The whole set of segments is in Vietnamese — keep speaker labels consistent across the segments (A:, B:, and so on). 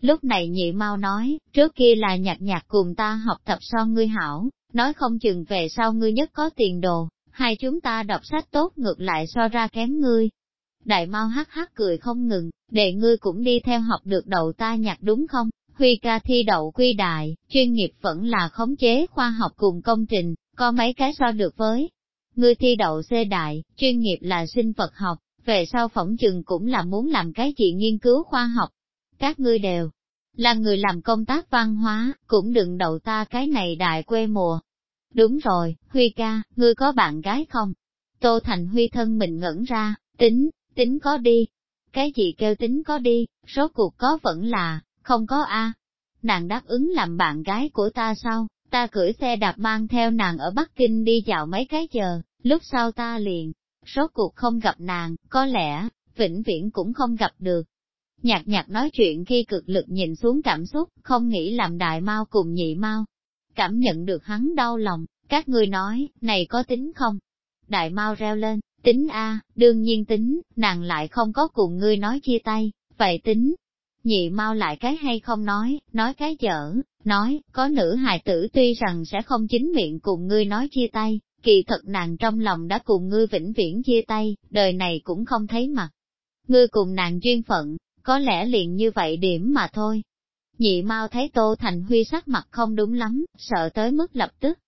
A: Lúc này nhị mau nói, trước kia là nhạc nhạc cùng ta học tập so ngươi hảo, nói không chừng về sau ngươi nhất có tiền đồ, hai chúng ta đọc sách tốt ngược lại so ra kém ngươi. Đại mau hắc hắc cười không ngừng, để ngươi cũng đi theo học được đầu ta nhạc đúng không? Huy ca thi đậu quy đại, chuyên nghiệp vẫn là khống chế khoa học cùng công trình, có mấy cái so được với. Ngươi thi đậu C đại, chuyên nghiệp là sinh vật học, về sau phỏng chừng cũng là muốn làm cái gì nghiên cứu khoa học. Các ngươi đều là người làm công tác văn hóa, cũng đừng đậu ta cái này đại quê mùa. Đúng rồi, Huy ca, ngươi có bạn gái không? Tô Thành Huy thân mình ngẩn ra, tính, tính có đi. Cái gì kêu tính có đi, số cuộc có vẫn là, không có a. Nàng đáp ứng làm bạn gái của ta sao, ta cưỡi xe đạp mang theo nàng ở Bắc Kinh đi dạo mấy cái giờ, lúc sau ta liền, số cuộc không gặp nàng, có lẽ, vĩnh viễn cũng không gặp được. Nhạc nhạc nói chuyện khi cực lực nhìn xuống cảm xúc, không nghĩ làm đại mau cùng nhị mau. Cảm nhận được hắn đau lòng, các ngươi nói, này có tính không? Đại mau reo lên, tính a, đương nhiên tính, nàng lại không có cùng ngươi nói chia tay, vậy tính. Nhị mau lại cái hay không nói, nói cái dở, nói, có nữ hài tử tuy rằng sẽ không chính miệng cùng ngươi nói chia tay, kỳ thật nàng trong lòng đã cùng ngươi vĩnh viễn chia tay, đời này cũng không thấy mặt. Ngươi cùng nàng duyên phận, có lẽ liền như vậy điểm mà thôi. Nhị mau thấy Tô Thành Huy sắc mặt không đúng lắm, sợ tới mức lập tức.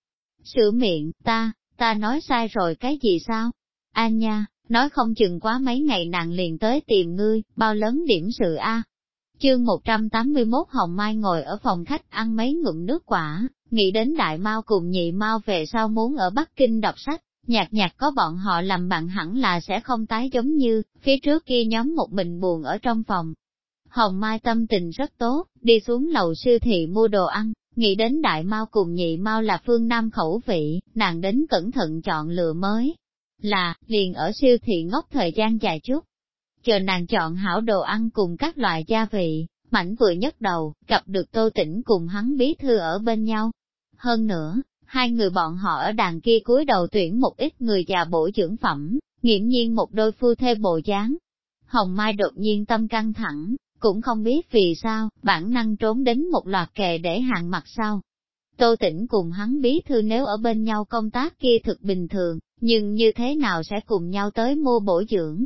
A: Sửa miệng, ta, ta nói sai rồi cái gì sao? An nha, nói không chừng quá mấy ngày nàng liền tới tìm ngươi, bao lớn điểm sự a. Chương 181 Hồng Mai ngồi ở phòng khách ăn mấy ngụm nước quả, nghĩ đến đại mau cùng nhị mau về sau muốn ở Bắc Kinh đọc sách, nhạc nhạc có bọn họ làm bạn hẳn là sẽ không tái giống như, phía trước kia nhóm một mình buồn ở trong phòng. Hồng Mai tâm tình rất tốt, đi xuống lầu siêu thị mua đồ ăn, nghĩ đến đại mau cùng nhị mau là phương Nam khẩu vị, nàng đến cẩn thận chọn lựa mới. Là, liền ở siêu thị ngốc thời gian dài chút. Chờ nàng chọn hảo đồ ăn cùng các loại gia vị, mảnh vừa nhất đầu, gặp được tô tĩnh cùng hắn bí thư ở bên nhau. Hơn nữa, hai người bọn họ ở đàn kia cúi đầu tuyển một ít người già bổ dưỡng phẩm, nghiễm nhiên một đôi phu thê bộ dáng. Hồng Mai đột nhiên tâm căng thẳng, cũng không biết vì sao, bản năng trốn đến một loạt kề để hàng mặt sau. Tô tỉnh cùng hắn bí thư nếu ở bên nhau công tác kia thực bình thường, nhưng như thế nào sẽ cùng nhau tới mua bổ dưỡng.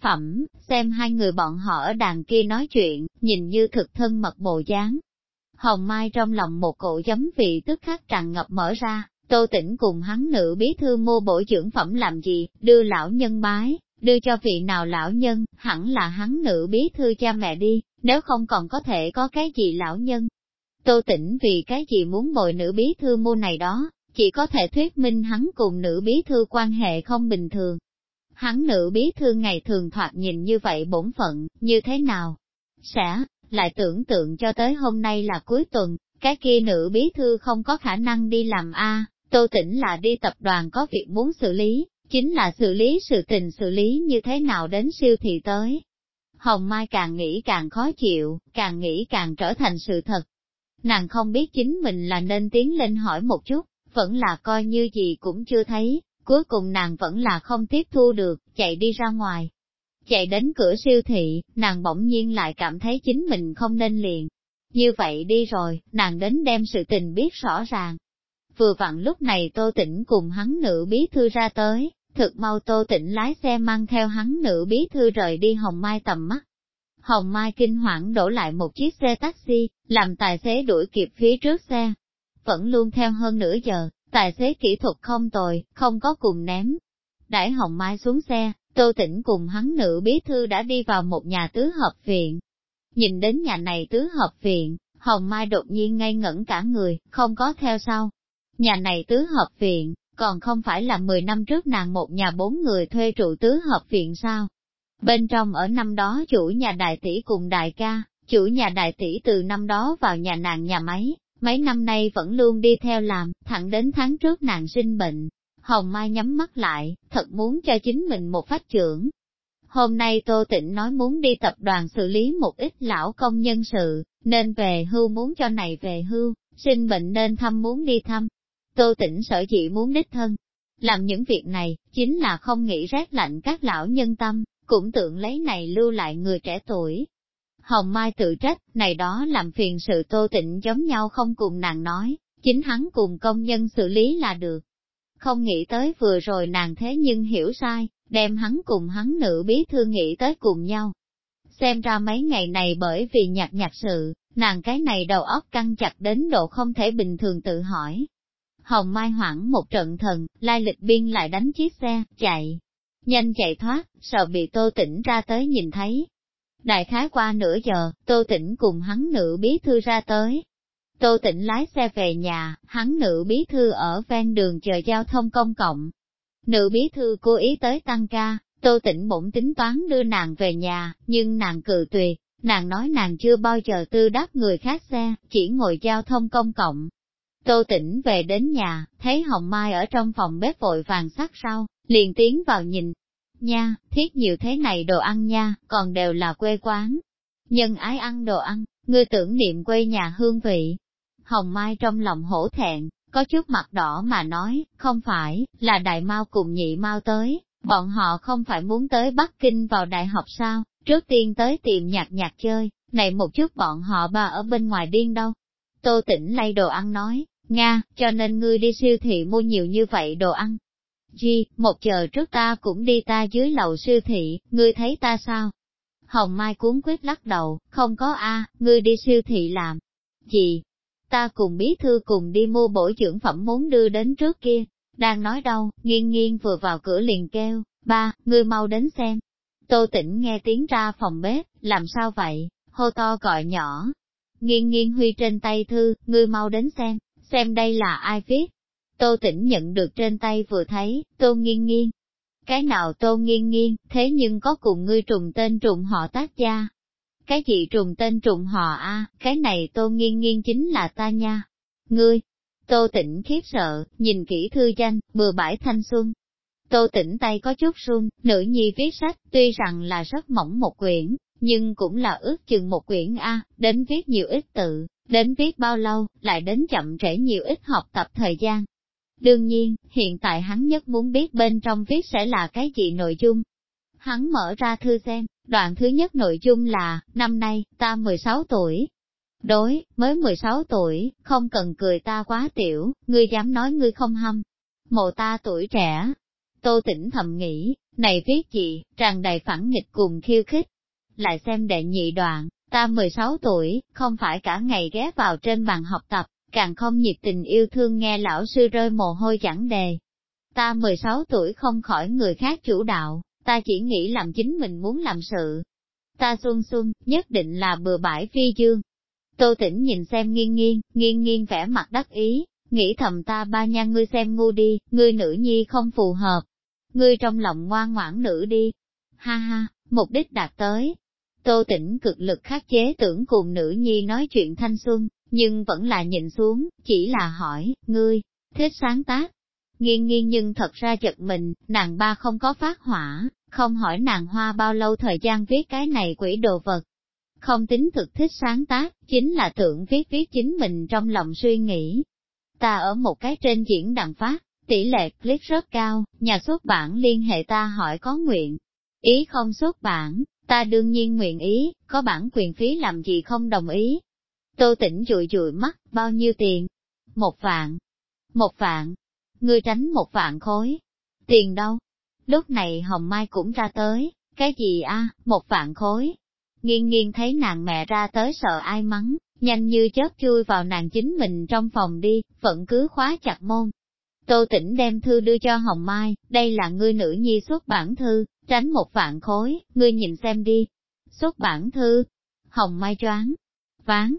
A: Phẩm, xem hai người bọn họ ở đàn kia nói chuyện, nhìn như thực thân mật bộ dáng, Hồng Mai trong lòng một cổ giấm vị tức khắc tràn ngập mở ra, tô tĩnh cùng hắn nữ bí thư mua bổ dưỡng phẩm làm gì, đưa lão nhân bái, đưa cho vị nào lão nhân, hẳn là hắn nữ bí thư cha mẹ đi, nếu không còn có thể có cái gì lão nhân. Tô tĩnh vì cái gì muốn bồi nữ bí thư mua này đó, chỉ có thể thuyết minh hắn cùng nữ bí thư quan hệ không bình thường. Hắn nữ bí thư ngày thường thoạt nhìn như vậy bổn phận, như thế nào? Sẽ, lại tưởng tượng cho tới hôm nay là cuối tuần, cái kia nữ bí thư không có khả năng đi làm A, tô tỉnh là đi tập đoàn có việc muốn xử lý, chính là xử lý sự tình xử lý như thế nào đến siêu thị tới. Hồng Mai càng nghĩ càng khó chịu, càng nghĩ càng trở thành sự thật. Nàng không biết chính mình là nên tiến lên hỏi một chút, vẫn là coi như gì cũng chưa thấy, cuối cùng nàng vẫn là không tiếp thu được, chạy đi ra ngoài, Chạy đến cửa siêu thị, nàng bỗng nhiên lại cảm thấy chính mình không nên liền. Như vậy đi rồi, nàng đến đem sự tình biết rõ ràng. Vừa vặn lúc này Tô Tĩnh cùng hắn nữ bí thư ra tới, thực mau Tô Tĩnh lái xe mang theo hắn nữ bí thư rời đi Hồng Mai tầm mắt. Hồng Mai kinh hoảng đổ lại một chiếc xe taxi, làm tài xế đuổi kịp phía trước xe. Vẫn luôn theo hơn nửa giờ, tài xế kỹ thuật không tồi, không có cùng ném. Đãi Hồng Mai xuống xe, Tô Tĩnh cùng hắn nữ bí thư đã đi vào một nhà tứ hợp viện. Nhìn đến nhà này tứ hợp viện, Hồng Mai đột nhiên ngây ngẩn cả người, không có theo sau. Nhà này tứ hợp viện, còn không phải là 10 năm trước nàng một nhà bốn người thuê trụ tứ hợp viện sao? Bên trong ở năm đó chủ nhà đại tỷ cùng đại ca, chủ nhà đại tỷ từ năm đó vào nhà nàng nhà máy, mấy năm nay vẫn luôn đi theo làm, thẳng đến tháng trước nàng sinh bệnh, Hồng Mai nhắm mắt lại, thật muốn cho chính mình một phát trưởng. Hôm nay Tô Tịnh nói muốn đi tập đoàn xử lý một ít lão công nhân sự, nên về hưu muốn cho này về hưu, sinh bệnh nên thăm muốn đi thăm. Tô Tịnh sở chỉ muốn đích thân. Làm những việc này, chính là không nghĩ rét lạnh các lão nhân tâm, cũng tưởng lấy này lưu lại người trẻ tuổi. Hồng Mai tự trách, này đó làm phiền sự tô tịnh giống nhau không cùng nàng nói, chính hắn cùng công nhân xử lý là được. Không nghĩ tới vừa rồi nàng thế nhưng hiểu sai, đem hắn cùng hắn nữ bí thư nghĩ tới cùng nhau. Xem ra mấy ngày này bởi vì nhặt nhặt sự, nàng cái này đầu óc căng chặt đến độ không thể bình thường tự hỏi. Hồng Mai hoảng một trận thần, lai lịch biên lại đánh chiếc xe, chạy. Nhanh chạy thoát, sợ bị tô tỉnh ra tới nhìn thấy. Đại khái qua nửa giờ, tô tỉnh cùng hắn nữ bí thư ra tới. Tô Tịnh lái xe về nhà, hắn nữ bí thư ở ven đường chờ giao thông công cộng. Nữ bí thư cố ý tới tăng ca, tô Tịnh bỗng tính toán đưa nàng về nhà, nhưng nàng cự tuyệt, nàng nói nàng chưa bao giờ tư đáp người khác xe, chỉ ngồi giao thông công cộng. Tô Tĩnh về đến nhà, thấy Hồng Mai ở trong phòng bếp vội vàng sắc sau, liền tiến vào nhìn. Nha, thiết nhiều thế này đồ ăn nha, còn đều là quê quán. Nhân ái ăn đồ ăn, ngươi tưởng niệm quê nhà hương vị. Hồng Mai trong lòng hổ thẹn, có chút mặt đỏ mà nói, không phải, là đại mau cùng nhị mau tới, bọn họ không phải muốn tới Bắc Kinh vào đại học sao, trước tiên tới tìm nhạc nhạc chơi, này một chút bọn họ ba ở bên ngoài điên đâu. Tô tỉnh lay đồ ăn nói, Nga, cho nên ngươi đi siêu thị mua nhiều như vậy đồ ăn. Chi, một giờ trước ta cũng đi ta dưới lầu siêu thị, ngươi thấy ta sao? Hồng Mai cuốn quyết lắc đầu, không có a, ngươi đi siêu thị làm. Gì? Ta cùng bí thư cùng đi mua bổ dưỡng phẩm muốn đưa đến trước kia. Đang nói đâu, nghiêng nghiêng vừa vào cửa liền kêu, ba, ngươi mau đến xem. Tô tỉnh nghe tiếng ra phòng bếp, làm sao vậy, hô to gọi nhỏ. Nghiêng nghiêng huy trên tay thư, ngươi mau đến xem, xem đây là ai viết. Tô tỉnh nhận được trên tay vừa thấy, tô nghiêng nghiêng. Cái nào tô nghiêng nghiêng, thế nhưng có cùng ngươi trùng tên trùng họ tác gia. Cái gì trùng tên trùng họ a cái này tô nghiêng nghiêng chính là ta nha. Ngươi, tô tỉnh khiếp sợ, nhìn kỹ thư danh, bừa bãi thanh xuân. Tô tỉnh tay có chút run, nữ nhi viết sách, tuy rằng là rất mỏng một quyển, nhưng cũng là ước chừng một quyển A, đến viết nhiều ít tự, đến viết bao lâu, lại đến chậm trễ nhiều ít học tập thời gian. Đương nhiên, hiện tại hắn nhất muốn biết bên trong viết sẽ là cái gì nội dung. Hắn mở ra thư xem, đoạn thứ nhất nội dung là, năm nay, ta 16 tuổi. Đối, mới 16 tuổi, không cần cười ta quá tiểu, ngươi dám nói ngươi không hâm. Mộ ta tuổi trẻ. Tô tỉnh thầm nghĩ, này viết gì, tràn đầy phản nghịch cùng khiêu khích. Lại xem đệ nhị đoạn, Ta 16 tuổi, không phải cả ngày ghé vào trên bàn học tập, càng không nhiệt tình yêu thương nghe lão sư rơi mồ hôi chẳng đề. Ta 16 tuổi không khỏi người khác chủ đạo, ta chỉ nghĩ làm chính mình muốn làm sự. Ta xuân xuân, nhất định là bừa bãi phi dương. Tô tỉnh nhìn xem nghiêng nghiêng, nghiêng nghiêng vẻ mặt đắc ý, nghĩ thầm ta ba nha ngươi xem ngu đi, ngươi nữ nhi không phù hợp. Ngươi trong lòng ngoan ngoãn nữ đi. Ha ha, mục đích đạt tới, Tô tỉnh cực lực khắc chế tưởng cùng nữ nhi nói chuyện thanh xuân, nhưng vẫn là nhìn xuống, chỉ là hỏi, ngươi, thích sáng tác. Nghiên nghiêng nhưng thật ra giật mình, nàng ba không có phát hỏa, không hỏi nàng hoa bao lâu thời gian viết cái này quỷ đồ vật. Không tính thực thích sáng tác, chính là tưởng viết viết chính mình trong lòng suy nghĩ. Ta ở một cái trên diễn đàn phát, tỷ lệ click rất cao, nhà xuất bản liên hệ ta hỏi có nguyện. Ý không xuất bản, Ta đương nhiên nguyện ý, có bản quyền phí làm gì không đồng ý. Tô tỉnh dụi dụi mắt, bao nhiêu tiền? Một vạn. Một vạn. Ngươi tránh một vạn khối. Tiền đâu? Lúc này Hồng Mai cũng ra tới, cái gì a? một vạn khối. Nghiên nghiên thấy nàng mẹ ra tới sợ ai mắng, nhanh như chớp chui vào nàng chính mình trong phòng đi, vẫn cứ khóa chặt môn. Tô tỉnh đem thư đưa cho Hồng Mai, đây là ngươi nữ nhi xuất bản thư, tránh một vạn khối, ngươi nhìn xem đi. Xuất bản thư, hồng mai choáng, ván.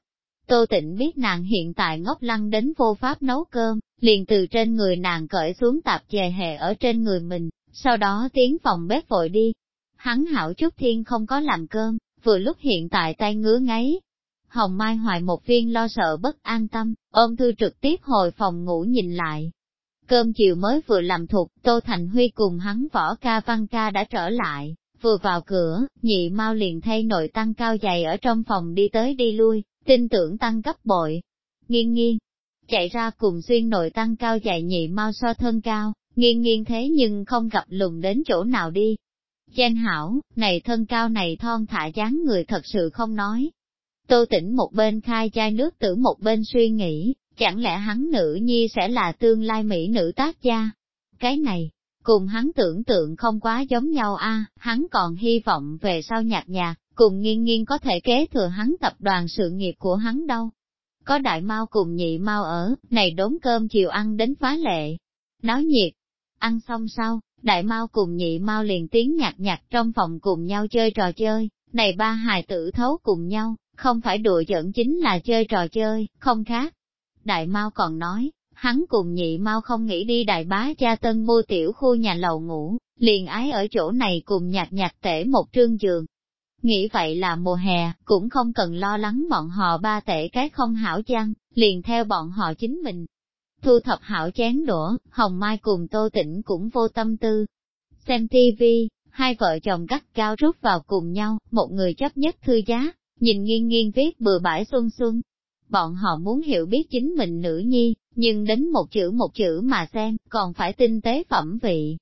A: Tô tịnh biết nàng hiện tại ngốc lăng đến vô pháp nấu cơm, liền từ trên người nàng cởi xuống tạp dề hề ở trên người mình, sau đó tiến phòng bếp vội đi. Hắn hảo chút thiên không có làm cơm, vừa lúc hiện tại tay ngứa ngáy. Hồng Mai hoài một viên lo sợ bất an tâm, ôm thư trực tiếp hồi phòng ngủ nhìn lại, Cơm chiều mới vừa làm thục, Tô Thành Huy cùng hắn võ ca văn ca đã trở lại, vừa vào cửa, nhị mau liền thay nội tăng cao dày ở trong phòng đi tới đi lui, tin tưởng tăng cấp bội. Nghiêng nghiêng, chạy ra cùng xuyên nội tăng cao chạy nhị mau so thân cao, nghiêng nghiêng thế nhưng không gặp lùng đến chỗ nào đi. Chen hảo, này thân cao này thon thả dáng người thật sự không nói. Tô tỉnh một bên khai chai nước tử một bên suy nghĩ, chẳng lẽ hắn nữ nhi sẽ là tương lai mỹ nữ tác gia? Cái này, cùng hắn tưởng tượng không quá giống nhau a hắn còn hy vọng về sau nhạc nhạc, cùng nghiên nghiên có thể kế thừa hắn tập đoàn sự nghiệp của hắn đâu. Có đại mau cùng nhị mau ở, này đốn cơm chiều ăn đến phá lệ. Náo nhiệt, ăn xong sau, đại mau cùng nhị mau liền tiếng nhạc nhạc trong phòng cùng nhau chơi trò chơi, này ba hài tử thấu cùng nhau, không phải đùa giỡn chính là chơi trò chơi, không khác. Đại mau còn nói, hắn cùng nhị mau không nghĩ đi đại bá cha tân mua tiểu khu nhà lầu ngủ, liền ái ở chỗ này cùng nhạc nhạc tể một trương giường. Nghĩ vậy là mùa hè, cũng không cần lo lắng bọn họ ba tệ cái không hảo chăng, liền theo bọn họ chính mình. Thu thập hảo chén đũa, Hồng Mai cùng Tô Tĩnh cũng vô tâm tư. Xem tivi, hai vợ chồng gắt cao rút vào cùng nhau, một người chấp nhất thư giá, nhìn nghiêng nghiêng viết bừa bãi xuân xuân. Bọn họ muốn hiểu biết chính mình nữ nhi, nhưng đến một chữ một chữ mà xem, còn phải tinh tế phẩm vị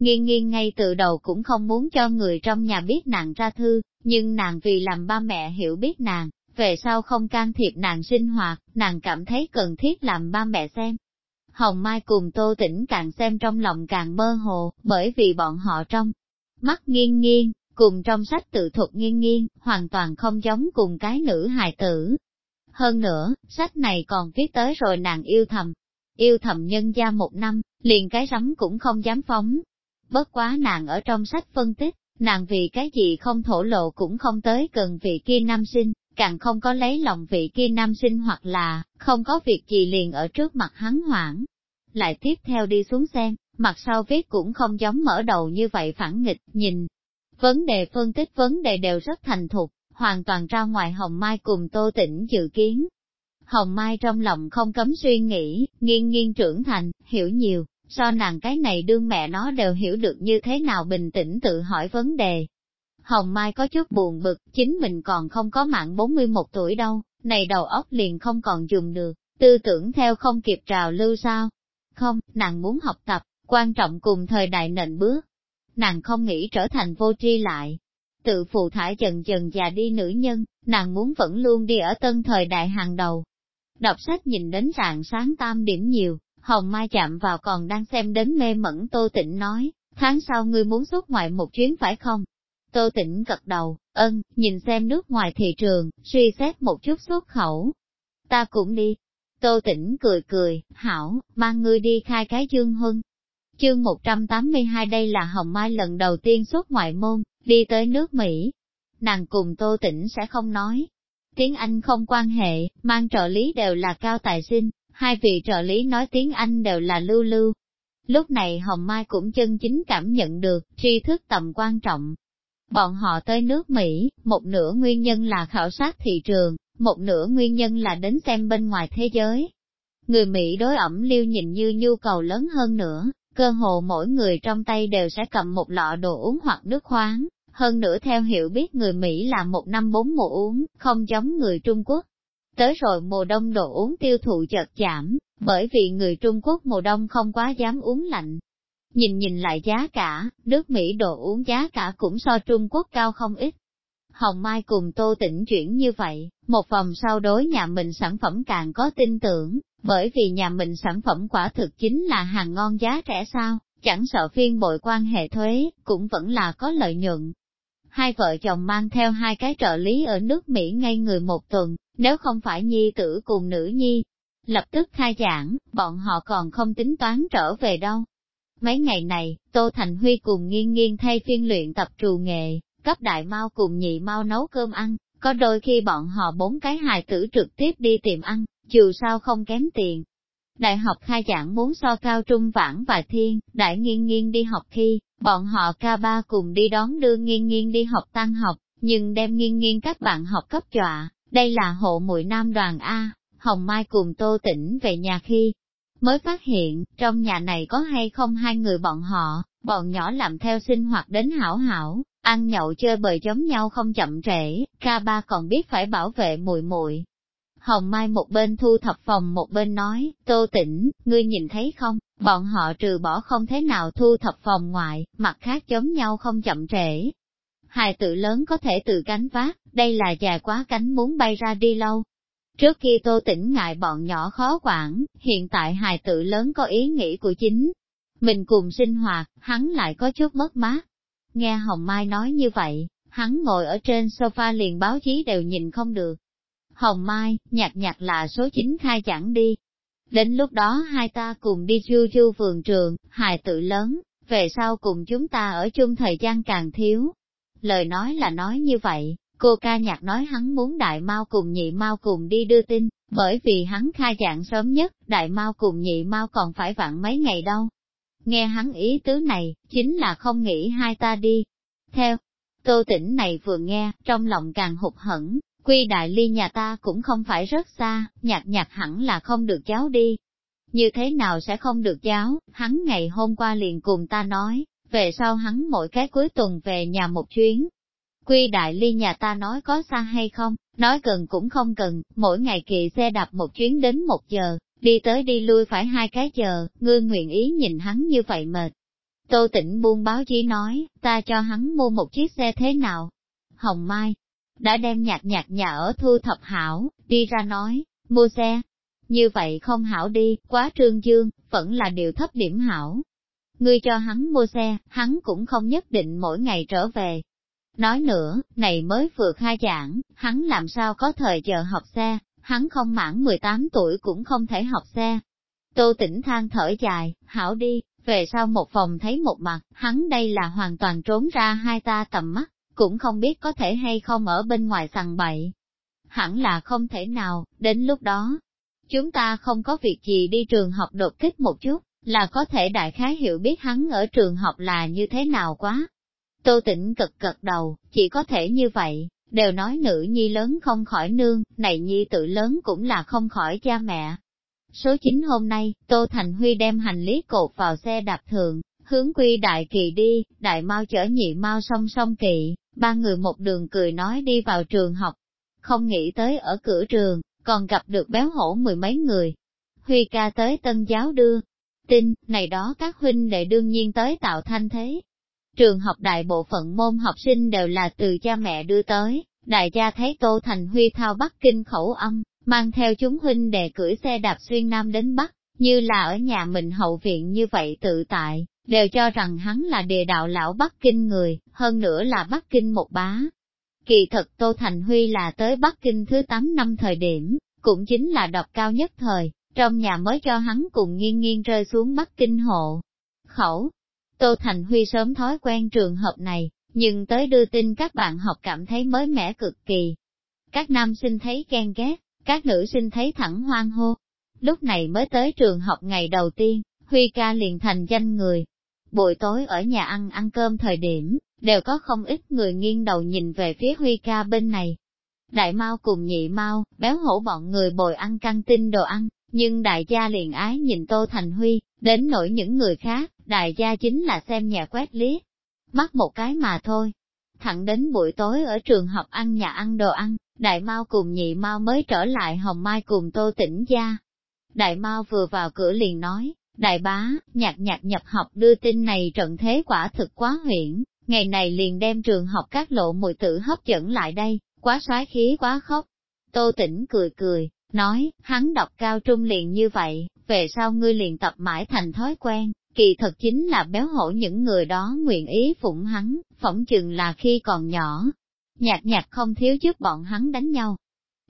A: nghiêng nghiêng ngay từ đầu cũng không muốn cho người trong nhà biết nàng ra thư, nhưng nàng vì làm ba mẹ hiểu biết nàng, về sau không can thiệp nàng sinh hoạt, nàng cảm thấy cần thiết làm ba mẹ xem. Hồng Mai cùng Tô Tĩnh càng xem trong lòng càng mơ hồ, bởi vì bọn họ trong mắt nghiêng nghiêng, cùng trong sách tự thuật nghiêng nghiêng, hoàn toàn không giống cùng cái nữ hài tử, hơn nữa, sách này còn viết tới rồi nàng yêu thầm. Yêu thầm nhân gia một năm, liền cái rắm cũng không dám phóng. Bất quá nàng ở trong sách phân tích, nàng vì cái gì không thổ lộ cũng không tới gần vị kia nam sinh, càng không có lấy lòng vị kia nam sinh hoặc là, không có việc gì liền ở trước mặt hắn hoảng. Lại tiếp theo đi xuống xem, mặt sau viết cũng không giống mở đầu như vậy phản nghịch, nhìn. Vấn đề phân tích vấn đề đều rất thành thục, hoàn toàn ra ngoài Hồng Mai cùng Tô Tĩnh dự kiến. Hồng Mai trong lòng không cấm suy nghĩ, nghiêng nghiêng trưởng thành, hiểu nhiều, so nàng cái này đương mẹ nó đều hiểu được như thế nào bình tĩnh tự hỏi vấn đề. Hồng Mai có chút buồn bực, chính mình còn không có mạng 41 tuổi đâu, này đầu óc liền không còn dùng được, tư tưởng theo không kịp trào lưu sao. Không, nàng muốn học tập, quan trọng cùng thời đại nền bước. Nàng không nghĩ trở thành vô tri lại, tự phụ thải dần dần già đi nữ nhân, nàng muốn vẫn luôn đi ở tân thời đại hàng đầu. Đọc sách nhìn đến rạng sáng tam điểm nhiều, Hồng Mai chạm vào còn đang xem đến mê mẩn Tô Tịnh nói, tháng sau ngươi muốn xuất ngoại một chuyến phải không? Tô Tịnh gật đầu, ân, nhìn xem nước ngoài thị trường, suy xét một chút xuất khẩu. Ta cũng đi. Tô Tĩnh cười cười, hảo, mang ngươi đi khai cái chương huân. Chương 182 đây là Hồng Mai lần đầu tiên xuất ngoại môn, đi tới nước Mỹ. Nàng cùng Tô Tĩnh sẽ không nói. Tiếng Anh không quan hệ, mang trợ lý đều là cao tài sinh, hai vị trợ lý nói tiếng Anh đều là lưu lưu. Lúc này Hồng Mai cũng chân chính cảm nhận được tri thức tầm quan trọng. Bọn họ tới nước Mỹ, một nửa nguyên nhân là khảo sát thị trường, một nửa nguyên nhân là đến xem bên ngoài thế giới. Người Mỹ đối ẩm liêu nhìn như nhu cầu lớn hơn nữa, cơ hồ mỗi người trong tay đều sẽ cầm một lọ đồ uống hoặc nước khoáng, hơn nữa theo hiểu biết người Mỹ là một năm bốn mùa uống, không giống người Trung Quốc. Tới rồi mùa đông đồ uống tiêu thụ chợt giảm, bởi vì người Trung Quốc mùa đông không quá dám uống lạnh. Nhìn nhìn lại giá cả, nước Mỹ đồ uống giá cả cũng so Trung Quốc cao không ít. Hồng Mai cùng Tô Tĩnh chuyển như vậy, một vòng sau đối nhà mình sản phẩm càng có tin tưởng, bởi vì nhà mình sản phẩm quả thực chính là hàng ngon giá rẻ sao, chẳng sợ phiên bội quan hệ thuế, cũng vẫn là có lợi nhuận. Hai vợ chồng mang theo hai cái trợ lý ở nước Mỹ ngay người một tuần, nếu không phải nhi tử cùng nữ nhi. Lập tức khai giảng, bọn họ còn không tính toán trở về đâu. Mấy ngày này, Tô Thành Huy cùng nghiêng nghiêng thay phiên luyện tập trù nghề cấp đại mau cùng nhị mau nấu cơm ăn, có đôi khi bọn họ bốn cái hài tử trực tiếp đi tìm ăn, dù sao không kém tiền. Đại học khai giảng muốn so cao trung vãn và thiên, đại nghiêng nghiêng đi học khi, bọn họ ca ba cùng đi đón đưa nghiêng nghiêng đi học tăng học, nhưng đem nghiêng nghiêng các bạn học cấp trọa, đây là hộ muội nam đoàn A, Hồng Mai cùng Tô Tĩnh về nhà khi, mới phát hiện, trong nhà này có hay không hai người bọn họ, bọn nhỏ làm theo sinh hoạt đến hảo hảo, ăn nhậu chơi bời giống nhau không chậm trễ, ca ba còn biết phải bảo vệ muội muội Hồng Mai một bên thu thập phòng một bên nói, tô tĩnh ngươi nhìn thấy không, bọn họ trừ bỏ không thế nào thu thập phòng ngoại, mặt khác giống nhau không chậm trễ. Hài tự lớn có thể tự cánh vác, đây là già quá cánh muốn bay ra đi lâu. Trước kia tô tỉnh ngại bọn nhỏ khó quản, hiện tại hài tự lớn có ý nghĩ của chính. Mình cùng sinh hoạt, hắn lại có chút mất mát. Nghe Hồng Mai nói như vậy, hắn ngồi ở trên sofa liền báo chí đều nhìn không được. Hồng Mai, nhạc nhạc là số 9 khai giảng đi. Đến lúc đó hai ta cùng đi chu chu vườn trường, hài tự lớn, về sau cùng chúng ta ở chung thời gian càng thiếu. Lời nói là nói như vậy, cô ca nhạc nói hắn muốn đại mau cùng nhị mau cùng đi đưa tin, bởi vì hắn khai giảng sớm nhất, đại mau cùng nhị mau còn phải vặn mấy ngày đâu. Nghe hắn ý tứ này, chính là không nghĩ hai ta đi. Theo, tô tỉnh này vừa nghe, trong lòng càng hụt hẫng, quy đại ly nhà ta cũng không phải rất xa, nhạc nhạc hẳn là không được cháu đi. Như thế nào sẽ không được cháu, hắn ngày hôm qua liền cùng ta nói, về sau hắn mỗi cái cuối tuần về nhà một chuyến. Quy đại ly nhà ta nói có xa hay không, nói cần cũng không cần, mỗi ngày kỳ xe đạp một chuyến đến một giờ, đi tới đi lui phải hai cái giờ, ngươi nguyện ý nhìn hắn như vậy mệt. Tô tỉnh buôn báo chí nói, ta cho hắn mua một chiếc xe thế nào? Hồng Mai, đã đem nhạc nhạc nhà ở thu thập hảo, đi ra nói, mua xe. Như vậy không hảo đi, quá trương dương, vẫn là điều thấp điểm hảo. Ngươi cho hắn mua xe, hắn cũng không nhất định mỗi ngày trở về. Nói nữa, này mới vừa khai giảng, hắn làm sao có thời giờ học xe, hắn không mãn 18 tuổi cũng không thể học xe. Tô tỉnh than thở dài, hảo đi, về sau một phòng thấy một mặt, hắn đây là hoàn toàn trốn ra hai ta tầm mắt cũng không biết có thể hay không ở bên ngoài sằng bậy. Hẳn là không thể nào, đến lúc đó, chúng ta không có việc gì đi trường học đột kích một chút, là có thể đại khái hiểu biết hắn ở trường học là như thế nào quá. Tô tĩnh cực cực đầu, chỉ có thể như vậy, đều nói nữ nhi lớn không khỏi nương, này nhi tự lớn cũng là không khỏi cha mẹ. Số 9 hôm nay, Tô Thành Huy đem hành lý cột vào xe đạp thường, hướng quy đại kỳ đi, đại mau chở nhị mau song song kỳ, ba người một đường cười nói đi vào trường học. Không nghĩ tới ở cửa trường, còn gặp được béo hổ mười mấy người. Huy ca tới tân giáo đưa. Tin, này đó các huynh đệ đương nhiên tới tạo thanh thế. Trường học đại bộ phận môn học sinh đều là từ cha mẹ đưa tới, đại gia thấy Tô Thành Huy thao Bắc Kinh khẩu âm, mang theo chúng huynh đệ cưỡi xe đạp xuyên Nam đến Bắc, như là ở nhà mình hậu viện như vậy tự tại, đều cho rằng hắn là địa đạo lão Bắc Kinh người, hơn nữa là Bắc Kinh một bá. Kỳ thật Tô Thành Huy là tới Bắc Kinh thứ 8 năm thời điểm, cũng chính là đọc cao nhất thời, trong nhà mới cho hắn cùng nghiêng nghiêng rơi xuống Bắc Kinh hộ. Khẩu, Tô Thành Huy sớm thói quen trường hợp này, nhưng tới đưa tin các bạn học cảm thấy mới mẻ cực kỳ. Các nam sinh thấy ghen ghét, các nữ sinh thấy thẳng hoang hô. Lúc này mới tới trường học ngày đầu tiên, Huy ca liền thành danh người, Buổi tối ở nhà ăn ăn cơm thời điểm, đều có không ít người nghiêng đầu nhìn về phía Huy ca bên này. Đại Mao cùng nhị Mao, béo hổ bọn người bồi ăn căng tin đồ ăn, nhưng đại gia liền ái nhìn Tô Thành Huy, đến nỗi những người khác, đại gia chính là xem nhà quét liếc. Mắt một cái mà thôi. Thẳng đến buổi tối ở trường học ăn nhà ăn đồ ăn, đại mau cùng nhị mau mới trở lại Hồng Mai cùng Tô Tĩnh gia. Đại mau vừa vào cửa liền nói, Đại bá, nhạc nhạc nhập học đưa tin này trận thế quả thực quá huyễn, ngày này liền đem trường học các lộ mùi tử hấp dẫn lại đây, quá xoái khí quá khóc. Tô tỉnh cười cười, nói, hắn đọc cao trung liền như vậy, về sau ngươi liền tập mãi thành thói quen, kỳ thật chính là béo hổ những người đó nguyện ý phụng hắn, phỏng chừng là khi còn nhỏ. Nhạc nhạc không thiếu giúp bọn hắn đánh nhau.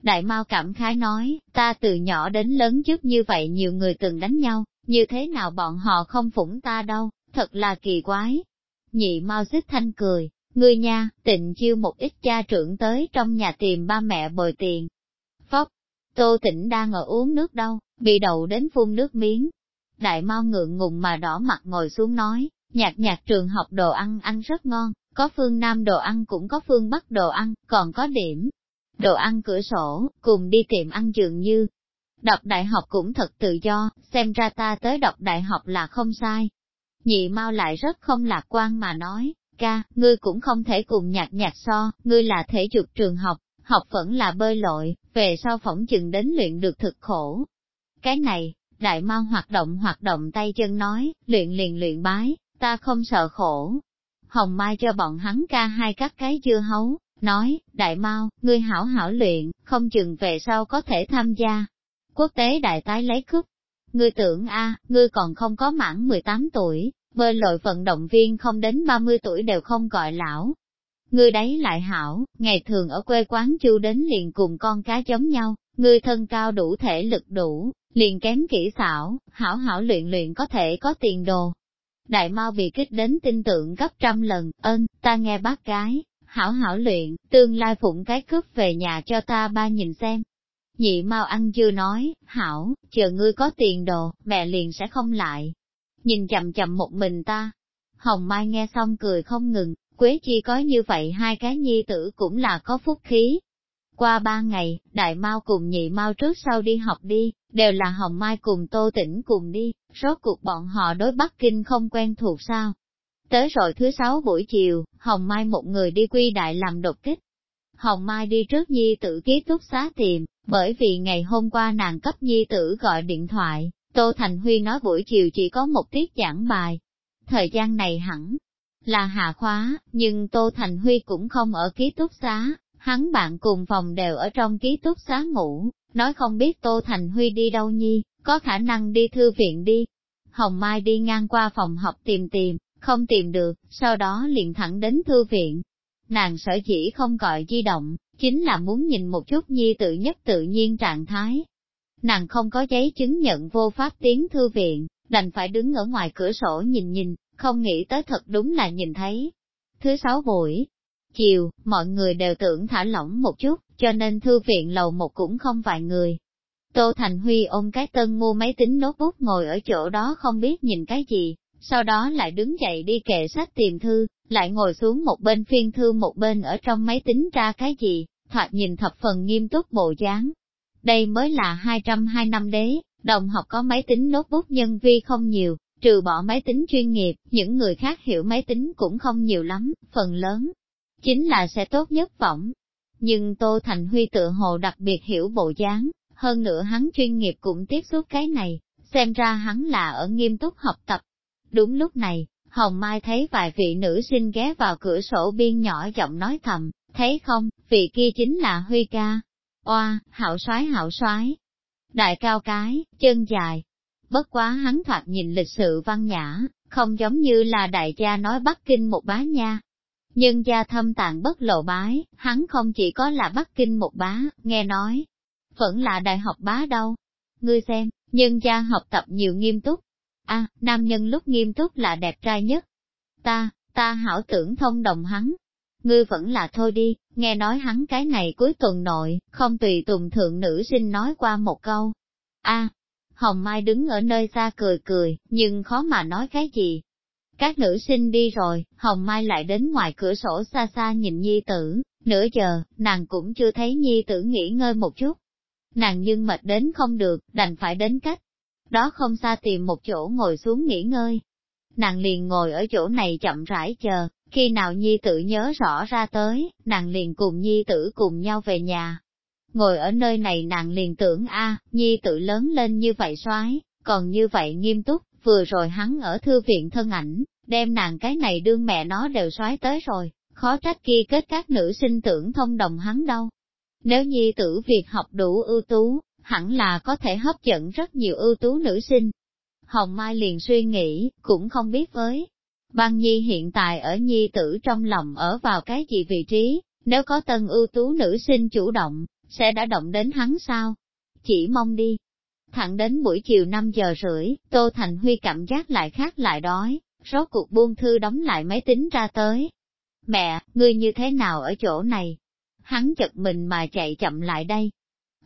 A: Đại Mao cảm khái nói, ta từ nhỏ đến lớn trước như vậy nhiều người từng đánh nhau, như thế nào bọn họ không phủng ta đâu, thật là kỳ quái. Nhị mau xích thanh cười, ngươi nha, tịnh chiêu một ít cha trưởng tới trong nhà tìm ba mẹ bồi tiền. Phóc, tô tịnh đang ở uống nước đâu, bị đậu đến phun nước miếng. Đại mau ngượng ngùng mà đỏ mặt ngồi xuống nói, nhạc nhạc trường học đồ ăn ăn rất ngon, có phương Nam đồ ăn cũng có phương Bắc đồ ăn, còn có điểm. Đồ ăn cửa sổ, cùng đi tiệm ăn dường như, Đọc đại học cũng thật tự do, xem ra ta tới đọc đại học là không sai. Nhị mau lại rất không lạc quan mà nói, ca, ngươi cũng không thể cùng nhạc nhạc so, ngươi là thể dục trường học, học vẫn là bơi lội, về sau phỏng chừng đến luyện được thực khổ. Cái này, đại mau hoạt động hoạt động tay chân nói, luyện liền luyện bái, ta không sợ khổ. Hồng Mai cho bọn hắn ca hai cắt cái dưa hấu, nói, đại mau, ngươi hảo hảo luyện, không chừng về sau có thể tham gia. Quốc tế đại tái lấy cúp. Ngươi tưởng a, ngươi còn không có mãn 18 tuổi, bơi lội vận động viên không đến 30 tuổi đều không gọi lão. Ngươi đấy lại hảo, ngày thường ở quê quán chu đến liền cùng con cá giống nhau, ngươi thân cao đủ thể lực đủ, liền kém kỹ xảo, hảo hảo luyện luyện có thể có tiền đồ. Đại mau bị kích đến tin tưởng gấp trăm lần, ơn, ta nghe bác gái, hảo hảo luyện, tương lai phụng cái cướp về nhà cho ta ba nhìn xem. Nhị mau ăn chưa nói, hảo, chờ ngươi có tiền đồ, mẹ liền sẽ không lại. Nhìn chậm chậm một mình ta. Hồng Mai nghe xong cười không ngừng, Quế Chi có như vậy hai cái nhi tử cũng là có phúc khí. Qua ba ngày, đại mau cùng nhị mau trước sau đi học đi, đều là Hồng Mai cùng Tô Tĩnh cùng đi, rốt cuộc bọn họ đối Bắc Kinh không quen thuộc sao, Tới rồi thứ sáu buổi chiều, Hồng Mai một người đi quy đại làm đột kích. Hồng Mai đi trước nhi tử ký túc xá tìm, bởi vì ngày hôm qua nàng cấp nhi tử gọi điện thoại, Tô Thành Huy nói buổi chiều chỉ có một tiết giảng bài. Thời gian này hẳn là hạ khóa, nhưng Tô Thành Huy cũng không ở ký túc xá, hắn bạn cùng phòng đều ở trong ký túc xá ngủ, nói không biết Tô Thành Huy đi đâu nhi, có khả năng đi thư viện đi. Hồng Mai đi ngang qua phòng học tìm tìm, không tìm được, sau đó liền thẳng đến thư viện. Nàng sở chỉ không gọi di động, chính là muốn nhìn một chút nhi tự nhất tự nhiên trạng thái. Nàng không có giấy chứng nhận vô pháp tiến thư viện, đành phải đứng ở ngoài cửa sổ nhìn nhìn, không nghĩ tới thật đúng là nhìn thấy. Thứ sáu buổi, chiều, mọi người đều tưởng thả lỏng một chút, cho nên thư viện lầu một cũng không vài người. Tô Thành Huy ôm cái tân mua máy tính notebook ngồi ở chỗ đó không biết nhìn cái gì, sau đó lại đứng dậy đi kệ sách tìm thư, lại ngồi xuống một bên phiên thư một bên ở trong máy tính ra cái gì, thoạt nhìn thập phần nghiêm túc bộ dáng. Đây mới là 202 năm đế, đồng học có máy tính notebook nhân vi không nhiều, trừ bỏ máy tính chuyên nghiệp, những người khác hiểu máy tính cũng không nhiều lắm, phần lớn, chính là sẽ tốt nhất võng. Nhưng Tô Thành Huy tự hồ đặc biệt hiểu bộ dáng, hơn nữa hắn chuyên nghiệp cũng tiếp xúc cái này, xem ra hắn là ở nghiêm túc học tập, Đúng lúc này, Hồng Mai thấy vài vị nữ sinh ghé vào cửa sổ biên nhỏ giọng nói thầm, thấy không, vị kia chính là Huy ca. Oa, hảo soái hảo soái Đại cao cái, chân dài. Bất quá hắn thoạt nhìn lịch sự văn nhã, không giống như là đại gia nói Bắc Kinh một bá nha. Nhưng gia thâm tạng bất lộ bái, hắn không chỉ có là Bắc Kinh một bá, nghe nói, vẫn là đại học bá đâu. Ngươi xem, nhân gia học tập nhiều nghiêm túc, a nam nhân lúc nghiêm túc là đẹp trai nhất. Ta, ta hảo tưởng thông đồng hắn. Ngươi vẫn là thôi đi, nghe nói hắn cái này cuối tuần nội, không tùy tùng thượng nữ sinh nói qua một câu. a Hồng Mai đứng ở nơi xa cười cười, nhưng khó mà nói cái gì. Các nữ sinh đi rồi, Hồng Mai lại đến ngoài cửa sổ xa xa nhìn nhi tử, nửa giờ, nàng cũng chưa thấy nhi tử nghỉ ngơi một chút. Nàng nhưng mệt đến không được, đành phải đến cách đó không xa tìm một chỗ ngồi xuống nghỉ ngơi. Nàng liền ngồi ở chỗ này chậm rãi chờ, khi nào nhi tử nhớ rõ ra tới, nàng liền cùng nhi tử cùng nhau về nhà. Ngồi ở nơi này nàng liền tưởng a nhi tử lớn lên như vậy soái còn như vậy nghiêm túc, vừa rồi hắn ở thư viện thân ảnh, đem nàng cái này đương mẹ nó đều soái tới rồi, khó trách kia kết các nữ sinh tưởng thông đồng hắn đâu. Nếu nhi tử việc học đủ ưu tú, hẳn là có thể hấp dẫn rất nhiều ưu tú nữ sinh. Hồng Mai liền suy nghĩ, cũng không biết với. Băng Nhi hiện tại ở Nhi tử trong lòng ở vào cái gì vị trí, nếu có tân ưu tú nữ sinh chủ động, sẽ đã động đến hắn sao? Chỉ mong đi. Thẳng đến buổi chiều 5 giờ rưỡi, Tô Thành Huy cảm giác lại khác lại đói, rốt cuộc buông thư đóng lại máy tính ra tới. Mẹ, ngươi như thế nào ở chỗ này? Hắn chật mình mà chạy chậm lại đây,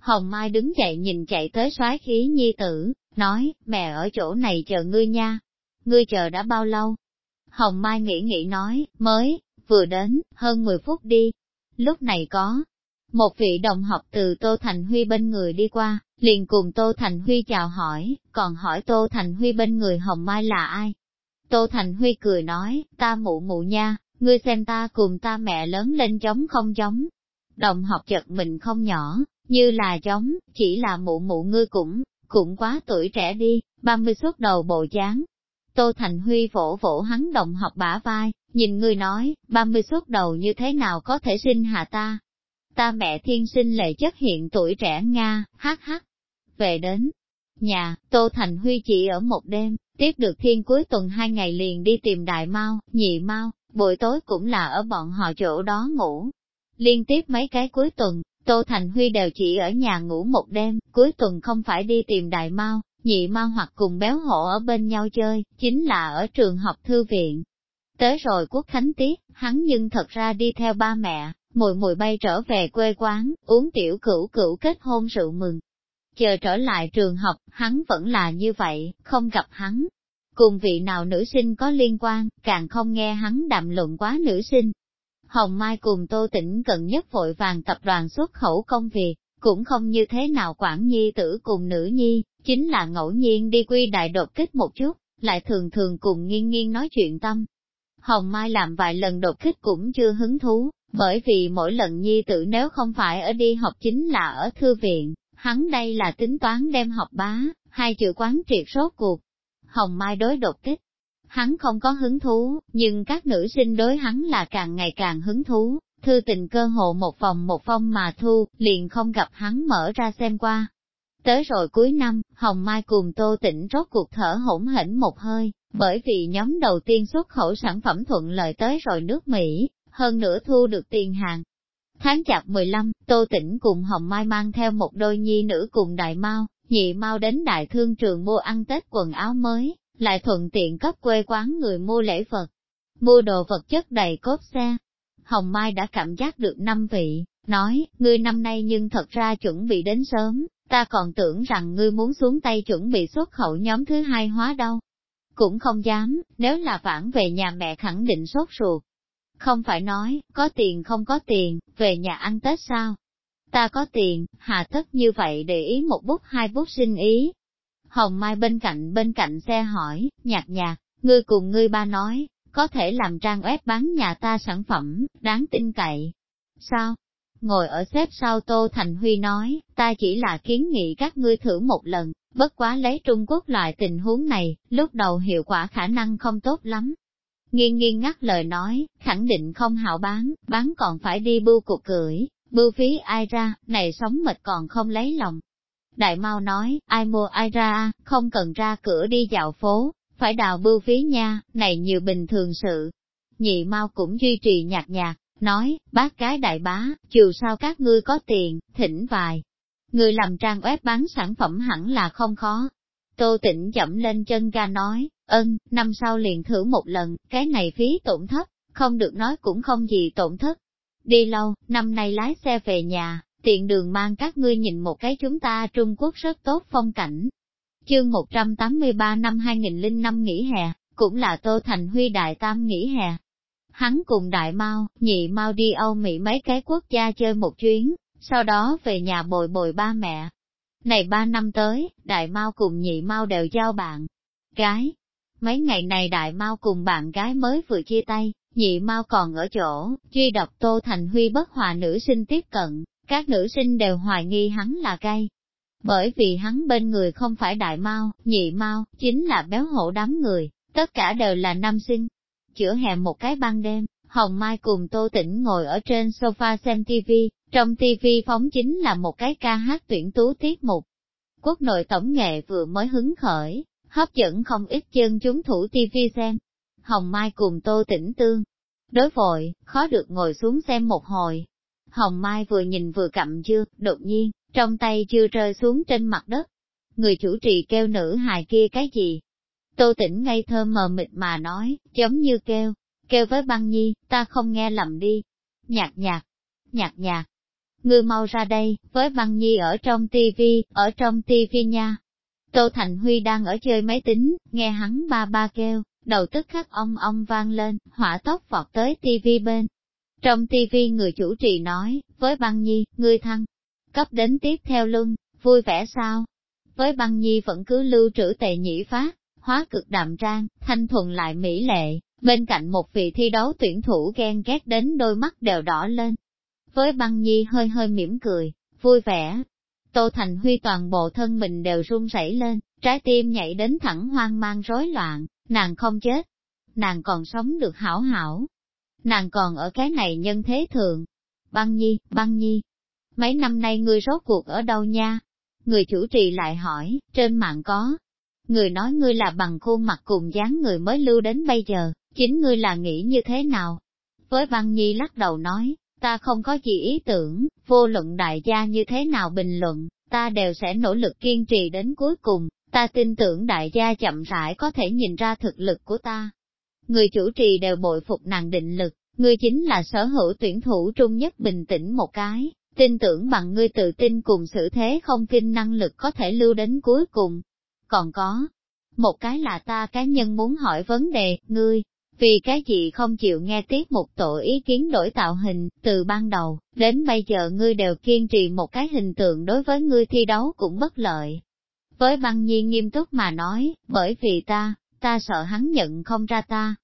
A: Hồng Mai đứng dậy nhìn chạy tới soái khí nhi tử, nói, mẹ ở chỗ này chờ ngươi nha. Ngươi chờ đã bao lâu? Hồng Mai nghĩ nghĩ nói, mới, vừa đến, hơn 10 phút đi. Lúc này có, một vị đồng học từ Tô Thành Huy bên người đi qua, liền cùng Tô Thành Huy chào hỏi, còn hỏi Tô Thành Huy bên người Hồng Mai là ai? Tô Thành Huy cười nói, ta mụ mụ nha, ngươi xem ta cùng ta mẹ lớn lên giống không giống. Đồng học chật mình không nhỏ, như là giống, chỉ là mụ mụ ngươi cũng, cũng quá tuổi trẻ đi, 30 suốt đầu bộ dáng. Tô Thành Huy vỗ vỗ hắn đồng học bả vai, nhìn ngươi nói, 30 suốt đầu như thế nào có thể sinh hạ ta. Ta mẹ thiên sinh lệ chất hiện tuổi trẻ Nga, hát hát. Về đến nhà, Tô Thành Huy chỉ ở một đêm, tiếp được thiên cuối tuần hai ngày liền đi tìm đại mau, nhị mau, buổi tối cũng là ở bọn họ chỗ đó ngủ. Liên tiếp mấy cái cuối tuần, Tô Thành Huy đều chỉ ở nhà ngủ một đêm, cuối tuần không phải đi tìm đại mau, nhị mau hoặc cùng béo hổ ở bên nhau chơi, chính là ở trường học thư viện. Tới rồi quốc khánh tiết, hắn nhưng thật ra đi theo ba mẹ, mùi mùi bay trở về quê quán, uống tiểu cửu cửu kết hôn rượu mừng. Chờ trở lại trường học, hắn vẫn là như vậy, không gặp hắn. Cùng vị nào nữ sinh có liên quan, càng không nghe hắn đàm luận quá nữ sinh. Hồng Mai cùng Tô Tĩnh cần nhất vội vàng tập đoàn xuất khẩu công việc, cũng không như thế nào quản nhi tử cùng nữ nhi, chính là ngẫu nhiên đi quy đại đột kích một chút, lại thường thường cùng nghiêng nghiêng nói chuyện tâm. Hồng Mai làm vài lần đột kích cũng chưa hứng thú, bởi vì mỗi lần nhi tử nếu không phải ở đi học chính là ở thư viện, hắn đây là tính toán đem học bá, hai chữ quán triệt rốt cuộc. Hồng Mai đối đột kích, hắn không có hứng thú, nhưng các nữ sinh đối hắn là càng ngày càng hứng thú, thư tình cơ hộ một vòng một phong mà thu, liền không gặp hắn mở ra xem qua. Tới rồi cuối năm, Hồng Mai cùng Tô Tĩnh rốt cuộc thở hổn hển một hơi, bởi vì nhóm đầu tiên xuất khẩu sản phẩm thuận lợi tới rồi nước Mỹ, hơn nữa thu được tiền hàng. Tháng chạp 15, Tô Tĩnh cùng Hồng Mai mang theo một đôi nhi nữ cùng đại mau, nhị mau đến đại thương trường mua ăn Tết quần áo mới, lại thuận tiện cấp quê quán người mua lễ vật. Mua đồ vật chất đầy cốt xe. Hồng Mai đã cảm giác được năm vị, nói, ngươi năm nay nhưng thật ra chuẩn bị đến sớm, ta còn tưởng rằng ngươi muốn xuống tay chuẩn bị xuất khẩu nhóm thứ hai hóa đâu. Cũng không dám, nếu là vãn về nhà mẹ khẳng định sốt ruột. Không phải nói, có tiền không có tiền, về nhà ăn Tết sao? Ta có tiền, hà tất như vậy để ý một bút hai bút sinh ý, Hồng Mai bên cạnh bên cạnh xe hỏi, nhạt nhạt, ngươi cùng ngươi ba nói, có thể làm trang web bán nhà ta sản phẩm, đáng tin cậy. Sao? Ngồi ở xếp sau Tô Thành Huy nói, ta chỉ là kiến nghị các ngươi thử một lần, bất quá lấy Trung Quốc loại tình huống này, lúc đầu hiệu quả khả năng không tốt lắm. Nghiên nghiên ngắt lời nói, khẳng định không hảo bán, bán còn phải đi bưu cục cưỡi, bưu phí ai ra, này sống mệt còn không lấy lòng, Đại Mao nói, ai mua ai ra, không cần ra cửa đi dạo phố, phải đào bưu phí nha, này nhiều bình thường sự. Nhị Mao cũng duy trì nhạt nhạt, nói, bác cái đại bá, dù sao các ngươi có tiền, thỉnh vài. Người làm trang web bán sản phẩm hẳn là không khó. Tô tĩnh chậm lên chân ga nói, ân, năm sau liền thử một lần, cái này phí tổn thất, không được nói cũng không gì tổn thất. Đi lâu, năm nay lái xe về nhà, tiện đường mang các ngươi nhìn một cái chúng ta Trung Quốc rất tốt phong cảnh. Chương 183 năm 2005 nghỉ hè, cũng là Tô Thành Huy Đại Tam nghỉ hè. Hắn cùng Đại Mao, nhị Mao đi Âu Mỹ mấy cái quốc gia chơi một chuyến, sau đó về nhà bồi bồi ba mẹ. Này ba năm tới, Đại Mao cùng nhị Mao đều giao bạn. Gái. Mấy ngày này Đại Mao cùng bạn gái mới vừa chia tay, nhị Mao còn ở chỗ, duy độc Tô Thành Huy bất hòa nữ sinh tiếp cận, các nữ sinh đều hoài nghi hắn là gay. Bởi vì hắn bên người không phải đại mau, nhị mau, chính là béo hổ đám người, tất cả đều là nam sinh. Chữa hè một cái ban đêm, Hồng Mai cùng Tô Tĩnh ngồi ở trên sofa xem TV, trong TV phóng chính là một cái ca hát tuyển tú tiết mục. Quốc nội tổng nghệ vừa mới hứng khởi, hấp dẫn không ít chân chúng thủ TV xem. Hồng Mai cùng Tô Tĩnh tương. Đối vội, khó được ngồi xuống xem một hồi, Hồng Mai vừa nhìn vừa cặm chưa, đột nhiên, trong tay chưa rơi xuống trên mặt đất. Người chủ trì kêu nữ hài kia cái gì? Tô tĩnh ngây thơ mờ mịt mà nói, giống như kêu, kêu với băng nhi, ta không nghe lầm đi. Nhạc nhạc, nhạc nhạc. Ngươi mau ra đây, với băng nhi ở trong tivi, ở trong tivi nha. Tô Thành Huy đang ở chơi máy tính, nghe hắn ba ba kêu, đầu tức khắc ong ong vang lên, hỏa tốc vọt tới tivi bên, trong tivi người chủ trì nói, với băng nhi, ngươi thăng, cấp đến tiếp theo luân, vui vẻ sao? Với băng nhi vẫn cứ lưu trữ tệ nhĩ phát, hóa cực đạm trang, thanh thuần lại mỹ lệ, bên cạnh một vị thi đấu tuyển thủ ghen ghét đến đôi mắt đều đỏ lên. Với băng nhi hơi hơi mỉm cười, vui vẻ. Tô Thành Huy toàn bộ thân mình đều run rẩy lên, trái tim nhảy đến thẳng hoang mang rối loạn, nàng không chết. Nàng còn sống được hảo hảo. Nàng còn ở cái này nhân thế thường. Băng nhi, băng nhi. Mấy năm nay ngươi rốt cuộc ở đâu nha? Người chủ trì lại hỏi, trên mạng có. Người nói ngươi là bằng khuôn mặt cùng dáng người mới lưu đến bây giờ, chính ngươi là nghĩ như thế nào? Với băng nhi lắc đầu nói, ta không có gì ý tưởng, vô luận đại gia như thế nào bình luận, ta đều sẽ nỗ lực kiên trì đến cuối cùng, ta tin tưởng đại gia chậm rãi có thể nhìn ra thực lực của ta. Người chủ trì đều bội phục nàng định lực, ngươi chính là sở hữu tuyển thủ trung nhất bình tĩnh một cái, tin tưởng bằng ngươi tự tin cùng sự thế không kinh năng lực có thể lưu đến cuối cùng. Còn có, một cái là ta cá nhân muốn hỏi vấn đề, ngươi, vì cái gì không chịu nghe tiết một tổ ý kiến đổi tạo hình, từ ban đầu, đến bây giờ ngươi đều kiên trì một cái hình tượng đối với ngươi thi đấu cũng bất lợi. Với băng nhi nghiêm túc mà nói, bởi vì ta, ta sợ hắn nhận không ra ta.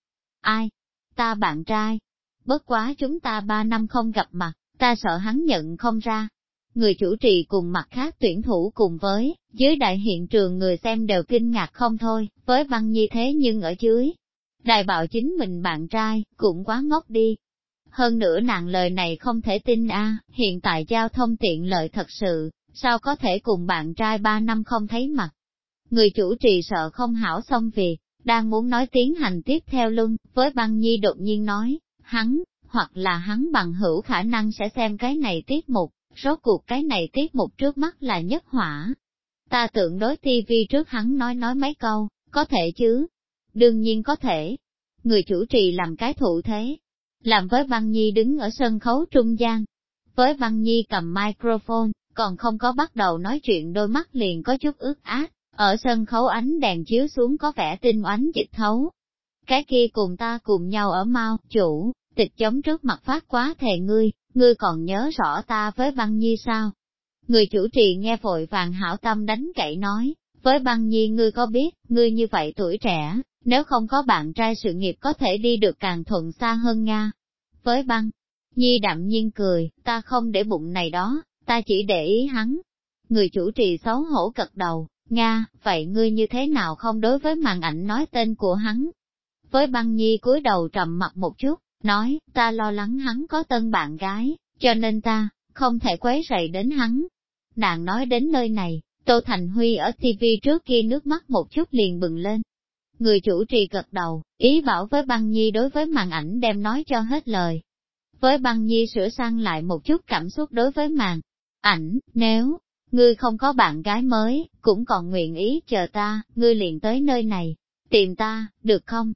A: Ai? Ta bạn trai. Bất quá chúng ta ba năm không gặp mặt, ta sợ hắn nhận không ra. Người chủ trì cùng mặt khác tuyển thủ cùng với, dưới đại hiện trường người xem đều kinh ngạc không thôi, với băng nhi thế nhưng ở dưới. Đại bạo chính mình bạn trai, cũng quá ngốc đi. Hơn nữa nàng lời này không thể tin a hiện tại giao thông tiện lợi thật sự, sao có thể cùng bạn trai ba năm không thấy mặt. Người chủ trì sợ không hảo xong việc, đang muốn nói tiến hành tiếp theo luôn, với băng nhi đột nhiên nói, hắn, hoặc là hắn bằng hữu khả năng sẽ xem cái này tiết mục, rốt cuộc cái này tiết mục trước mắt là nhất hỏa. Ta tưởng đối tivi trước hắn nói nói mấy câu, có thể chứ? Đương nhiên có thể. Người chủ trì làm cái thụ thế, làm với băng nhi đứng ở sân khấu trung gian. Với băng nhi cầm microphone, còn không có bắt đầu nói chuyện đôi mắt liền có chút ướt át, ở sân khấu ánh đèn chiếu xuống có vẻ tinh oánh dịch thấu. Cái kia cùng ta cùng nhau ở mau, chủ, tịch chống trước mặt phát quá thề ngươi, ngươi còn nhớ rõ ta với băng nhi sao? Người chủ trì nghe vội vàng hảo tâm đánh cậy nói, với băng nhi ngươi có biết, ngươi như vậy tuổi trẻ, nếu không có bạn trai sự nghiệp có thể đi được càng thuận xa hơn Nga. Với băng, nhi đạm nhiên cười, ta không để bụng này đó, ta chỉ để ý hắn. Người chủ trì xấu hổ cật đầu, Nga, vậy ngươi như thế nào không đối với màn ảnh nói tên của hắn? Với băng nhi cúi đầu trầm mặt một chút, nói, ta lo lắng hắn có tân bạn gái, cho nên ta, không thể quấy rầy đến hắn. Nàng nói đến nơi này, Tô Thành Huy ở TV trước kia nước mắt một chút liền bừng lên. Người chủ trì gật đầu, ý bảo với băng nhi đối với màn ảnh đem nói cho hết lời. Với băng nhi sửa sang lại một chút cảm xúc đối với màn ảnh, nếu, ngươi không có bạn gái mới, cũng còn nguyện ý chờ ta, ngươi liền tới nơi này, tìm ta, được không?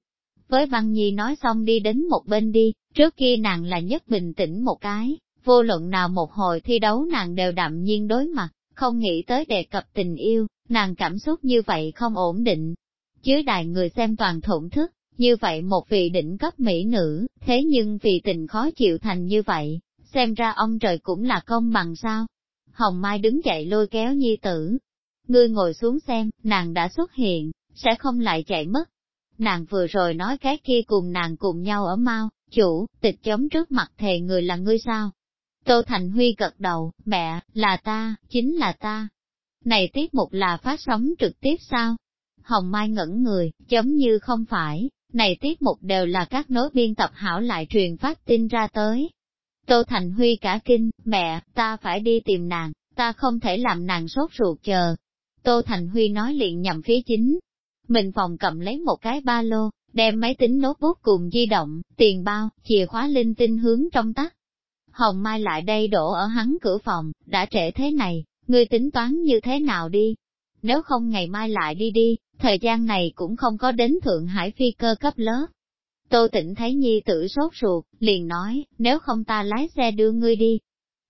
A: Với băng nhi nói xong đi đến một bên đi, trước kia nàng là nhất bình tĩnh một cái, vô luận nào một hồi thi đấu nàng đều đạm nhiên đối mặt, không nghĩ tới đề cập tình yêu, nàng cảm xúc như vậy không ổn định. Dưới đài người xem toàn thổn thức, như vậy một vị đỉnh cấp mỹ nữ, thế nhưng vì tình khó chịu thành như vậy, xem ra ông trời cũng là công bằng sao. Hồng Mai đứng dậy lôi kéo nhi tử. Ngươi ngồi xuống xem, nàng đã xuất hiện, sẽ không lại chạy mất. Nàng vừa rồi nói cái kia cùng nàng cùng nhau ở mau, chủ, tịch chống trước mặt thề người là ngươi sao? Tô Thành Huy gật đầu, mẹ, là ta, chính là ta. Này tiết mục là phát sóng trực tiếp sao? Hồng Mai ngẩn người, giống như không phải, này tiết mục đều là các nối biên tập hảo lại truyền phát tin ra tới, Tô Thành Huy cả kinh, mẹ, ta phải đi tìm nàng, ta không thể làm nàng sốt ruột chờ. Tô Thành Huy nói liền nhầm phía chính. Mình phòng cầm lấy một cái ba lô, đem máy tính notebook cùng di động, tiền bao, chìa khóa linh tinh hướng trong tắt. Hồng Mai lại đây đổ ở hắn cửa phòng, đã trễ thế này, ngươi tính toán như thế nào đi? Nếu không ngày mai lại đi đi, thời gian này cũng không có đến Thượng Hải phi cơ cấp lớp. Tô Tĩnh thấy nhi tử sốt ruột, liền nói, nếu không ta lái xe đưa ngươi đi.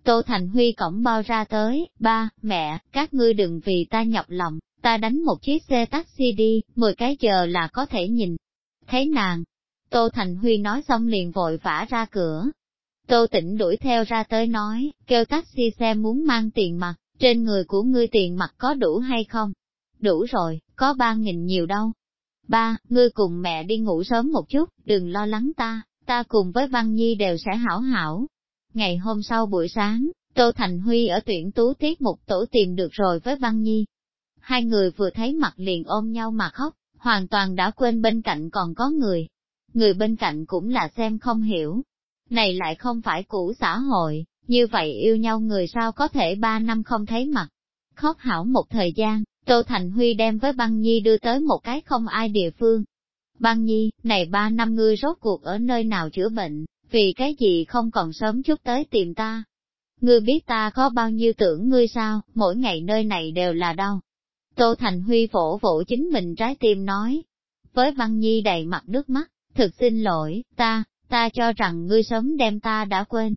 A: Tô Thành Huy cổng bao ra tới, ba, mẹ, các ngươi đừng vì ta nhọc lòng, ta đánh một chiếc xe taxi đi, 10 cái giờ là có thể nhìn. Thấy nàng, Tô Thành Huy nói xong liền vội vã ra cửa. Tô Tĩnh đuổi theo ra tới nói, kêu taxi xe muốn mang tiền mặt, trên người của ngươi tiền mặt có đủ hay không? Đủ rồi, có ba nghìn nhiều đâu. Ba, ngươi cùng mẹ đi ngủ sớm một chút, đừng lo lắng ta, ta cùng với băng nhi đều sẽ hảo hảo. Ngày hôm sau buổi sáng, Tô Thành Huy ở tuyển tú tiết một tổ tìm được rồi với băng nhi. Hai người vừa thấy mặt liền ôm nhau mà khóc, hoàn toàn đã quên bên cạnh còn có người. Người bên cạnh cũng là xem không hiểu. Này lại không phải cũ xã hội, như vậy yêu nhau người sao có thể ba năm không thấy mặt. Khóc hảo một thời gian, Tô Thành Huy đem với băng nhi đưa tới một cái không ai địa phương. Băng nhi, này ba năm ngươi rốt cuộc ở nơi nào chữa bệnh, vì cái gì không còn sớm chút tới tìm ta. Ngươi biết ta có bao nhiêu tưởng ngươi sao, mỗi ngày nơi này đều là đau. Tô Thành Huy vỗ vỗ chính mình trái tim nói. Với băng nhi đầy mặt nước mắt, thực xin lỗi, ta, ta cho rằng ngươi sớm đem ta đã quên.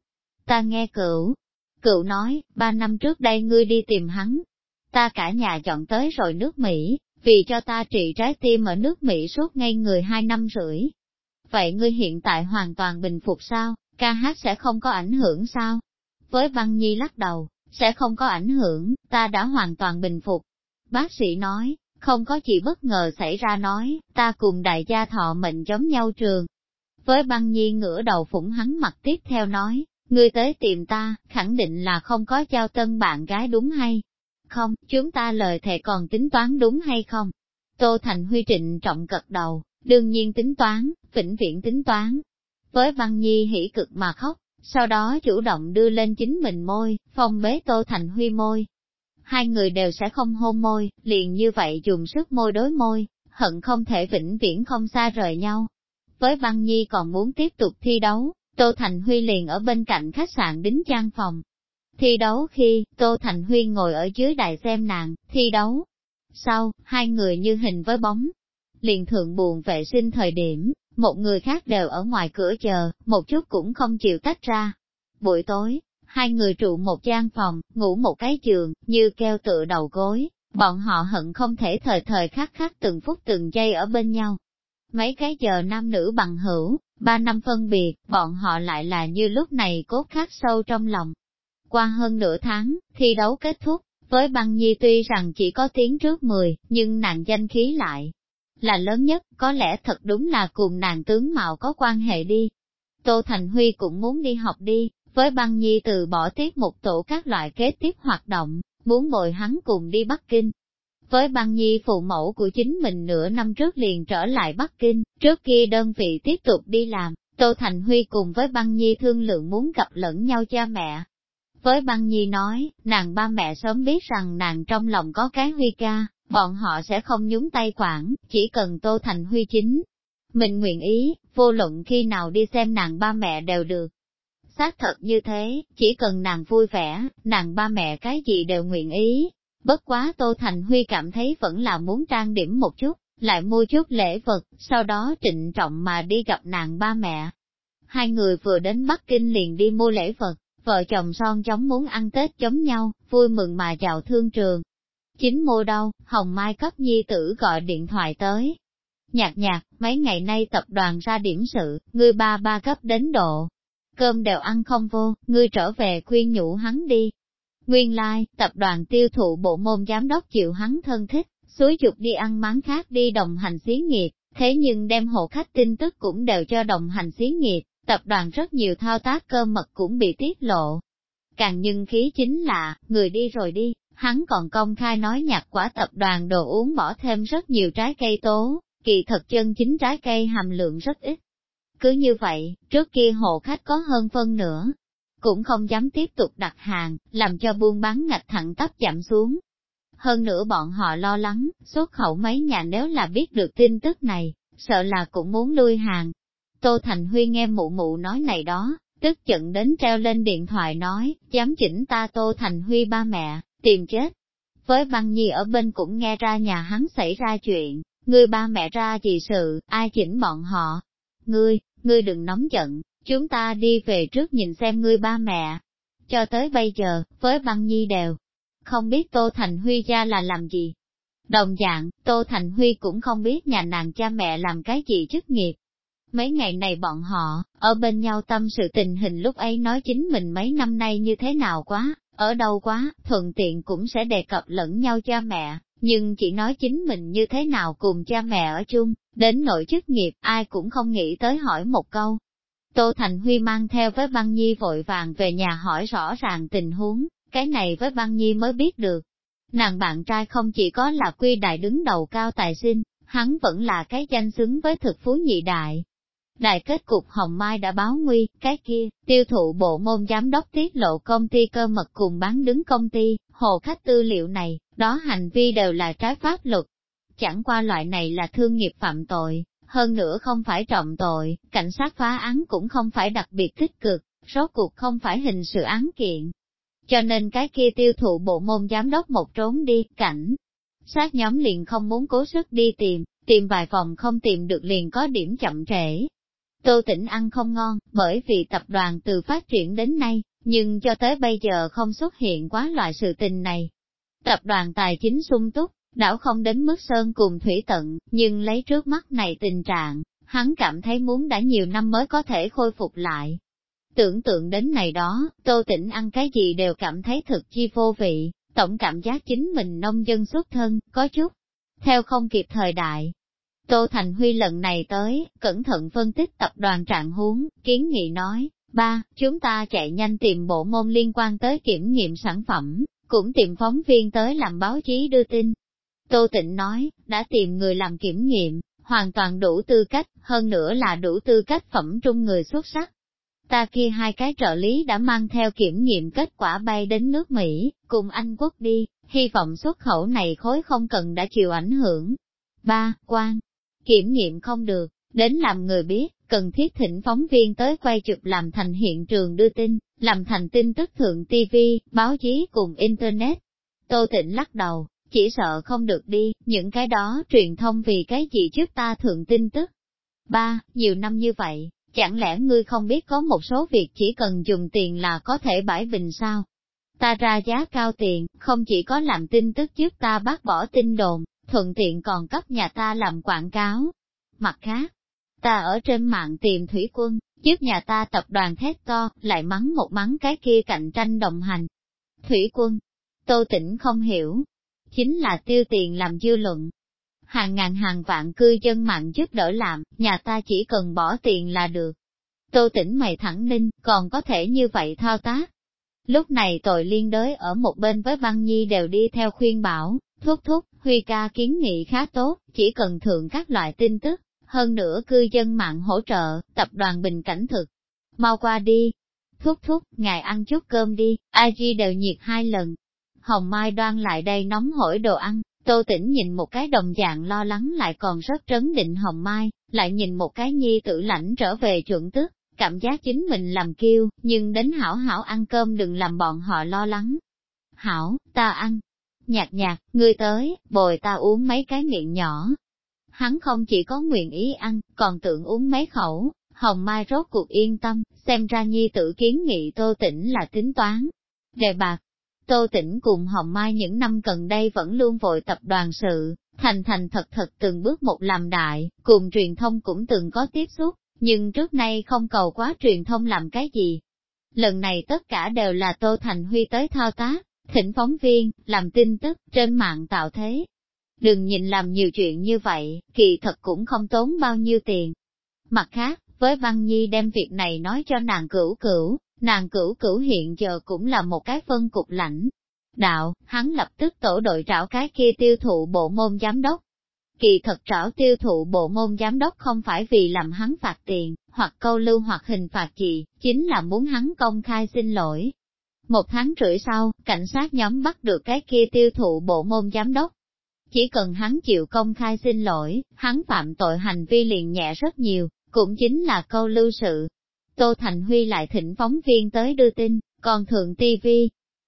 A: Ta nghe cửu, cựu nói, ba năm trước đây ngươi đi tìm hắn. Ta cả nhà chọn tới rồi nước Mỹ, vì cho ta trị trái tim ở nước Mỹ suốt ngay người hai năm rưỡi. Vậy ngươi hiện tại hoàn toàn bình phục sao, ca hát sẽ không có ảnh hưởng sao? Với băng nhi lắc đầu, sẽ không có ảnh hưởng, ta đã hoàn toàn bình phục. Bác sĩ nói, không có gì bất ngờ xảy ra nói, ta cùng đại gia thọ mệnh giống nhau trường. Với băng nhi ngửa đầu phủng hắn mặt tiếp theo nói, ngươi tới tìm ta, khẳng định là không có giao tân bạn gái đúng hay? Không, chúng ta lời thề còn tính toán đúng hay không? Tô Thành Huy trịnh trọng cật đầu, đương nhiên tính toán, vĩnh viễn tính toán. Với băng nhi hỉ cực mà khóc, sau đó chủ động đưa lên chính mình môi, phong bế Tô Thành Huy môi. Hai người đều sẽ không hôn môi, liền như vậy dùng sức môi đối môi, hận không thể vĩnh viễn không xa rời nhau. Với băng nhi còn muốn tiếp tục thi đấu, Tô Thành Huy liền ở bên cạnh khách sạn đính trang phòng. Thi đấu khi, Tô Thành Huy ngồi ở dưới đài xem nàng, thi đấu. Sau, hai người như hình với bóng. Liền thượng buồn vệ sinh thời điểm, một người khác đều ở ngoài cửa chờ, một chút cũng không chịu tách ra. Buổi tối, hai người trụ một gian phòng, ngủ một cái giường, như keo tựa đầu gối, bọn họ hận không thể thời thời khắc khắc từng phút từng giây ở bên nhau. Mấy cái giờ nam nữ bằng hữu, ba năm phân biệt, bọn họ lại là như lúc này cốt khắc sâu trong lòng. Qua hơn nửa tháng, thi đấu kết thúc, với băng nhi tuy rằng chỉ có tiếng trước 10, nhưng nàng danh khí lại là lớn nhất, có lẽ thật đúng là cùng nàng tướng mạo có quan hệ đi. Tô Thành Huy cũng muốn đi học đi, với băng nhi từ bỏ tiết một tổ các loại kế tiếp hoạt động, muốn bồi hắn cùng đi Bắc Kinh. Với băng nhi phụ mẫu của chính mình nửa năm trước liền trở lại Bắc Kinh, trước kia đơn vị tiếp tục đi làm, Tô Thành Huy cùng với băng nhi thương lượng muốn gặp lẫn nhau cha mẹ. Với băng nhi nói, nàng ba mẹ sớm biết rằng nàng trong lòng có cái Huy ca, bọn họ sẽ không nhúng tay quản, chỉ cần Tô Thành Huy chính. Mình nguyện ý, vô luận khi nào đi xem nàng ba mẹ đều được. Xác thật như thế, chỉ cần nàng vui vẻ, nàng ba mẹ cái gì đều nguyện ý. Bất quá Tô Thành Huy cảm thấy vẫn là muốn trang điểm một chút, lại mua chút lễ vật, sau đó trịnh trọng mà đi gặp nàng ba mẹ. Hai người vừa đến Bắc Kinh liền đi mua lễ vật, vợ chồng son chống muốn ăn Tết chống nhau, vui mừng mà chào thương trường, Chính mua đâu, Hồng Mai cấp nhi tử gọi điện thoại tới. Nhạc nhạc, mấy ngày nay tập đoàn ra điểm sự, ngươi ba ba cấp đến độ. Cơm đều ăn không vô, ngươi trở về khuyên nhủ hắn đi. Nguyên lai, like, tập đoàn tiêu thụ bộ môn giám đốc chịu hắn thân thích, suối dục đi ăn máng khác đi đồng hành xí nghiệp, thế nhưng đem hộ khách tin tức cũng đều cho đồng hành xí nghiệp, tập đoàn rất nhiều thao tác cơ mật cũng bị tiết lộ. Càng nhưng khí chính là, người đi rồi đi, Hắn còn công khai nói nhặt quả tập đoàn đồ uống bỏ thêm rất nhiều trái cây tố, kỳ thật chân chính trái cây hàm lượng rất ít. Cứ như vậy, trước kia hộ khách có hơn phân nữa, cũng không dám tiếp tục đặt hàng, làm cho buôn bán ngạch thẳng tắp giảm xuống. Hơn nữa bọn họ lo lắng, xuất khẩu mấy nhà nếu là biết được tin tức này, sợ là cũng muốn lui hàng. Tô Thành Huy nghe mụ mụ nói này đó, tức giận đến treo lên điện thoại nói, dám chỉnh ta Tô Thành Huy ba mẹ, tìm chết. Với băng nhi ở bên cũng nghe ra nhà hắn xảy ra chuyện, ngươi ba mẹ ra gì sự, ai chỉnh bọn họ. Ngươi, ngươi đừng nóng giận, chúng ta đi về trước nhìn xem ngươi ba mẹ. Cho tới bây giờ, với băng nhi đều, không biết Tô Thành Huy ra là làm gì. Đồng dạng, Tô Thành Huy cũng không biết nhà nàng cha mẹ làm cái gì chức nghiệp. Mấy ngày này bọn họ, ở bên nhau tâm sự tình hình lúc ấy nói chính mình mấy năm nay như thế nào quá, ở đâu quá, thuận tiện cũng sẽ đề cập lẫn nhau cha mẹ, nhưng chỉ nói chính mình như thế nào cùng cha mẹ ở chung, đến nội chức nghiệp ai cũng không nghĩ tới hỏi một câu. Tô Thành Huy mang theo với băng nhi vội vàng về nhà hỏi rõ ràng tình huống, cái này với băng nhi mới biết được. Nàng bạn trai không chỉ có là quy đại đứng đầu cao tài sinh, hắn vẫn là cái danh xứng với thực phú nhị đại. Đại kết cục Hồng Mai đã báo nguy, cái kia, tiêu thụ bộ môn giám đốc tiết lộ công ty cơ mật cùng bán đứng công ty, hồ khách tư liệu này, đó hành vi đều là trái pháp luật. Chẳng qua loại này là thương nghiệp phạm tội, hơn nữa không phải trọng tội, cảnh sát phá án cũng không phải đặc biệt tích cực, rốt cuộc không phải hình sự án kiện. Cho nên cái kia tiêu thụ bộ môn giám đốc một trốn đi, cảnh. Sát nhóm liền không muốn cố sức đi tìm, tìm vài vòng không tìm được liền có điểm chậm trễ. Tô tỉnh ăn không ngon, bởi vì tập đoàn từ phát triển đến nay, nhưng cho tới bây giờ không xuất hiện quá loại sự tình này. Tập đoàn tài chính sung túc, Đảo không đến mức sơn cùng thủy tận, nhưng lấy trước mắt này tình trạng, hắn cảm thấy muốn đã nhiều năm mới có thể khôi phục lại. Tưởng tượng đến này đó, tô tĩnh ăn cái gì đều cảm thấy thực chi vô vị, tổng cảm giác chính mình nông dân xuất thân, có chút, theo không kịp thời đại. Tô Thành Huy lần này tới, cẩn thận phân tích tập đoàn trạng huống, kiến nghị nói, ba, chúng ta chạy nhanh tìm bộ môn liên quan tới kiểm nghiệm sản phẩm, cũng tìm phóng viên tới làm báo chí đưa tin, Tô Tịnh nói, đã tìm người làm kiểm nghiệm, hoàn toàn đủ tư cách, hơn nữa là đủ tư cách phẩm trung người xuất sắc. Ta kia hai cái trợ lý đã mang theo kiểm nghiệm kết quả bay đến nước Mỹ, cùng Anh quốc đi, hy vọng xuất khẩu này khối không cần đã chịu ảnh hưởng. Ba, quan, kiểm nghiệm không được, đến làm người biết, cần thiết thỉnh phóng viên tới quay chụp làm thành hiện trường đưa tin, làm thành tin tức thượng TV, báo chí cùng Internet. Tô Tịnh lắc đầu, chỉ sợ không được đi, những cái đó truyền thông vì cái gì trước ta thường tin tức. Ba, nhiều năm như vậy, chẳng lẽ ngươi không biết có một số việc chỉ cần dùng tiền là có thể bãi bình sao? Ta ra giá cao tiền, không chỉ có làm tin tức trước ta bác bỏ tin đồn, thuận tiện còn cấp nhà ta làm quảng cáo. Mặt khác, ta ở trên mạng tìm thủy quân, giúp nhà ta tập đoàn thét to, lại mắng một mắng cái kia cạnh tranh đồng hành. Thủy quân, Tô Tĩnh không hiểu, chính là tiêu tiền làm dư luận. Hàng ngàn hàng vạn cư dân mạng giúp đỡ làm, nhà ta chỉ cần bỏ tiền là được. Tô tỉnh mày thẳng ninh, còn có thể như vậy thao tác. Lúc này tội liên đới ở một bên với băng nhi đều đi theo khuyên bảo, thúc thúc, Huy ca kiến nghị khá tốt, chỉ cần thượng các loại tin tức, hơn nữa cư dân mạng hỗ trợ, tập đoàn bình cảnh thực. Mau qua đi. Thúc thúc, ngài ăn chút cơm đi, IG đều nhiệt hai lần, Hồng Mai đoan lại đây nóng hổi đồ ăn, Tô Tĩnh nhìn một cái đồng dạng lo lắng lại còn rất trấn định Hồng Mai, lại nhìn một cái nhi tử lãnh trở về chuẩn tức, cảm giác chính mình làm kiêu, nhưng đến hảo hảo ăn cơm đừng làm bọn họ lo lắng. Hảo, ta ăn. Nhạt nhạt, ngươi tới, bồi ta uống mấy cái miệng nhỏ. Hắn không chỉ có nguyện ý ăn, còn tưởng uống mấy khẩu, Hồng Mai rốt cuộc yên tâm, xem ra nhi tử kiến nghị Tô Tĩnh là tính toán. Đề bạc, Tô Tĩnh cùng Hồng Mai những năm gần đây vẫn luôn vội tập đoàn sự, thành thành thật thật từng bước một làm đại, cùng truyền thông cũng từng có tiếp xúc, nhưng trước nay không cầu quá truyền thông làm cái gì. Lần này tất cả đều là Tô Thành Huy tới thao tác, thỉnh phóng viên, làm tin tức, trên mạng tạo thế. Đừng nhìn làm nhiều chuyện như vậy, kỳ thật cũng không tốn bao nhiêu tiền. Mặt khác, với Văn Nhi đem việc này nói cho nàng cửu cửu, Nàng cửu cửu hiện giờ cũng là một cái phân cục lãnh. Đạo, hắn lập tức tổ đội trảo cái kia tiêu thụ bộ môn giám đốc. Kỳ thật trảo tiêu thụ bộ môn giám đốc không phải vì làm hắn phạt tiền, hoặc câu lưu hoặc hình phạt gì, chính là muốn hắn công khai xin lỗi. Một tháng rưỡi sau, cảnh sát nhóm bắt được cái kia tiêu thụ bộ môn giám đốc. Chỉ cần hắn chịu công khai xin lỗi, hắn phạm tội hành vi liền nhẹ rất nhiều, cũng chính là câu lưu sự, Tô Thành Huy lại thỉnh phóng viên tới đưa tin, còn thượng TV.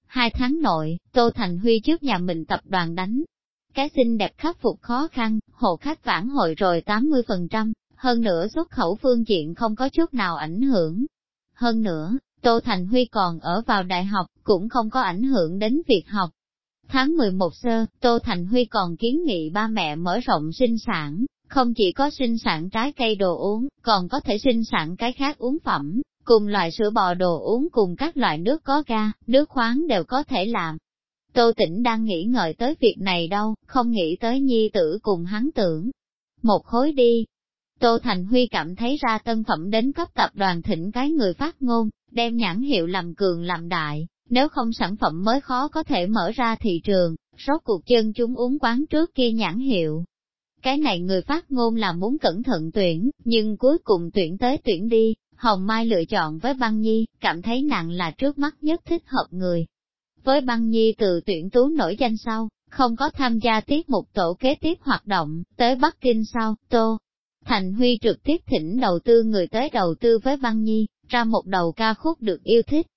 A: Hai tháng nội, Tô Thành Huy trước nhà mình tập đoàn đánh. Cái xinh đẹp khắc phục khó khăn, hộ khách vãn hồi rồi 80%, hơn nữa xuất khẩu phương diện không có chút nào ảnh hưởng. Hơn nữa, Tô Thành Huy còn ở vào đại học, cũng không có ảnh hưởng đến việc học. Tháng 11 sơ, Tô Thành Huy còn kiến nghị ba mẹ mở rộng sinh sản, không chỉ có sinh sản trái cây đồ uống, còn có thể sinh sản cái khác uống phẩm, cùng loại sữa bò đồ uống cùng các loại nước có ga, nước khoáng đều có thể làm. Tô Tĩnh đang nghĩ ngợi tới việc này đâu, không nghĩ tới nhi tử cùng hắn tưởng. Một khối đi. Tô Thành Huy cảm thấy ra tân phẩm đến cấp tập đoàn thỉnh cái người phát ngôn, đem nhãn hiệu làm cường làm đại, nếu không sản phẩm mới khó có thể mở ra thị trường, rốt cuộc chân chúng uống quán trước kia nhãn hiệu. Cái này người phát ngôn là muốn cẩn thận tuyển, nhưng cuối cùng tuyển tới tuyển đi, Hồng Mai lựa chọn với băng nhi, cảm thấy nặng là trước mắt nhất thích hợp người. Với băng nhi từ tuyển tú nổi danh sau, không có tham gia tiết mục tổ kế tiếp hoạt động, tới Bắc Kinh sau, Tô. Thành Huy trực tiếp thỉnh đầu tư người tới đầu tư với băng nhi, ra một đầu ca khúc được yêu thích.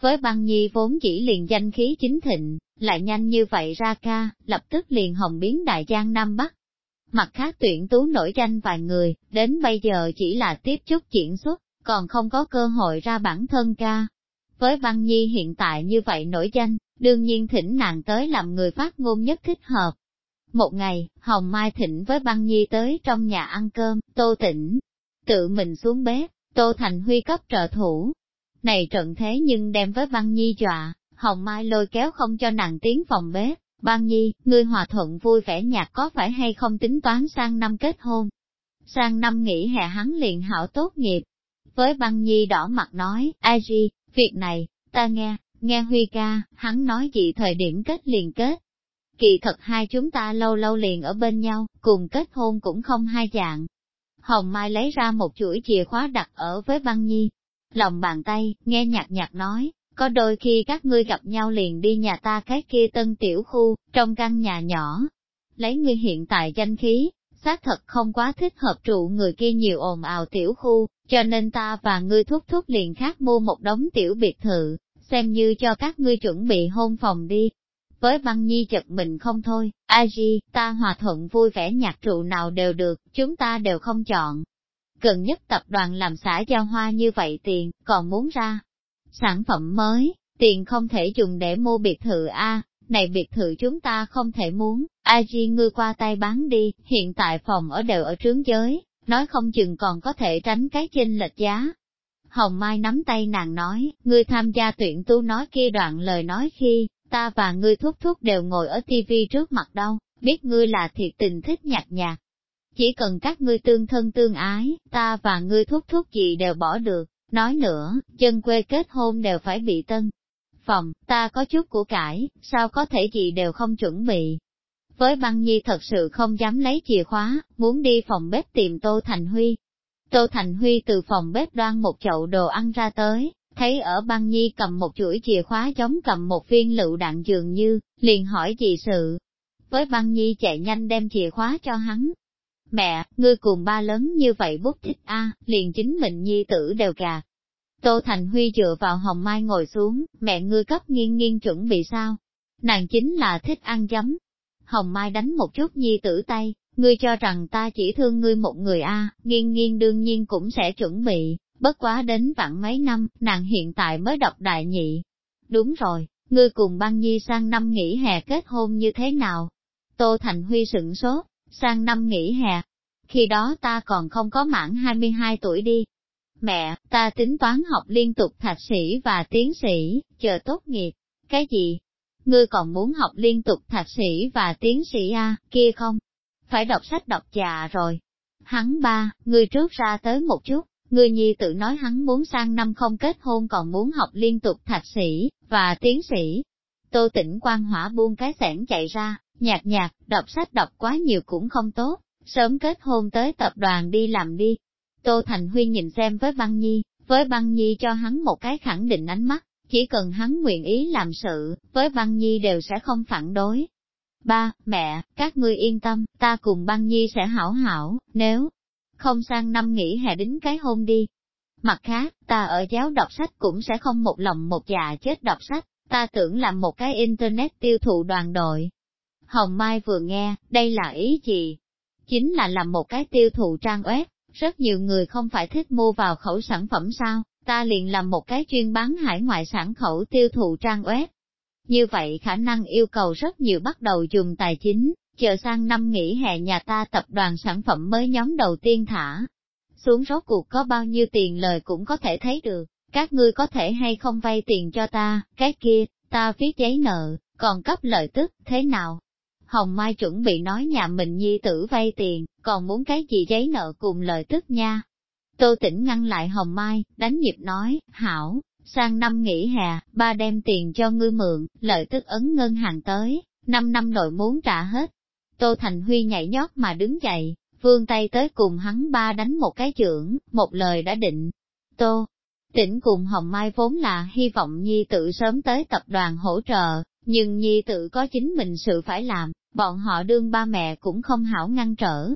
A: Với băng nhi vốn chỉ liền danh khí chính thịnh, lại nhanh như vậy ra ca, lập tức liền hồng biến đại giang Nam Bắc. Mặt khác tuyển tú nổi danh vài người, đến bây giờ chỉ là tiếp chút diễn xuất, còn không có cơ hội ra bản thân ca. Với băng nhi hiện tại như vậy nổi danh, đương nhiên thỉnh nàng tới làm người phát ngôn nhất thích hợp. Một ngày, Hồng Mai thỉnh với băng nhi tới trong nhà ăn cơm, tô tỉnh, tự mình xuống bếp, tô thành huy cấp trợ thủ. Này trận thế nhưng đem với băng nhi dọa, Hồng Mai lôi kéo không cho nàng tiến phòng bếp, băng nhi, ngươi hòa thuận vui vẻ nhạc có phải hay không tính toán sang năm kết hôn. Sang năm nghỉ hè hắn liền hảo tốt nghiệp. Với băng nhi đỏ mặt nói, ai gì, việc này, ta nghe, nghe Huy ca, hắn nói gì thời điểm kết liền kết. Kỳ thật hai chúng ta lâu lâu liền ở bên nhau, cùng kết hôn cũng không hai dạng. Hồng Mai lấy ra một chuỗi chìa khóa đặt ở với băng nhi. Lòng bàn tay, nghe nhạc nhạc nói, có đôi khi các ngươi gặp nhau liền đi nhà ta cái kia tân tiểu khu, trong căn nhà nhỏ. Lấy ngươi hiện tại danh khí, xác thật không quá thích hợp trụ người kia nhiều ồn ào tiểu khu, cho nên ta và ngươi thúc thúc liền khác mua một đống tiểu biệt thự, xem như cho các ngươi chuẩn bị hôn phòng đi. Với băng nhi chật mình không thôi, a di, ta hòa thuận vui vẻ nhạc trụ nào đều được, chúng ta đều không chọn. Gần nhất tập đoàn làm xã giao hoa như vậy tiền, còn muốn ra. Sản phẩm mới, tiền không thể dùng để mua biệt thự A, này biệt thự chúng ta không thể muốn, a di ngươi qua tay bán đi, hiện tại phòng ở đều ở trướng giới, nói không chừng còn có thể tránh cái chênh lệch giá, Hồng Mai nắm tay nàng nói, ngươi tham gia tuyển tu nói kia đoạn lời nói khi, ta và ngươi thúc thúc đều ngồi ở tivi trước mặt đâu, biết ngươi là thiệt tình thích nhạc nhạc. Chỉ cần các ngươi tương thân tương ái, ta và ngươi thúc thúc gì đều bỏ được, nói nữa, chân quê kết hôn đều phải bị tân. Phòng, ta có chút của cải, sao có thể gì đều không chuẩn bị. Với băng nhi thật sự không dám lấy chìa khóa, muốn đi phòng bếp tìm Tô Thành Huy, Tô Thành Huy từ phòng bếp đoan một chậu đồ ăn ra tới, thấy ở băng nhi cầm một chuỗi chìa khóa giống cầm một viên lựu đạn dường như, liền hỏi gì sự. Với băng nhi chạy nhanh đem chìa khóa cho hắn. Mẹ, ngươi cùng ba lớn như vậy bút thích a, liền chính mình nhi tử đều gạt. Tô Thành Huy dựa vào hồng mai ngồi xuống, mẹ ngươi cấp nghiêng nghiêng chuẩn bị sao? Nàng chính là thích ăn chấm. Hồng Mai đánh một chút nhi tử tay, Ngươi cho rằng ta chỉ thương ngươi một người a, à, nghiêng đương nhiên cũng sẽ chuẩn bị, bất quá đến vạn mấy năm, nàng hiện tại mới đọc đại nhị. Đúng rồi, ngươi cùng băng nhi sang năm nghỉ hè kết hôn như thế nào? Tô Thành Huy sửng sốt, sang năm nghỉ hè. Khi đó ta còn không có mãn 22 tuổi đi. Mẹ, ta tính toán học liên tục thạc sĩ và tiến sĩ, chờ tốt nghiệp. Cái gì? Ngươi còn muốn học liên tục thạc sĩ và tiến sĩ A, kia không? phải đọc sách đọc già rồi. Hắn ba, người trước ra tới một chút, người nhi tự nói hắn muốn sang năm không kết hôn còn muốn học liên tục thạc sĩ, và tiến sĩ. Tô tỉnh quan hỏa buông cái sẻn chạy ra, nhạt nhạt, đọc sách đọc quá nhiều cũng không tốt, sớm kết hôn tới tập đoàn đi làm đi. Tô Thành Huy nhìn xem với băng nhi, với băng nhi cho hắn một cái khẳng định ánh mắt, chỉ cần hắn nguyện ý làm sự, với băng nhi đều sẽ không phản đối, Ba, mẹ, các ngươi yên tâm, ta cùng băng nhi sẽ hảo hảo, nếu không sang năm nghỉ hè đính cái hôn đi. Mặt khác, ta ở giáo đọc sách cũng sẽ không một lòng một dạ chết đọc sách, ta tưởng làm một cái internet tiêu thụ đoàn đội. Hồng Mai vừa nghe, đây là ý gì? Chính là làm một cái tiêu thụ trang web, rất nhiều người không phải thích mua vào khẩu sản phẩm sao, ta liền làm một cái chuyên bán hải ngoại sản khẩu tiêu thụ trang web. Như vậy khả năng yêu cầu rất nhiều bắt đầu dùng tài chính, chờ sang năm nghỉ hè nhà ta tập đoàn sản phẩm mới nhóm đầu tiên thả. Xuống rốt cuộc có bao nhiêu tiền lời cũng có thể thấy được, các ngươi có thể hay không vay tiền cho ta, cái kia, ta viết giấy nợ, còn cấp lợi tức, thế nào? Hồng Mai chuẩn bị nói nhà mình nhi tử vay tiền, còn muốn cái gì giấy nợ cùng lời tức nha. Tô tỉnh ngăn lại Hồng Mai, đánh nhịp nói, hảo, sang năm nghỉ hè, ba đem tiền cho ngươi mượn, lợi tức ấn ngân hàng tới, năm năm nội muốn trả hết. Tô Thành Huy nhảy nhót mà đứng dậy, vươn tay tới cùng hắn ba đánh một cái chưởng, một lời đã định. Tô, tỉnh cùng Hồng Mai vốn là hy vọng Nhi tự sớm tới tập đoàn hỗ trợ, nhưng Nhi tự có chính mình sự phải làm, bọn họ đương ba mẹ cũng không hảo ngăn trở.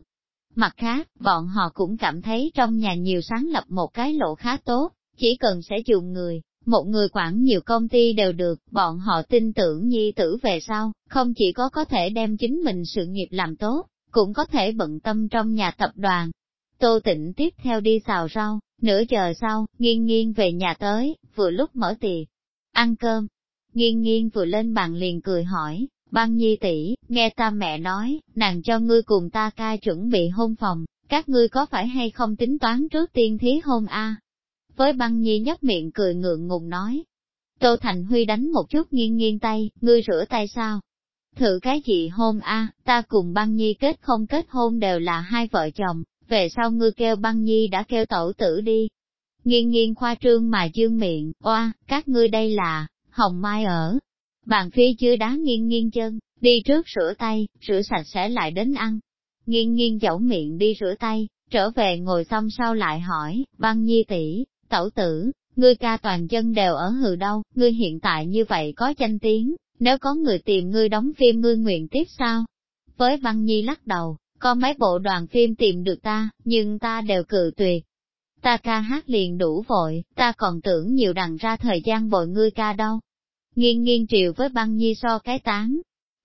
A: Mặt khác, bọn họ cũng cảm thấy trong nhà nhiều sáng lập một cái lộ khá tốt, chỉ cần sẽ dùng người, một người quản nhiều công ty đều được, bọn họ tin tưởng nhi tử về sau, không chỉ có có thể đem chính mình sự nghiệp làm tốt, cũng có thể bận tâm trong nhà tập đoàn. Tô tịnh tiếp theo đi xào rau, nửa giờ sau, nghiêng nghiêng về nhà tới, vừa lúc mở tiệc, ăn cơm. Nghiêng nghiêng vừa lên bàn liền cười hỏi, băng nhi tỷ, nghe ta mẹ nói, nàng cho ngươi cùng ta ca chuẩn bị hôn phòng, các ngươi có phải hay không tính toán trước tiên thí hôn a? Với băng nhi nhấp miệng cười ngượng ngùng nói. Tô Thành Huy đánh một chút nghiêng nghiêng tay, ngươi rửa tay sao? Thử cái gì hôn a, ta cùng băng nhi kết không kết hôn đều là hai vợ chồng, về sau ngươi kêu băng nhi đã kêu tẩu tử đi. Nghiêng nghiêng khoa trương mà dương miệng, oa, các ngươi đây là, hồng mai ở. Bàn phi chưa đá nghiêng nghiêng chân, đi trước rửa tay, rửa sạch sẽ lại đến ăn. Nghiêng nghiêng chẩu miệng đi rửa tay, trở về ngồi xong sau lại hỏi, băng nhi tỷ tẩu tử, ngươi ca toàn chân đều ở hừ đâu, ngươi hiện tại như vậy có danh tiếng, nếu có người tìm ngươi đóng phim ngươi nguyện tiếp sao? Với băng nhi lắc đầu, có mấy bộ đoàn phim tìm được ta, nhưng ta đều cự tuyệt. Ta ca hát liền đủ vội, ta còn tưởng nhiều đằng ra thời gian bội ngươi ca đâu. Nghiêng nghiêng triều với băng nhi so cái tán.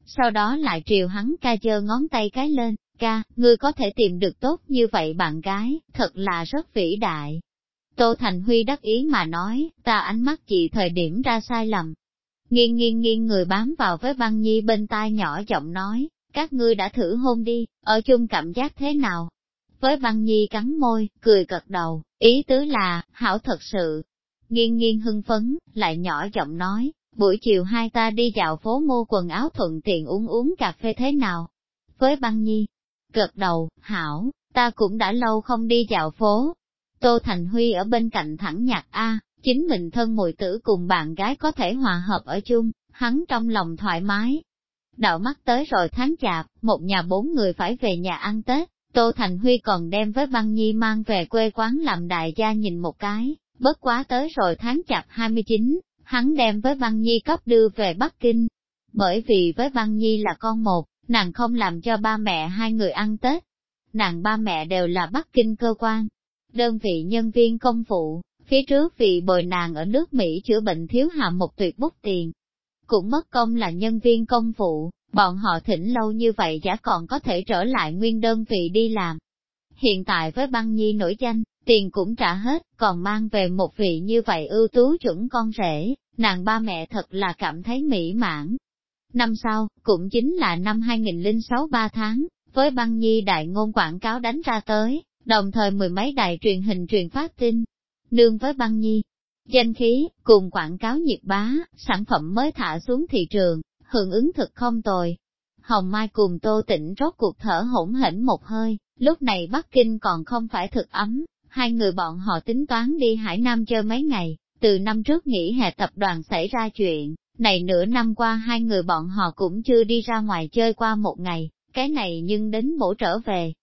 A: Sau đó lại triều hắn ca chơ ngón tay cái lên, ca, ngươi có thể tìm được tốt như vậy bạn gái, thật là rất vĩ đại. Tô Thành Huy đắc ý mà nói, ta ánh mắt chị thời điểm ra sai lầm. Nghiêng nghiêng nghiêng người bám vào với băng nhi bên tai nhỏ giọng nói, các ngươi đã thử hôn đi, ở chung cảm giác thế nào? Với băng nhi cắn môi, cười gật đầu, ý tứ là, hảo thật sự. Nghiêng nghiêng hưng phấn, lại nhỏ giọng nói, buổi chiều hai ta đi dạo phố mua quần áo thuận tiện uống uống cà phê thế nào? Với băng nhi, gật đầu, hảo, ta cũng đã lâu không đi dạo phố, Tô Thành Huy ở bên cạnh thẳng nhạc A, chính mình thân mùi tử cùng bạn gái có thể hòa hợp ở chung, hắn trong lòng thoải mái. Đạo mắt tới rồi tháng chạp, một nhà bốn người phải về nhà ăn Tết, Tô Thành Huy còn đem với băng nhi mang về quê quán làm đại gia nhìn một cái, bất quá tới rồi tháng chạp 29, hắn đem với băng nhi cấp đưa về Bắc Kinh. Bởi vì với băng nhi là con một, nàng không làm cho ba mẹ hai người ăn Tết. Nàng ba mẹ đều là Bắc Kinh cơ quan, đơn vị nhân viên công vụ, phía trước vì bồi nàng ở nước Mỹ chữa bệnh thiếu hạ một tuyệt bút tiền. Cũng mất công là nhân viên công vụ, bọn họ thỉnh lâu như vậy giả còn có thể trở lại nguyên đơn vị đi làm. Hiện tại với băng nhi nổi danh, tiền cũng trả hết, còn mang về một vị như vậy ưu tú chuẩn con rể, nàng ba mẹ thật là cảm thấy mỹ mãn. Năm sau, cũng chính là năm 2006 ba tháng, với băng nhi đại ngôn quảng cáo đánh ra tới, đồng thời mười mấy đài truyền hình truyền phát tin, nương với băng nhi. Danh khí, cùng quảng cáo nhiệt bá, sản phẩm mới thả xuống thị trường, hưởng ứng thực không tồi. Hồng Mai cùng Tô Tĩnh rốt cuộc thở hổn hển một hơi, lúc này Bắc Kinh còn không phải thực ấm, hai người bọn họ tính toán đi Hải Nam chơi mấy ngày, từ năm trước nghỉ hè tập đoàn xảy ra chuyện, này nửa năm qua hai người bọn họ cũng chưa đi ra ngoài chơi qua một ngày, cái này nhưng đến bổ trở về,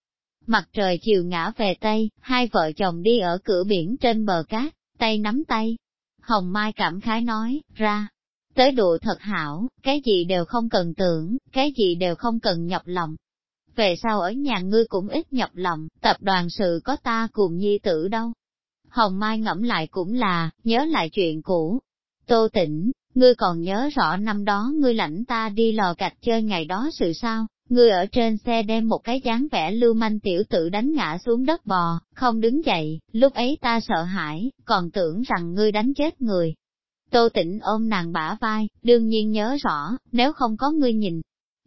A: Mặt trời chiều ngã về Tây, hai vợ chồng đi ở cửa biển trên bờ cát, tay nắm tay. Hồng Mai cảm khái nói, ra, tới đùa thật hảo, cái gì đều không cần tưởng, cái gì đều không cần nhọc lòng. Về sau ở nhà ngươi cũng ít nhọc lòng, tập đoàn sự có ta cùng nhi tử đâu. Hồng Mai ngẫm lại cũng là, nhớ lại chuyện cũ. Tô tỉnh, ngươi còn nhớ rõ năm đó ngươi lãnh ta đi lò gạch chơi ngày đó sự sao? ngươi ở trên xe đem một cái dáng vẻ lưu manh tiểu tử đánh ngã xuống đất bò, không đứng dậy, lúc ấy ta sợ hãi, còn tưởng rằng ngươi đánh chết người. Tô tĩnh ôm nàng bả vai, đương nhiên nhớ rõ, nếu không có ngươi nhìn.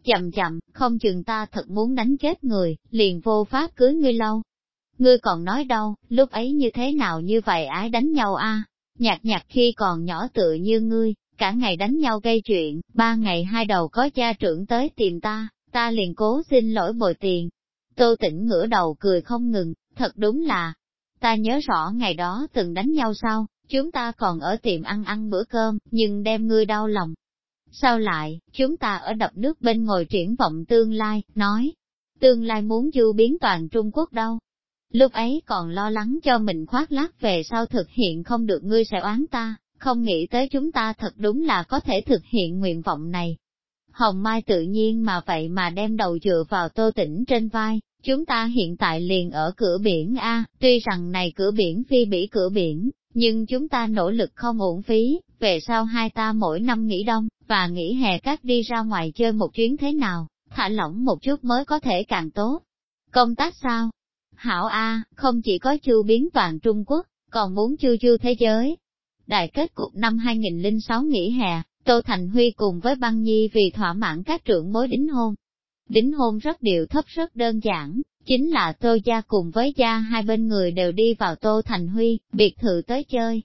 A: Chậm chậm, không chừng ta thật muốn đánh chết người, liền vô pháp cưới ngươi lâu. Ngươi còn nói đâu, lúc ấy như thế nào như vậy ái đánh nhau a? Nhạc nhạc khi còn nhỏ tựa như ngươi, cả ngày đánh nhau gây chuyện, ba ngày hai đầu có cha trưởng tới tìm ta, ta liền cố xin lỗi bồi tiền. Tô tĩnh ngửa đầu cười không ngừng, thật đúng là, ta nhớ rõ ngày đó từng đánh nhau sau, chúng ta còn ở tiệm ăn ăn bữa cơm, nhưng đem ngươi đau lòng. sao lại, chúng ta ở đập nước bên ngồi triển vọng tương lai, nói, tương lai muốn du biến toàn Trung Quốc đâu. Lúc ấy còn lo lắng cho mình khoác lác về sau thực hiện không được ngươi sẽ oán ta, không nghĩ tới chúng ta thật đúng là có thể thực hiện nguyện vọng này. Hồng Mai tự nhiên mà vậy mà đem đầu dựa vào tô tỉnh trên vai, chúng ta hiện tại liền ở cửa biển A, tuy rằng này cửa biển phi bỉ cửa biển, nhưng chúng ta nỗ lực không uổng phí, về sau hai ta mỗi năm nghỉ đông, và nghỉ hè các đi ra ngoài chơi một chuyến thế nào, thả lỏng một chút mới có thể càng tốt. Công tác sao? Hảo A, không chỉ có chu biến toàn Trung Quốc, còn muốn chu chu thế giới. Đại kết cục năm 2006 nghỉ hè, Tô Thành Huy cùng với băng nhi vì thỏa mãn các trưởng mối đính hôn. Đính hôn rất điệu thấp rất đơn giản, chính là Tô Gia cùng với Gia hai bên người đều đi vào Tô Thành Huy, biệt thự tới chơi.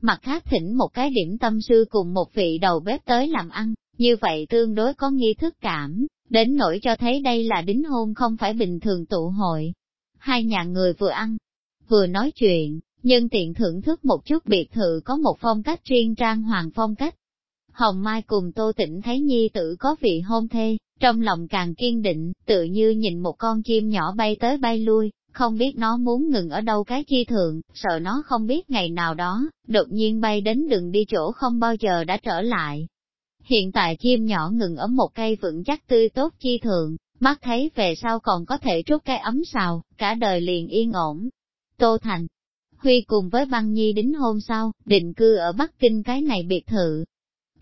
A: Mặt khác thỉnh một cái điểm tâm sư cùng một vị đầu bếp tới làm ăn, như vậy tương đối có nghi thức cảm, đến nỗi cho thấy đây là đính hôn không phải bình thường tụ hội. Hai nhà người vừa ăn, vừa nói chuyện, nhân tiện thưởng thức một chút biệt thự có một phong cách riêng trang hoàng phong cách. Hồng Mai cùng Tô Tĩnh thấy nhi tử có vị hôn thê, trong lòng càng kiên định, tự như nhìn một con chim nhỏ bay tới bay lui, không biết nó muốn ngừng ở đâu cái chi thượng, sợ nó không biết ngày nào đó, đột nhiên bay đến đường đi chỗ không bao giờ đã trở lại. Hiện tại chim nhỏ ngừng ở một cây vững chắc tươi tốt chi thượng, mắt thấy về sau còn có thể trút cái ấm xào, cả đời liền yên ổn. Tô Thành Huy cùng với băng nhi đính hôn sau, định cư ở Bắc Kinh cái này biệt thự,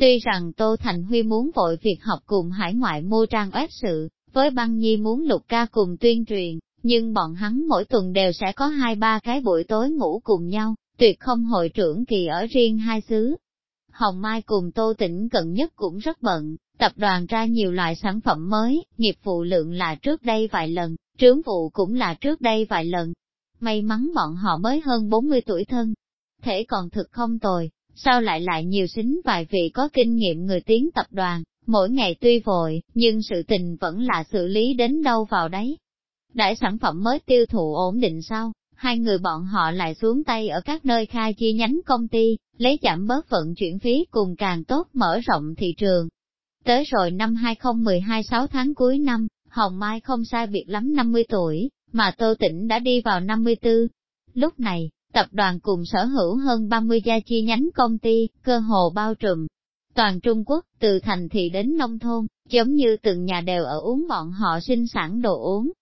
A: Tuy rằng Tô Thành Huy muốn vội việc học cùng hải ngoại mua trang web sự, với băng nhi muốn lục ca cùng tuyên truyền, nhưng bọn hắn mỗi tuần đều sẽ có hai ba cái buổi tối ngủ cùng nhau, tuyệt không hội trưởng kỳ ở riêng hai xứ. Hồng Mai cùng Tô Tĩnh cận nhất cũng rất bận, tập đoàn ra nhiều loại sản phẩm mới, nghiệp vụ lượng là trước đây vài lần, trướng vụ cũng là trước đây vài lần. May mắn bọn họ mới hơn 40 tuổi thân, thể còn thực không tồi, sao lại lại nhiều xính vài vị có kinh nghiệm người tiến tập đoàn, mỗi ngày tuy vội, nhưng sự tình vẫn là xử lý đến đâu vào đấy. Đại sản phẩm mới tiêu thụ ổn định sau, hai người bọn họ lại xuống tay ở các nơi khai chi nhánh công ty, lấy giảm bớt vận chuyển phí cùng càng tốt mở rộng thị trường. Tới rồi năm 2012 6 tháng cuối năm, Hồng Mai không sai biệt lắm 50 tuổi, mà Tô Tĩnh đã đi vào 54. Lúc này, Tập đoàn cùng sở hữu hơn 30 gia chi nhánh công ty, cơ hồ bao trùm. Toàn Trung Quốc, từ thành thị đến nông thôn, giống như từng nhà đều ở uống bọn họ sinh sản đồ uống.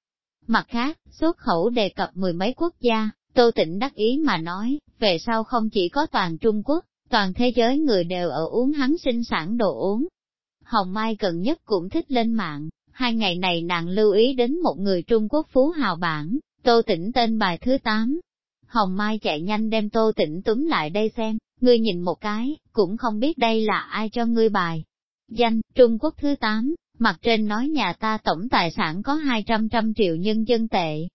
A: Mặt khác, xuất khẩu đề cập mười mấy quốc gia, Tô Tĩnh đắc ý mà nói, về sau không chỉ có toàn Trung Quốc, toàn thế giới người đều ở uống hắn sinh sản đồ uống. Hồng Mai gần nhất cũng thích lên mạng, hai ngày này nàng lưu ý đến một người Trung Quốc phú hào bản, Tô Tĩnh tên bài thứ 8, Hồng Mai chạy nhanh đem tô tĩnh túm lại đây xem, ngươi nhìn một cái, cũng không biết đây là ai cho ngươi bài. Danh, Trung Quốc thứ 8, mặt trên nói nhà ta tổng tài sản có 200 trăm triệu nhân dân tệ.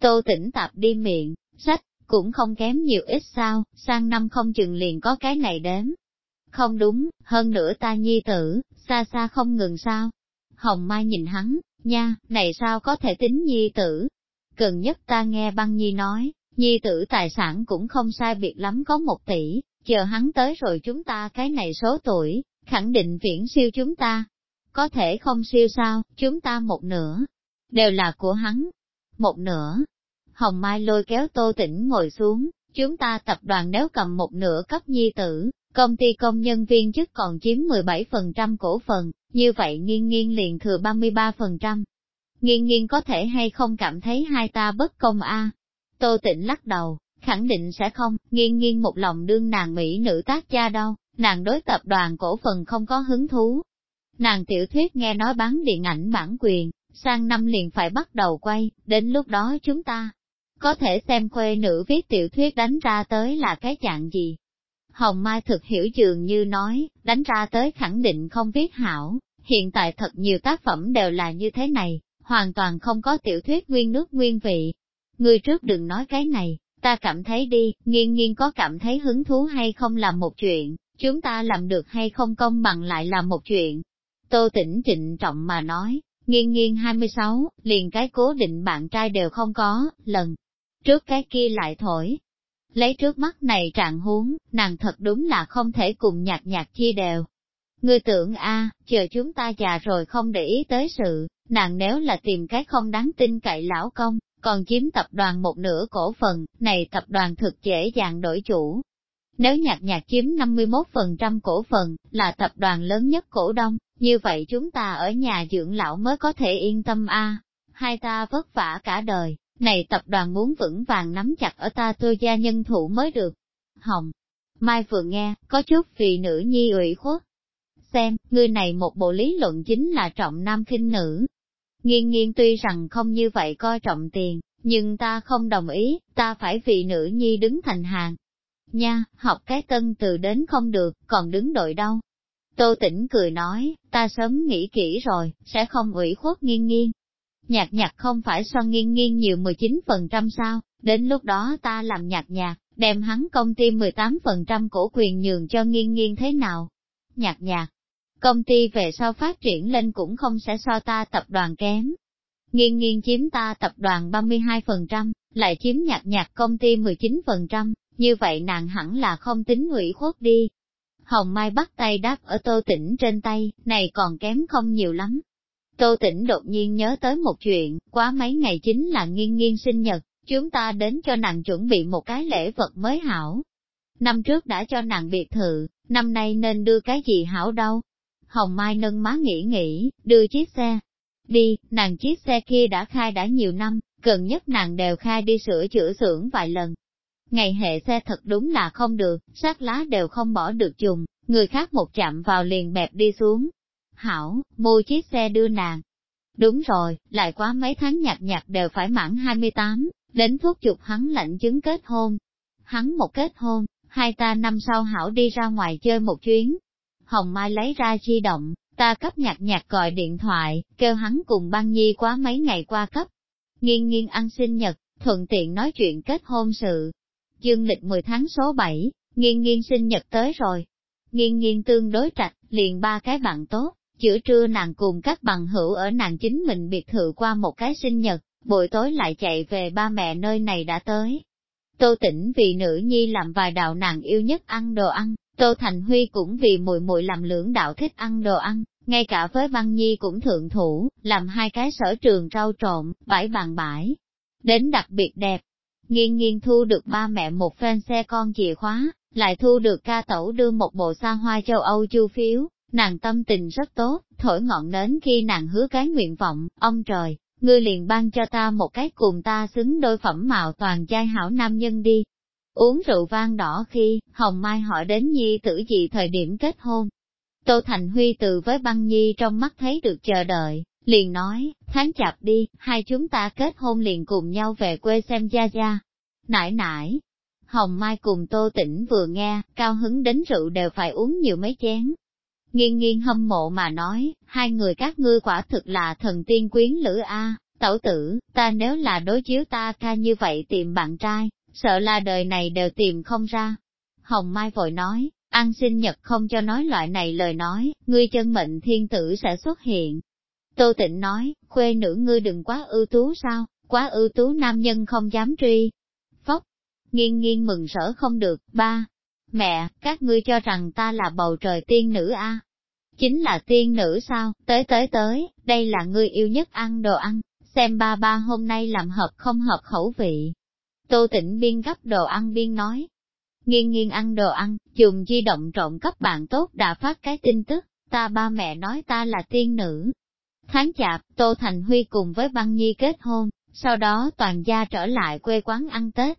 A: Tô tĩnh tạp đi miệng, sách, cũng không kém nhiều ít sao, sang năm không chừng liền có cái này đếm. Không đúng, hơn nữa ta nhi tử, xa xa không ngừng sao. Hồng Mai nhìn hắn, nha, này sao có thể tính nhi tử. Cần nhất ta nghe băng nhi nói, Nhi tử tài sản cũng không sai biệt lắm có một tỷ, chờ hắn tới rồi chúng ta cái này số tuổi, khẳng định viễn siêu chúng ta. Có thể không siêu sao, chúng ta một nửa, đều là của hắn. Một nửa. Hồng Mai lôi kéo Tô Tĩnh ngồi xuống, chúng ta tập đoàn nếu cầm một nửa cấp nhi tử, công ty công nhân viên chức còn chiếm 17% cổ phần, như vậy nghiên nghiên liền thừa 33%. Nghiên nghiên có thể hay không cảm thấy hai ta bất công a Tô Tịnh lắc đầu, khẳng định sẽ không, nghiêng nghiêng một lòng đương nàng Mỹ nữ tác gia đâu, nàng đối tập đoàn cổ phần không có hứng thú. Nàng tiểu thuyết nghe nói bán điện ảnh bản quyền, sang năm liền phải bắt đầu quay, đến lúc đó chúng ta có thể xem khuê nữ viết tiểu thuyết đánh ra tới là cái dạng gì. Hồng Mai thực hiểu dường như nói, đánh ra tới khẳng định không viết hảo, hiện tại thật nhiều tác phẩm đều là như thế này, hoàn toàn không có tiểu thuyết nguyên nước nguyên vị, Ngươi trước đừng nói cái này, ta cảm thấy đi, nghiêng nghiêng có cảm thấy hứng thú hay không là một chuyện, chúng ta làm được hay không công bằng lại là một chuyện. Tô tỉnh trịnh trọng mà nói, nghiêng nghiêng 26, liền cái cố định bạn trai đều không có, lần trước cái kia lại thổi. Lấy trước mắt này trạng huống, nàng thật đúng là không thể cùng nhạc nhạc chia đều. Ngươi tưởng a, chờ chúng ta già rồi không để ý tới sự, nàng nếu là tìm cái không đáng tin cậy lão công, còn chiếm tập đoàn một nửa cổ phần, này tập đoàn thực dễ dàng đổi chủ. Nếu nhạc nhạc chiếm 51% cổ phần, là tập đoàn lớn nhất cổ đông, như vậy chúng ta ở nhà dưỡng lão mới có thể yên tâm a. Hai ta vất vả cả đời, này tập đoàn muốn vững vàng nắm chặt ở ta tôi gia nhân thủ mới được. Hồng, Mai vừa nghe, có chút vì nữ nhi ủy khuất. Xem, người này một bộ lý luận chính là trọng nam khinh nữ. Nghiên nghiên tuy rằng không như vậy coi trọng tiền, nhưng ta không đồng ý, ta phải vì nữ nhi đứng thành hàng. Nha, học cái tân từ đến không được, còn đứng đội đâu. Tô tỉnh cười nói, ta sớm nghĩ kỹ rồi, sẽ không ủy khuất nghiêng nghiêng. Nhạc nhạc không phải so nghiêng nghiêng nhiều 19% sao, đến lúc đó ta làm nhạc nhạc, đem hắn công ty 18% cổ quyền nhường cho nghiêng nghiêng thế nào. Nhạc nhạc, công ty về sau phát triển lên cũng không sẽ so ta tập đoàn kém. Nghiêng nghiêng chiếm ta tập đoàn 32%, lại chiếm nhạc nhạc công ty 19%, như vậy nàng hẳn là không tính ủy khuất đi, Hồng Mai bắt tay đáp ở tô tỉnh trên tay, này còn kém không nhiều lắm. Tô tỉnh đột nhiên nhớ tới một chuyện, quá mấy ngày chính là nghiên nghiên sinh nhật, chúng ta đến cho nàng chuẩn bị một cái lễ vật mới hảo. Năm trước đã cho nàng biệt thự, năm nay nên đưa cái gì hảo đâu. Hồng Mai nâng má nghĩ nghĩ, đưa chiếc xe. Đi, nàng chiếc xe kia đã khai đã nhiều năm, gần nhất nàng đều khai đi sửa chữa xưởng vài lần, Ngày hệ xe thật đúng là không được, sát lá đều không bỏ được dùng, người khác một chạm vào liền bẹp đi xuống. Hảo, mua chiếc xe đưa nàng. Đúng rồi, lại quá mấy tháng nhạt nhạt đều phải mãn 28, đến thuốc chụp hắn lạnh chứng kết hôn. Hắn một kết hôn, hai ta năm sau Hảo đi ra ngoài chơi một chuyến. Hồng Mai lấy ra di động, ta cấp nhạc nhạc gọi điện thoại, kêu hắn cùng băng nhi quá mấy ngày qua cấp. Nghiên nghiên ăn sinh nhật, thuận tiện nói chuyện kết hôn sự, dương lịch 10 tháng số 7, nghiên nghiên sinh nhật tới rồi. Nghiên nghiên tương đối trạch, liền ba cái bạn tốt, chữa trưa nàng cùng các bằng hữu ở nàng chính mình biệt thự qua một cái sinh nhật, buổi tối lại chạy về ba mẹ nơi này đã tới. Tô tỉnh vì nữ nhi làm vài đạo nàng yêu nhất ăn đồ ăn, Tô Thành Huy cũng vì mùi mùi làm lưỡng đạo thích ăn đồ ăn, ngay cả với băng nhi cũng thượng thủ, làm hai cái sở trường rau trộn, bãi bàn bãi. Đến đặc biệt đẹp, Nghiên nghiên thu được ba mẹ một phen xe con chìa khóa, lại thu được ca tẩu đưa một bộ xa hoa châu Âu chu phiếu, nàng tâm tình rất tốt, thổi ngọn nến khi nàng hứa cái nguyện vọng, ông trời, ngươi liền ban cho ta một cái cùng ta xứng đôi phẩm mạo toàn giai hảo nam nhân đi. Uống rượu vang đỏ khi, Hồng Mai hỏi đến Nhi tử gì thời điểm kết hôn. Tô Thành Huy từ với băng Nhi trong mắt thấy được chờ đợi, liền nói, tháng chạp đi, hai chúng ta kết hôn liền cùng nhau về quê xem gia gia. Nãi nãi, Hồng Mai cùng Tô Tĩnh vừa nghe, cao hứng đến rượu đều phải uống nhiều mấy chén. Nghiên nghiên hâm mộ mà nói, hai người các ngươi quả thực là thần tiên quyến lữ A, tẩu tử, ta nếu là đối chiếu ta ca như vậy tìm bạn trai, sợ là đời này đều tìm không ra. Hồng Mai vội nói, ăn sinh nhật không cho nói loại này lời nói, ngươi chân mệnh thiên tử sẽ xuất hiện, Tô Tịnh nói, khuê nữ ngươi đừng quá ưu tú sao, quá ưu tú nam nhân không dám truy. Phóc, nghiêng nghiêng mừng rỡ không được, ba. Mẹ, các ngươi cho rằng ta là bầu trời tiên nữ a Chính là tiên nữ sao, tới tới tới, đây là ngươi yêu nhất ăn đồ ăn, xem ba ba hôm nay làm hợp không hợp khẩu vị. Tô tịnh biên gấp đồ ăn biên nói. Nghiêng nghiêng ăn đồ ăn, dùng di động trộn cấp bạn tốt đã phát cái tin tức, ta ba mẹ nói ta là tiên nữ, Tháng chạp, Tô Thành Huy cùng với băng nhi kết hôn, sau đó toàn gia trở lại quê quán ăn Tết.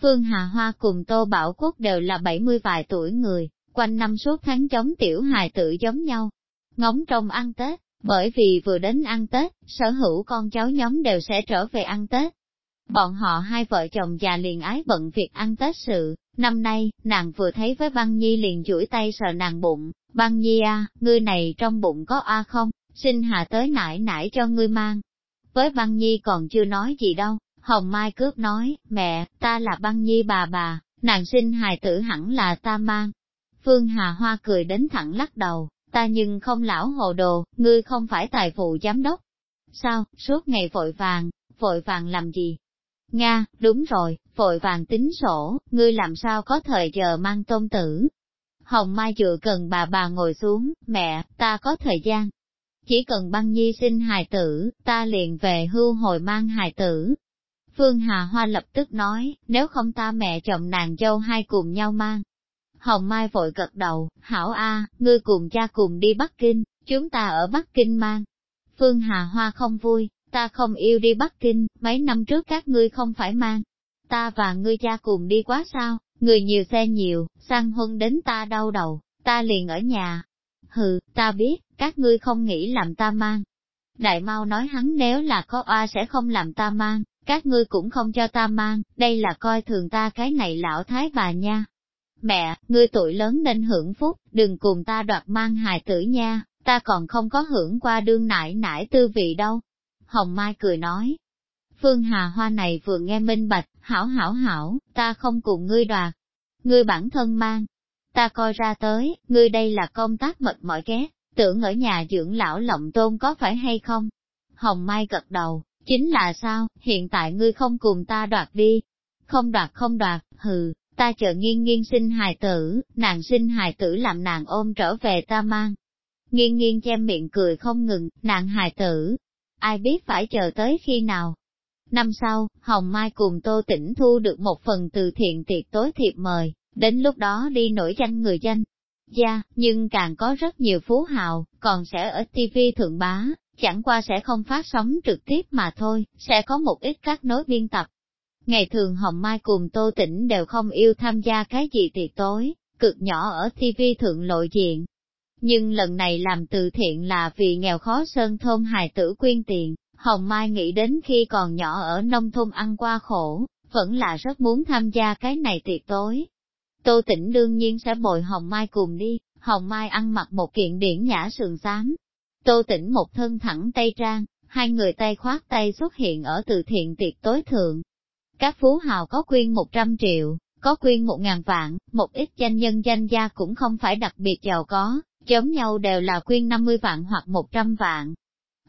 A: Phương Hà Hoa cùng Tô Bảo Quốc đều là 70 vài tuổi người, quanh năm suốt tháng chống tiểu hài tự giống nhau. Ngóng trong ăn Tết, bởi vì vừa đến ăn Tết, sở hữu con cháu nhóm đều sẽ trở về ăn Tết. Bọn họ hai vợ chồng già liền ái bận việc ăn Tết sự, năm nay, nàng vừa thấy với băng nhi liền chuỗi tay sờ nàng bụng, băng nhi a, ngươi này trong bụng có a không? xin hạ tới nải nải cho ngươi mang. Với băng nhi còn chưa nói gì đâu, Hồng Mai cướp nói, mẹ, ta là băng nhi bà bà, nàng sinh hài tử hẳn là ta mang. Phương Hà Hoa cười đến thẳng lắc đầu, ta nhưng không lão hồ đồ, ngươi không phải tài vụ giám đốc, Sao, suốt ngày vội vàng, vội vàng làm gì? Nga, đúng rồi, vội vàng tính sổ, ngươi làm sao có thời giờ mang tôn tử. Hồng Mai chữa cần bà bà ngồi xuống, mẹ, ta có thời gian. Chỉ cần băng nhi sinh hài tử, ta liền về hưu hồi mang hài tử. Phương Hà Hoa lập tức nói, nếu không ta mẹ chồng nàng dâu hai cùng nhau mang. Hồng Mai vội gật đầu, hảo A, ngươi cùng cha cùng đi Bắc Kinh, chúng ta ở Bắc Kinh mang. Phương Hà Hoa không vui, ta không yêu đi Bắc Kinh, mấy năm trước các ngươi không phải mang. Ta và ngươi cha cùng đi quá sao, người nhiều xe nhiều, sang huân đến ta đau đầu, ta liền ở nhà. Hừ, ta biết, các ngươi không nghĩ làm ta mang. Đại mau nói hắn nếu là có oa sẽ không làm ta mang, các ngươi cũng không cho ta mang, đây là coi thường ta cái này lão thái bà nha. Mẹ, ngươi tuổi lớn nên hưởng phúc, đừng cùng ta đoạt mang hài tử nha, ta còn không có hưởng qua đương nải nải tư vị đâu. Hồng Mai cười nói. Phương Hà Hoa này vừa nghe minh bạch, hảo hảo hảo, ta không cùng ngươi đoạt. Ngươi bản thân mang. Ta coi ra tới, ngươi đây là công tác mệt mỏi ghét, tưởng ở nhà dưỡng lão lộng tôn có phải hay không? Hồng Mai gật đầu, chính là sao, hiện tại ngươi không cùng ta đoạt đi. Không đoạt không đoạt, hừ, ta chờ nghiêng nghiêng sinh hài tử, nàng sinh hài tử làm nàng ôm trở về ta mang. Nghiêng nghiêng che miệng cười không ngừng, nàng hài tử. Ai biết phải chờ tới khi nào? Năm sau, Hồng Mai cùng Tô Tĩnh thu được một phần từ thiện tiệc tối thiệp mời, đến lúc đó đi nổi danh người danh. Gia, nhưng càng có rất nhiều phú hào, còn sẽ ở TV thượng bá, chẳng qua sẽ không phát sóng trực tiếp mà thôi, sẽ có một ít các nối biên tập. Ngày thường Hồng Mai cùng Tô Tĩnh đều không yêu tham gia cái gì tiệc tối, cực nhỏ ở TV thượng lộ diện. Nhưng lần này làm từ thiện là vì nghèo khó sơn thôn hài tử quyên tiền, Hồng Mai nghĩ đến khi còn nhỏ ở nông thôn ăn qua khổ, vẫn là rất muốn tham gia cái này tiệc tối. Tô Tĩnh đương nhiên sẽ bồi Hồng Mai cùng đi, Hồng Mai ăn mặc một kiện điển nhã sườn xám. Tô Tĩnh một thân thẳng tay trang, hai người tay khoát tay xuất hiện ở từ thiện tiệc tối thượng. Các phú hào có quyên 100 triệu, có quyên 1 ngàn vạn, một ít danh nhân danh gia cũng không phải đặc biệt giàu có, giống nhau đều là quyên 50 vạn hoặc 100 vạn.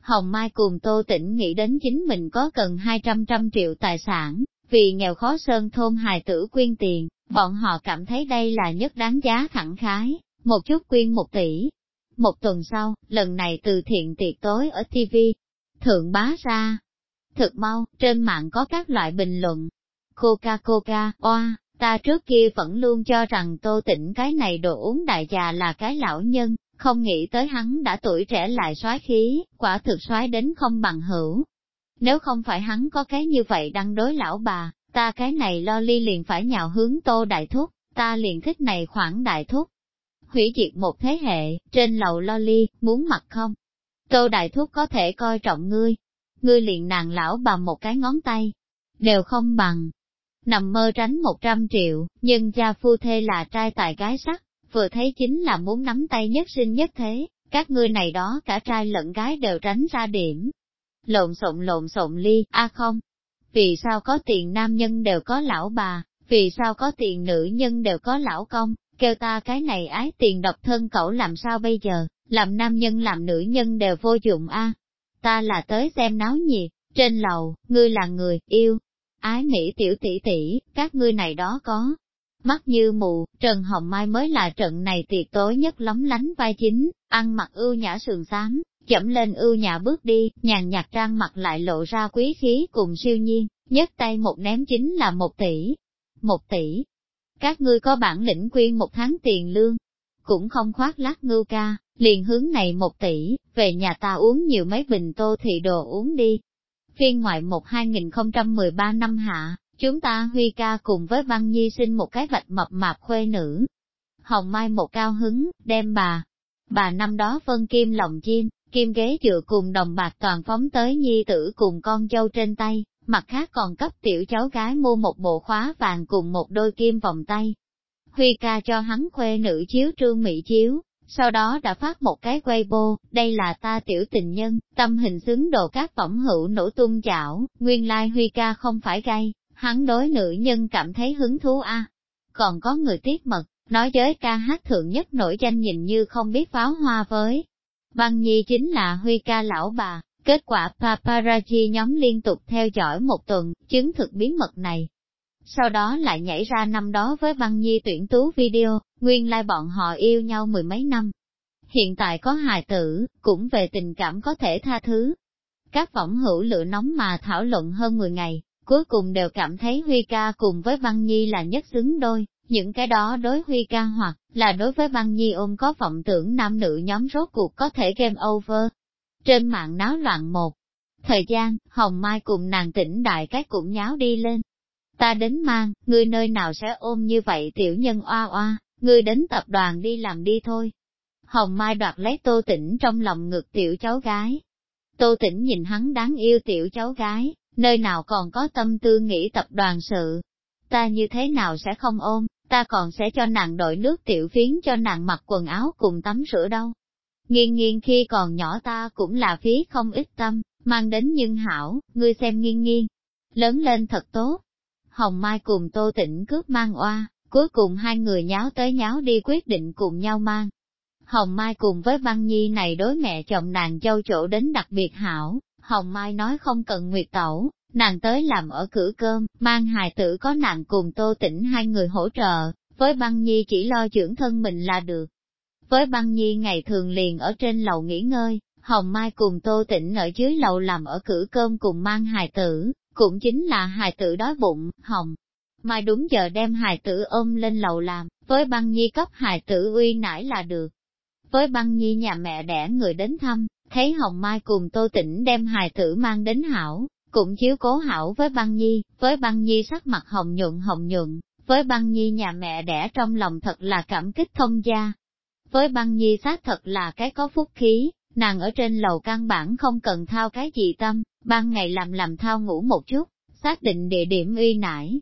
A: Hồng Mai cùng Tô Tĩnh nghĩ đến chính mình có cần 200 trăm triệu tài sản, vì nghèo khó sơn thôn hài tử quyên tiền, bọn họ cảm thấy đây là nhất đáng giá thẳng khái, một chút quyên một tỷ. Một tuần sau, lần này từ thiện tiệc tối ở TV, thượng bá ra. Thực mau, trên mạng có các loại bình luận. Coca-Coca, oa, ta trước kia vẫn luôn cho rằng tô tĩnh cái này đồ uống đại già là cái lão nhân, không nghĩ tới hắn đã tuổi trẻ lại soái khí, quả thực soái đến không bằng hữu. Nếu không phải hắn có cái như vậy đăng đối lão bà, ta cái này lo ly liền phải nhào hướng tô đại thúc, ta liền thích này khoảng đại thúc. Hủy diệt một thế hệ, trên lầu lo ly, muốn mặt không? Tô đại thúc có thể coi trọng ngươi. Ngươi liền nàng lão bà một cái ngón tay, đều không bằng. Nằm mơ tránh một trăm triệu, nhưng cha phu thê là trai tài gái sắc, vừa thấy chính là muốn nắm tay nhất sinh nhất thế, các ngươi này đó cả trai lẫn gái đều tránh ra điểm. Lộn xộn lộn xộn ly, a không. Vì sao có tiền nam nhân đều có lão bà, vì sao có tiền nữ nhân đều có lão công, kêu ta cái này ái tiền độc thân cậu làm sao bây giờ, làm nam nhân làm nữ nhân đều vô dụng a. Ta là tới xem náo nhiệt, trên lầu, ngươi là người, yêu. Ái mỹ tiểu tỷ tỷ, các ngươi này đó có, mắt như mù, Trần Hồng Mai mới là trận này tiệc tối nhất lóng lánh vai chính, ăn mặc ưu nhã sườn xám, chậm lên ưu nhã bước đi, nhàn nhạt trang mặt lại lộ ra quý khí cùng siêu nhiên, nhất tay một ném chính là một tỷ. Một tỷ. Các ngươi có bản lĩnh quyên một tháng tiền lương, cũng không khoác lác ngưu ca, liền hướng này một tỷ, về nhà ta uống nhiều mấy bình tô thị đồ uống đi. Phiên ngoại một 2013 năm hạ, Chúng ta Huy ca cùng với Văn Nhi sinh một cái vạch mập mạp khuê nữ. Hồng Mai một cao hứng, đem bà. Bà năm đó phân kim lòng chim, kim ghế dựa cùng đồng bạc toàn phóng tới Nhi tử cùng con dâu trên tay, mặt khác còn cấp tiểu cháu gái mua một bộ khóa vàng cùng một đôi kim vòng tay. Huy ca cho hắn khuê nữ chiếu trương mỹ chiếu, sau đó đã phát một cái Weibo, đây là ta tiểu tình nhân, tâm hình xứng đồ các tổng hữu nổ tung chảo, nguyên lai Huy ca không phải gay, hắn đối nữ nhân cảm thấy hứng thú a. Còn có người tiết mật, nói giới ca hát thượng nhất nổi danh nhìn như không biết pháo hoa với. Băng nhi chính là Huy ca lão bà, Kết quả paparazzi nhóm liên tục theo dõi một tuần, chứng thực bí mật này. Sau đó lại nhảy ra năm đó với băng nhi tuyển tú video, nguyên lai bọn họ yêu nhau mười mấy năm. Hiện tại có hài tử, cũng về tình cảm có thể tha thứ. Các võng hữu lửa nóng mà thảo luận hơn 10 ngày, cuối cùng đều cảm thấy Huy ca cùng với băng nhi là nhất xứng đôi, những cái đó đối Huy ca hoặc là đối với băng nhi ôm có vọng tưởng nam nữ nhóm rốt cuộc có thể game over. Trên mạng náo loạn một thời gian, Hồng Mai cùng nàng tỉnh đại cái cũng nháo đi lên. Ta đến mang, người nơi nào sẽ ôm như vậy tiểu nhân oa oa, ngươi đến tập đoàn đi làm đi thôi. Hồng Mai đoạt lấy tô tĩnh trong lòng ngực tiểu cháu gái. Tô tĩnh nhìn hắn đáng yêu tiểu cháu gái, nơi nào còn có tâm tư nghĩ tập đoàn sự. Ta như thế nào sẽ không ôm, ta còn sẽ cho nàng đội nước tiểu phiến cho nàng mặc quần áo cùng tắm rửa đâu. Nghiên nghiên khi còn nhỏ ta cũng là phí không ít tâm, mang đến nhưng hảo, ngươi xem nghiên nghiên. Lớn lên thật tốt. Hồng Mai cùng Tô Tĩnh cướp mang oa, cuối cùng hai người nháo tới nháo đi quyết định cùng nhau mang. Hồng Mai cùng với băng nhi này đối mẹ chồng nàng châu chỗ đến đặc biệt hảo, Hồng Mai nói không cần nguyệt tẩu, nàng tới làm ở cửa cơm, mang hài tử có nàng cùng tô tỉnh hai người hỗ trợ, với băng nhi chỉ lo trưởng thân mình là được. Với băng nhi ngày thường liền ở trên lầu nghỉ ngơi, Hồng Mai cùng tô tỉnh ở dưới lầu làm ở cửa cơm cùng mang hài tử, cũng chính là hài tử đói bụng, Hồng. Mai đúng giờ đem hài tử ôm lên lầu làm, với băng nhi cấp hài tử uy nải là được. Với băng nhi nhà mẹ đẻ người đến thăm, thấy Hồng Mai cùng Tô Tĩnh đem hài tử mang đến hảo, cũng chiếu cố hảo với băng nhi, với băng nhi sắc mặt hồng nhuận hồng nhuận, với băng nhi nhà mẹ đẻ trong lòng thật là cảm kích thông gia. Với băng nhi xác thật là cái có phúc khí, nàng ở trên lầu căn bản không cần thao cái gì tâm, ban ngày làm làm thao ngủ một chút, xác định địa điểm uy nải.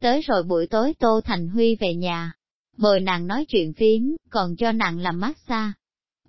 A: Tới rồi buổi tối Tô Thành Huy về nhà, bồi nàng nói chuyện phím, còn cho nàng làm massage.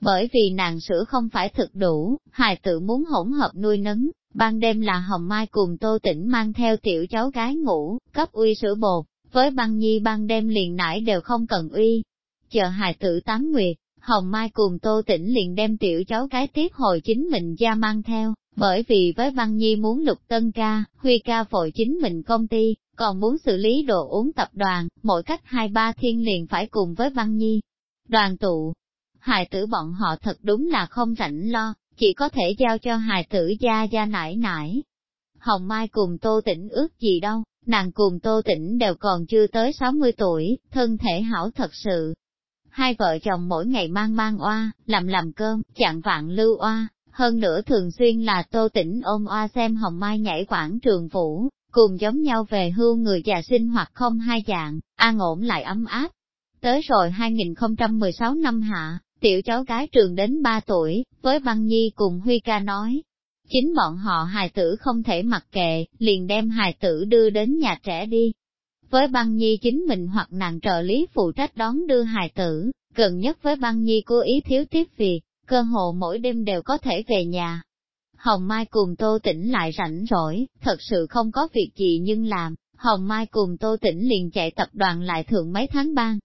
A: Bởi vì nàng sữa không phải thực đủ, hài tự muốn hỗn hợp nuôi nấng, ban đêm là Hồng Mai cùng Tô Tĩnh mang theo tiểu cháu gái ngủ, cấp uy sữa bột, với băng nhi ban đêm liền nải đều không cần uy. Chờ hài tử tám nguyệt, Hồng Mai cùng Tô Tĩnh liền đem tiểu cháu gái tiếp hồi chính mình ra mang theo, bởi vì với băng nhi muốn lục tân ca, huy ca phội chính mình công ty, còn muốn xử lý đồ uống tập đoàn, mỗi cách hai ba thiên liền phải cùng với băng nhi. Đoàn tụ, hài tử bọn họ thật đúng là không rảnh lo, chỉ có thể giao cho hài tử gia gia nải nải. Hồng Mai cùng Tô Tĩnh ước gì đâu, nàng cùng Tô Tĩnh đều còn chưa tới 60 tuổi, thân thể hảo thật sự. Hai vợ chồng mỗi ngày mang mang oa, làm làm cơm, chặn vạn lưu oa, hơn nữa thường xuyên là Tô Tĩnh ôm oa xem Hồng Mai nhảy quảng trường vũ, cùng giống nhau về hưu người già sinh hoạt không hai dạng, an ổn lại ấm áp. Tới rồi 2016 năm hạ, Tiểu cháu gái trường đến 3 tuổi, với băng nhi cùng Huy ca nói. Chính bọn họ hài tử không thể mặc kệ, liền đem hài tử đưa đến nhà trẻ đi. Với băng nhi chính mình hoặc nàng trợ lý phụ trách đón đưa hài tử, gần nhất với băng nhi cố ý thiếu tiếp việc, cơ hồ mỗi đêm đều có thể về nhà. Hồng Mai cùng Tô Tĩnh lại rảnh rỗi, thật sự không có việc gì nhưng làm, Hồng Mai cùng Tô Tĩnh liền chạy tập đoàn lại thượng mấy tháng ban.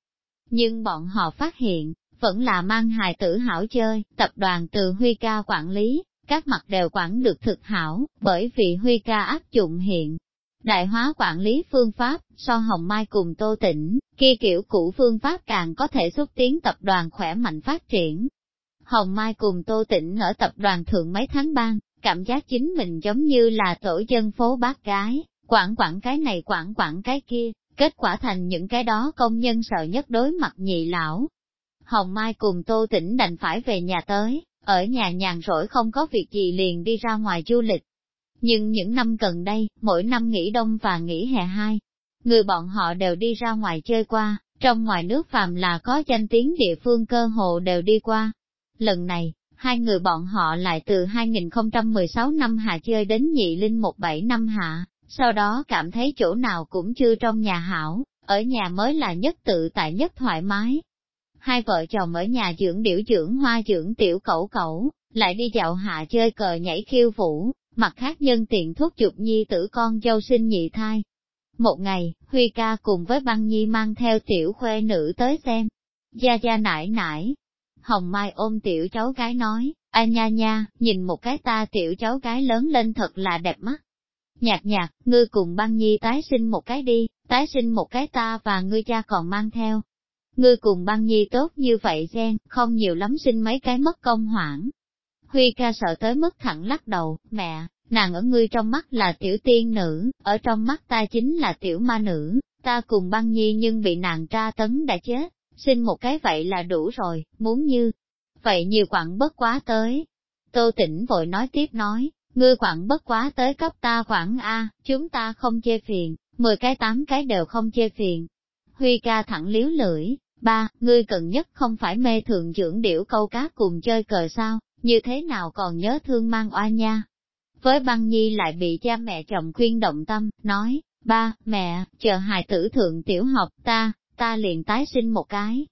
A: Nhưng bọn họ phát hiện, vẫn là mang hài tử hảo chơi, tập đoàn từ Huy ca quản lý, các mặt đều quản được thực hảo, bởi vì Huy ca áp dụng hiện. Đại hóa quản lý phương pháp, so Hồng Mai cùng Tô Tĩnh, kia kiểu cũ phương pháp càng có thể xúc tiến tập đoàn khỏe mạnh phát triển. Hồng Mai cùng Tô Tĩnh ở tập đoàn thượng mấy tháng ban, cảm giác chính mình giống như là tổ dân phố bác gái, quản quản cái này quản quản cái kia, kết quả thành những cái đó công nhân sợ nhất đối mặt nhị lão, Hồng Mai cùng Tô Tĩnh đành phải về nhà tới, ở nhà nhàn rỗi không có việc gì liền đi ra ngoài du lịch. Nhưng những năm gần đây, mỗi năm nghỉ đông và nghỉ hè hai, người bọn họ đều đi ra ngoài chơi qua, trong ngoài nước phàm là có danh tiếng địa phương cơ hồ đều đi qua. Lần này, hai người bọn họ lại từ 2016 năm hạ chơi đến nhị linh 17 năm hạ, sau đó cảm thấy chỗ nào cũng chưa trong nhà hảo, ở nhà mới là nhất tự tại nhất thoải mái, hai vợ chồng ở nhà dưỡng điểu dưỡng hoa dưỡng tiểu cẩu cẩu, lại đi dạo hạ chơi cờ nhảy khiêu vũ, mặt khác nhân tiện thuốc chụp nhi tử con dâu sinh nhị thai. Một ngày, Huy ca cùng với băng nhi mang theo tiểu khuê nữ tới xem. Gia gia nải nải. Hồng Mai ôm tiểu cháu gái nói, A nha nha, nhìn một cái ta tiểu cháu gái lớn lên thật là đẹp mắt. Nhạc nhạc, ngươi cùng băng nhi tái sinh một cái đi, tái sinh một cái ta và ngươi cha còn mang theo. Ngươi cùng băng nhi tốt như vậy gen, không nhiều lắm sinh mấy cái mất công hoảng. Huy ca sợ tới mức thẳng lắc đầu, mẹ, nàng ở ngươi trong mắt là tiểu tiên nữ, ở trong mắt ta chính là tiểu ma nữ, ta cùng băng nhi nhưng bị nàng tra tấn đã chết, xin một cái vậy là đủ rồi, muốn như, vậy nhiều quặng bất quá tới. Tô tỉnh vội nói tiếp nói, ngươi quặng bất quá tới cấp ta quặng A, chúng ta không chê phiền, mười cái tám cái đều không chê phiền. Huy ca thẳng liếu lưỡi, ba, ngươi cần nhất không phải mê thượng trưởng điểu câu cá cùng chơi cờ sao, như thế nào còn nhớ thương mang oa nha. Với băng nhi lại bị cha mẹ chồng khuyên động tâm, nói, ba, mẹ, chờ hài tử thượng tiểu học ta, ta liền tái sinh một cái.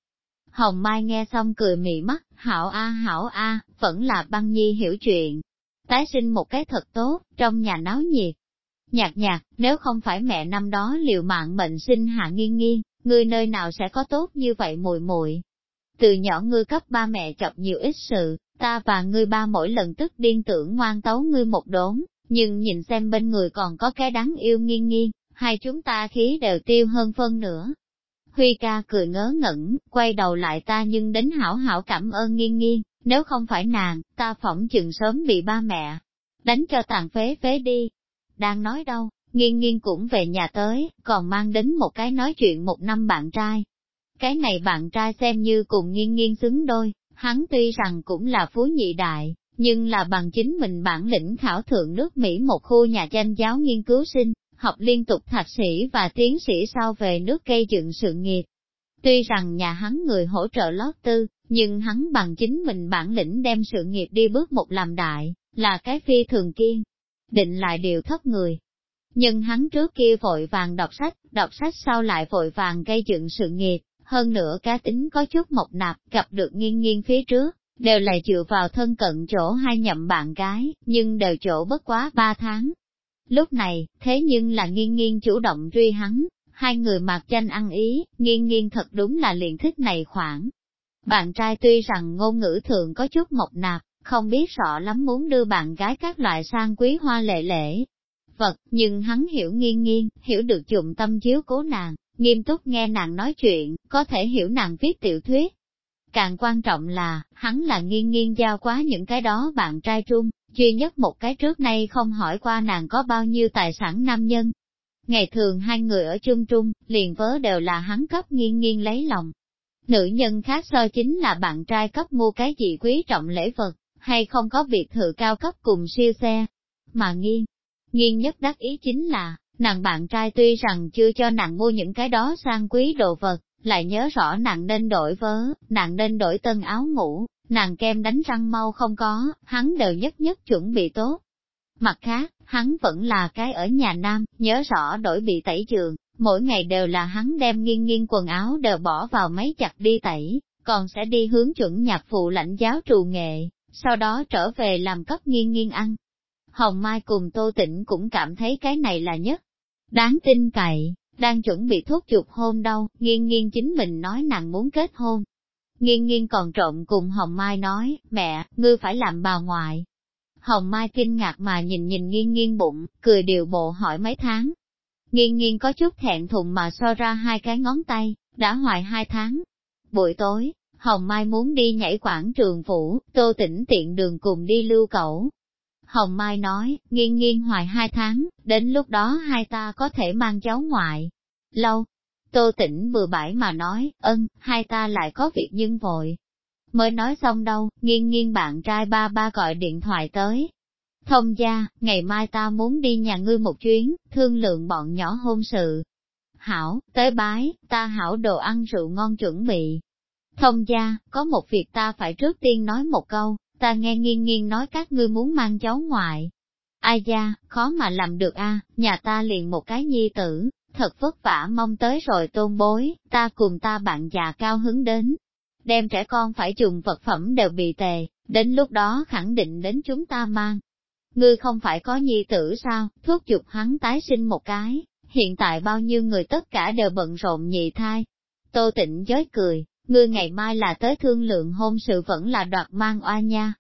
A: Hồng Mai nghe xong cười mị mắt, hảo a hảo a, vẫn là băng nhi hiểu chuyện. Tái sinh một cái thật tốt, trong nhà náo nhiệt. Nhạc nhạc, nếu không phải mẹ năm đó liều mạng mệnh sinh hạ nghiêng nghiêng, ngươi nơi nào sẽ có tốt như vậy mùi mùi. Từ nhỏ ngươi cấp ba mẹ chọc nhiều ít sự, ta và ngươi ba mỗi lần tức điên tưởng ngoan tấu ngươi một đốn, nhưng nhìn xem bên người còn có cái đáng yêu nghiêng nghiêng, hai chúng ta khí đều tiêu hơn phân nữa. Huy ca cười ngớ ngẩn, quay đầu lại ta nhưng đến hảo hảo cảm ơn nghiêng nghiêng, nếu không phải nàng, ta phỏng chừng sớm bị ba mẹ, đánh cho tàn phế phế đi. Đang nói đâu, nghiêng nghiêng cũng về nhà tới, còn mang đến một cái nói chuyện một năm bạn trai. Cái này bạn trai xem như cùng nghiêng nghiêng xứng đôi, hắn tuy rằng cũng là phú nhị đại, nhưng là bằng chính mình bản lĩnh khảo thượng nước Mỹ một khu nhà tranh giáo nghiên cứu sinh, học liên tục thạc sĩ và tiến sĩ sau về nước gây dựng sự nghiệp. Tuy rằng nhà hắn người hỗ trợ lót tư, nhưng hắn bằng chính mình bản lĩnh đem sự nghiệp đi bước một làm đại, là cái phi thường kiên. Định lại điều thấp người. Nhưng hắn trước kia vội vàng đọc sách, đọc sách sau lại vội vàng gây dựng sự nghiệp, hơn nữa cá tính có chút mộc nạp, gặp được nghiêng nghiêng phía trước, đều là dựa vào thân cận chỗ hai nhậm bạn gái, nhưng đều chỗ bất quá ba tháng, Lúc này, thế nhưng là nghiêng nghiêng chủ động truy hắn, hai người mặc tranh ăn ý, nghiêng nghiêng thật đúng là liền thích này khoảng. Bạn trai tuy rằng ngôn ngữ thường có chút mộc nạp, không biết rõ lắm muốn đưa bạn gái các loại sang quý hoa lệ lễ. Vật, nhưng hắn hiểu nghiêng nghiêng, hiểu được dụng tâm chiếu cố nàng, nghiêm túc nghe nàng nói chuyện, có thể hiểu nàng viết tiểu thuyết. Càng quan trọng là, hắn là nghiêng nghiêng giao quá những cái đó bạn trai trung, duy nhất một cái trước nay không hỏi qua nàng có bao nhiêu tài sản nam nhân. Ngày thường hai người ở chung trung, liền vớ đều là hắn cấp nghiêng nghiêng lấy lòng. Nữ nhân khác so chính là bạn trai cấp mua cái gì quý trọng lễ vật, hay không có biệt thự cao cấp cùng siêu xe. Mà nghiêng, nghiêng nhất đắc ý chính là, nàng bạn trai tuy rằng chưa cho nàng mua những cái đó sang quý đồ vật, lại nhớ rõ nàng nên đổi vớ, nàng nên đổi tân áo ngủ, nàng kem đánh răng mau không có, hắn đều nhất nhất chuẩn bị tốt. Mặt khác, hắn vẫn là cái ở nhà nam, nhớ rõ đổi bị tẩy trường, mỗi ngày đều là hắn đem nghiêng nghiêng quần áo đều bỏ vào máy chặt đi tẩy, còn sẽ đi hướng chuẩn nhạc phụ lãnh giáo trù nghệ, sau đó trở về làm cấp nghiêng nghiêng ăn. Hồng Mai cùng Tô Tĩnh cũng cảm thấy cái này là nhất. Đáng tin cậy, đang chuẩn bị thuốc chụp hôn đâu, nghiêng nghiêng chính mình nói nàng muốn kết hôn, Nghiên nghiên còn trộn cùng Hồng Mai nói, mẹ, ngươi phải làm bà ngoại. Hồng Mai kinh ngạc mà nhìn nhìn nghiên nghiên bụng, cười điều bộ hỏi mấy tháng. Nghiên nghiên có chút thẹn thùng mà so ra hai cái ngón tay, đã hoài hai tháng. Buổi tối, Hồng Mai muốn đi nhảy quảng trường phủ, tô tỉnh tiện đường cùng đi lưu cẩu. Hồng Mai nói, nghiên nghiên hoài hai tháng, đến lúc đó hai ta có thể mang cháu ngoại. Lâu, Tô tỉnh vừa bãi mà nói, ân, hai ta lại có việc nhưng vội. Mới nói xong đâu, nghiêng nghiêng bạn trai ba ba gọi điện thoại tới. Thông gia, ngày mai ta muốn đi nhà ngươi một chuyến, thương lượng bọn nhỏ hôn sự. Hảo, tới bái, ta hảo đồ ăn rượu ngon chuẩn bị. Thông gia, có một việc ta phải trước tiên nói một câu, ta nghe nghiêng nghiêng nói các ngươi muốn mang cháu ngoại. Ai da, khó mà làm được a, nhà ta liền một cái nhi tử, thật vất vả mong tới rồi tôn bối, ta cùng ta bạn già cao hứng đến. Đem trẻ con phải dùng vật phẩm đều bị tề, đến lúc đó khẳng định đến chúng ta mang. Ngươi không phải có nhi tử sao, thuốc dục hắn tái sinh một cái, hiện tại bao nhiêu người tất cả đều bận rộn nhị thai. Tô tịnh giới cười, ngươi ngày mai là tới thương lượng hôn sự vẫn là đoạt mang oa nha.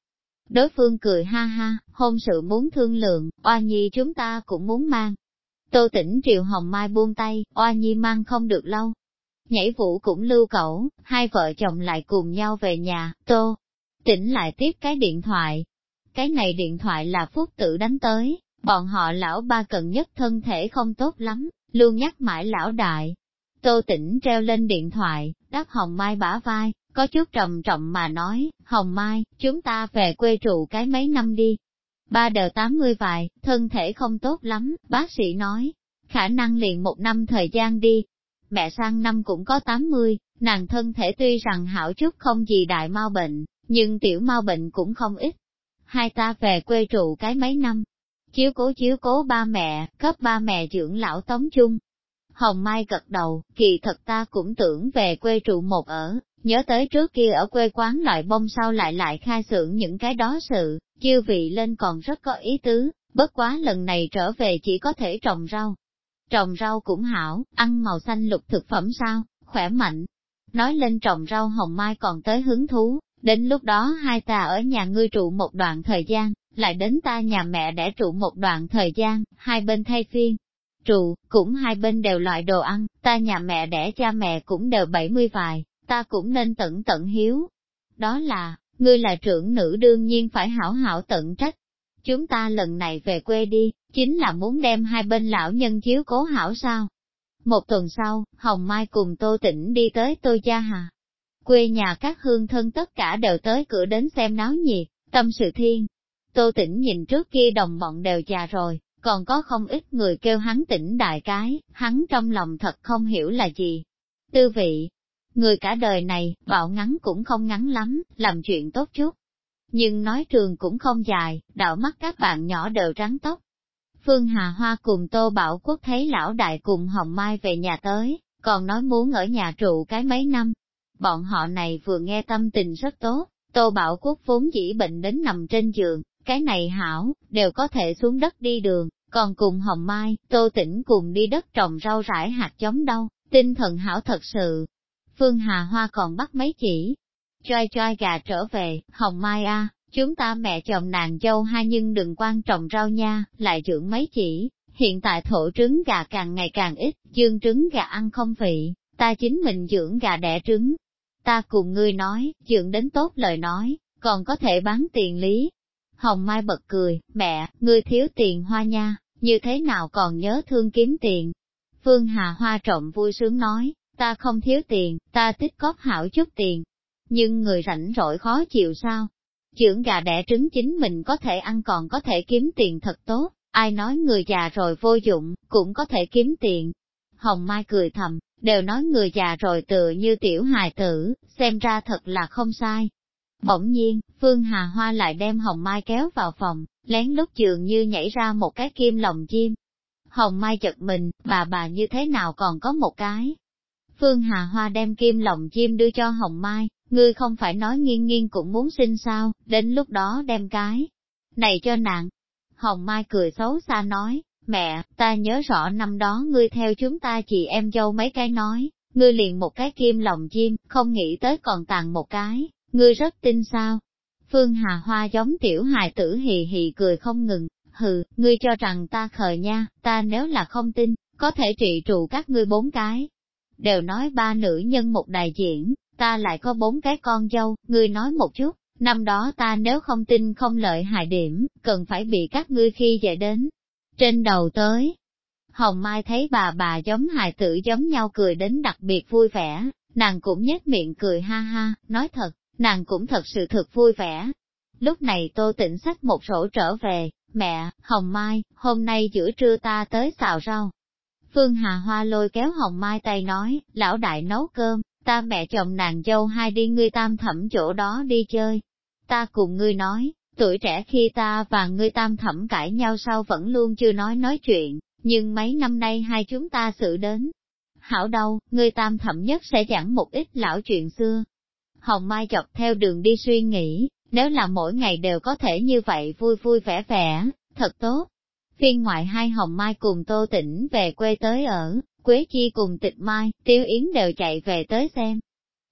A: Đối phương cười ha ha, hôn sự muốn thương lượng, oa nhi chúng ta cũng muốn mang. Tô tỉnh Triều Hồng Mai buông tay, oa nhi mang không được lâu. Nhảy vũ cũng lưu cẩu, hai vợ chồng lại cùng nhau về nhà, tô. Tỉnh lại tiếp cái điện thoại. Cái này điện thoại là phúc tử đánh tới, bọn họ lão ba cần nhất thân thể không tốt lắm, luôn nhắc mãi lão đại. Tô tỉnh treo lên điện thoại, đắp hồng mai bả vai, có chút trầm trọng mà nói, Hồng Mai, chúng ta về quê trụ cái mấy năm đi. Ba đều tám mươi vài, thân thể không tốt lắm, bác sĩ nói, khả năng liền một năm thời gian đi. Mẹ sang năm cũng có tám mươi, nàng thân thể tuy rằng hảo chút không gì đại mau bệnh, nhưng tiểu mau bệnh cũng không ít. Hai ta về quê trụ cái mấy năm, chiếu cố chiếu cố ba mẹ, cấp ba mẹ dưỡng lão tống chung. Hồng Mai gật đầu, kỳ thật ta cũng tưởng về quê trụ một ở, Nhớ tới trước kia ở quê quán loại bông sau lại lại khai xưởng những cái đó sự, chiêu vị lên còn rất có ý tứ, bất quá lần này trở về chỉ có thể trồng rau. Trồng rau cũng hảo, ăn màu xanh lục thực phẩm sao, khỏe mạnh. Nói lên trồng rau hồng mai còn tới hứng thú, đến lúc đó hai ta ở nhà ngươi trụ một đoạn thời gian, lại đến ta nhà mẹ để trụ một đoạn thời gian, hai bên thay phiên. Trụ, cũng hai bên đều loại đồ ăn, ta nhà mẹ đẻ cha mẹ cũng đều bảy mươi vài, ta cũng nên tận tận hiếu. Đó là, ngươi là trưởng nữ đương nhiên phải hảo hảo tận trách. Chúng ta lần này về quê đi, chính là muốn đem hai bên lão nhân chiếu cố hảo sao. Một tuần sau, Hồng Mai cùng Tô Tĩnh đi tới Tô Gia Hà. Quê nhà các hương thân tất cả đều tới cửa đến xem náo nhiệt, tâm sự thiên. Tô Tĩnh nhìn trước kia đồng bọn đều già rồi, còn có không ít người kêu hắn tỉnh đại cái, hắn trong lòng thật không hiểu là gì. Tư vị, Người cả đời này, bạo ngắn cũng không ngắn lắm, làm chuyện tốt chút. Nhưng nói trường cũng không dài, đạo mắt các bạn nhỏ đều trắng tóc. Phương Hà Hoa cùng Tô Bảo Quốc thấy lão đại cùng Hồng Mai về nhà tới, còn nói muốn ở nhà trụ cái mấy năm. Bọn họ này vừa nghe tâm tình rất tốt, Tô Bảo Quốc vốn dĩ bệnh đến nằm trên giường, cái này hảo, đều có thể xuống đất đi đường, còn cùng Hồng Mai, Tô Tĩnh cùng đi đất trồng rau rải hạt giống đâu, tinh thần hảo thật sự, Phương Hà Hoa còn bắt mấy chỉ. Choi choi gà trở về, Hồng Mai a, chúng ta mẹ chồng nàng dâu hai nhưng đừng quan trọng rau nha, lại dưỡng mấy chỉ. Hiện tại thổ trứng gà càng ngày càng ít, dương trứng gà ăn không vị, ta chính mình dưỡng gà đẻ trứng. Ta cùng ngươi nói, dưỡng đến tốt lời nói, còn có thể bán tiền lý. Hồng Mai bật cười, mẹ, ngươi thiếu tiền hoa nha, như thế nào còn nhớ thương kiếm tiền. Phương Hà Hoa trộm vui sướng nói, ta không thiếu tiền, ta tích cóp hảo chút tiền. Nhưng người rảnh rỗi khó chịu sao? Chưởng gà đẻ trứng chính mình có thể ăn còn có thể kiếm tiền thật tốt, ai nói người già rồi vô dụng, cũng có thể kiếm tiền. Hồng Mai cười thầm, đều nói người già rồi tựa như tiểu hài tử, xem ra thật là không sai. Bỗng nhiên, Phương Hà Hoa lại đem Hồng Mai kéo vào phòng, lén lút dường như nhảy ra một cái kim lồng chim. Hồng Mai chật mình, bà bà như thế nào còn có một cái, Phương Hà Hoa đem kim lồng chim đưa cho Hồng Mai, ngươi không phải nói nghiêng nghiêng cũng muốn sinh sao, đến lúc đó đem cái này cho nàng. Hồng Mai cười xấu xa nói, mẹ, ta nhớ rõ năm đó ngươi theo chúng ta chị em dâu mấy cái nói, ngươi liền một cái kim lồng chim, không nghĩ tới còn tàn một cái, ngươi rất tin sao. Phương Hà Hoa giống tiểu hài tử hì hì cười không ngừng, hừ, ngươi cho rằng ta khờ nha, ta nếu là không tin, có thể trị trụ các ngươi bốn cái, đều nói ba nữ nhân một đại diễn, ta lại có bốn cái con dâu, ngươi nói một chút, năm đó ta nếu không tin không lợi hại điểm, cần phải bị các ngươi khi dễ đến. Trên đầu tới, Hồng Mai thấy bà bà giống hài tử giống nhau cười đến đặc biệt vui vẻ, nàng cũng nhếch miệng cười ha ha, nói thật, nàng cũng thật sự thật vui vẻ. Lúc này tô tĩnh sách một sổ trở về, mẹ, Hồng Mai, hôm nay giữa trưa ta tới xào rau, Phương Hà Hoa lôi kéo Hồng Mai tay nói, lão đại nấu cơm, ta mẹ chồng nàng dâu hai đi ngươi tam thẩm chỗ đó đi chơi. Ta cùng ngươi nói, tuổi trẻ khi ta và ngươi tam thẩm cãi nhau sau vẫn luôn chưa nói nói chuyện, nhưng mấy năm nay hai chúng ta xử đến. Hảo đâu, ngươi tam thẩm nhất sẽ giảng một ít lão chuyện xưa. Hồng Mai chọc theo đường đi suy nghĩ, nếu là mỗi ngày đều có thể như vậy vui vui vẻ vẻ, thật tốt, Phiên ngoại hai Hồng Mai cùng Tô Tĩnh về quê tới ở, Quế Chi cùng Tịch Mai, Tiêu Yến đều chạy về tới xem.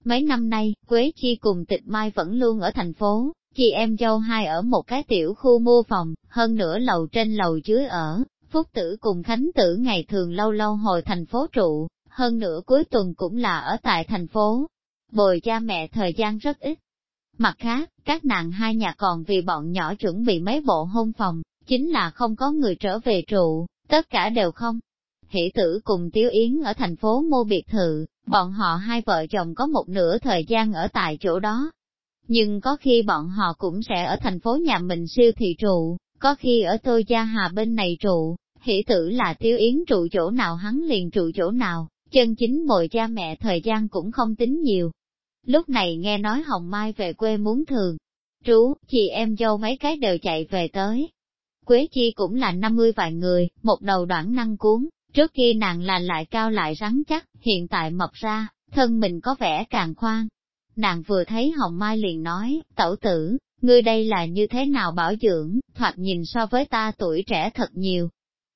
A: Mấy năm nay, Quế Chi cùng Tịch Mai vẫn luôn ở thành phố, Chị em dâu hai ở một cái tiểu khu mua phòng, hơn nửa lầu trên lầu dưới ở, Phúc Tử cùng Khánh Tử ngày thường lâu lâu hồi thành phố trụ, hơn nữa cuối tuần cũng là ở tại thành phố. Bồi cha mẹ thời gian rất ít. Mặt khác, các nàng hai nhà còn vì bọn nhỏ chuẩn bị mấy bộ hôn phòng, chính là không có người trở về trụ, tất cả đều không. Hỷ tử cùng Tiếu Yến ở thành phố mua biệt thự, bọn họ hai vợ chồng có một nửa thời gian ở tại chỗ đó. Nhưng có khi bọn họ cũng sẽ ở thành phố nhà mình siêu thị trụ, có khi ở tôi gia hà bên này trụ, hỷ tử là Tiếu Yến trụ chỗ nào hắn liền trụ chỗ nào, chân chính bồi cha mẹ thời gian cũng không tính nhiều. Lúc này nghe nói Hồng Mai về quê muốn thường, trú, chị em dâu mấy cái đều chạy về tới. Quế Chi cũng là 50 vài người, một đầu đoạn năng cuốn, trước khi nàng là lại cao lại rắn chắc, hiện tại mập ra, thân mình có vẻ càng khoan. Nàng vừa thấy Hồng Mai liền nói, tẩu tử, ngươi đây là như thế nào bảo dưỡng, thoạt nhìn so với ta tuổi trẻ thật nhiều.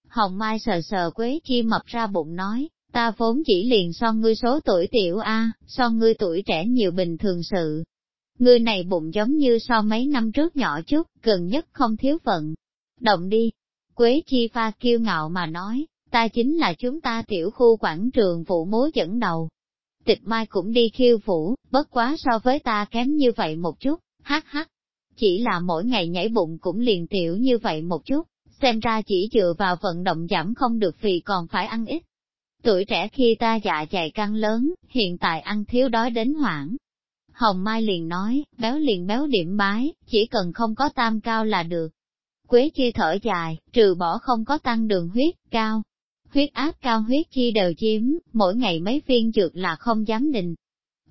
A: Hồng Mai sờ sờ Quế Chi mập ra bụng nói, ta vốn chỉ liền so ngươi số tuổi tiểu A, so ngươi tuổi trẻ nhiều bình thường sự. Ngươi này bụng giống như so mấy năm trước nhỏ chút, gần nhất không thiếu phận. Động đi. Quế Chi pha kiêu ngạo mà nói, ta chính là chúng ta tiểu khu quảng trường phụ mối dẫn đầu. Tịch mai cũng đi khiêu phủ, bất quá so với ta kém như vậy một chút, hát hát. Chỉ là mỗi ngày nhảy bụng cũng liền tiểu như vậy một chút, xem ra chỉ dựa vào vận động giảm không được vì còn phải ăn ít. Tuổi trẻ khi ta dạ dày căng lớn, hiện tại ăn thiếu đói đến hoảng. Hồng Mai liền nói, béo liền béo điểm bái, chỉ cần không có tam cao là được. Quế chi thở dài, trừ bỏ không có tăng đường huyết, cao. Huyết áp cao huyết chi đều chiếm, mỗi ngày mấy viên dược là không dám định.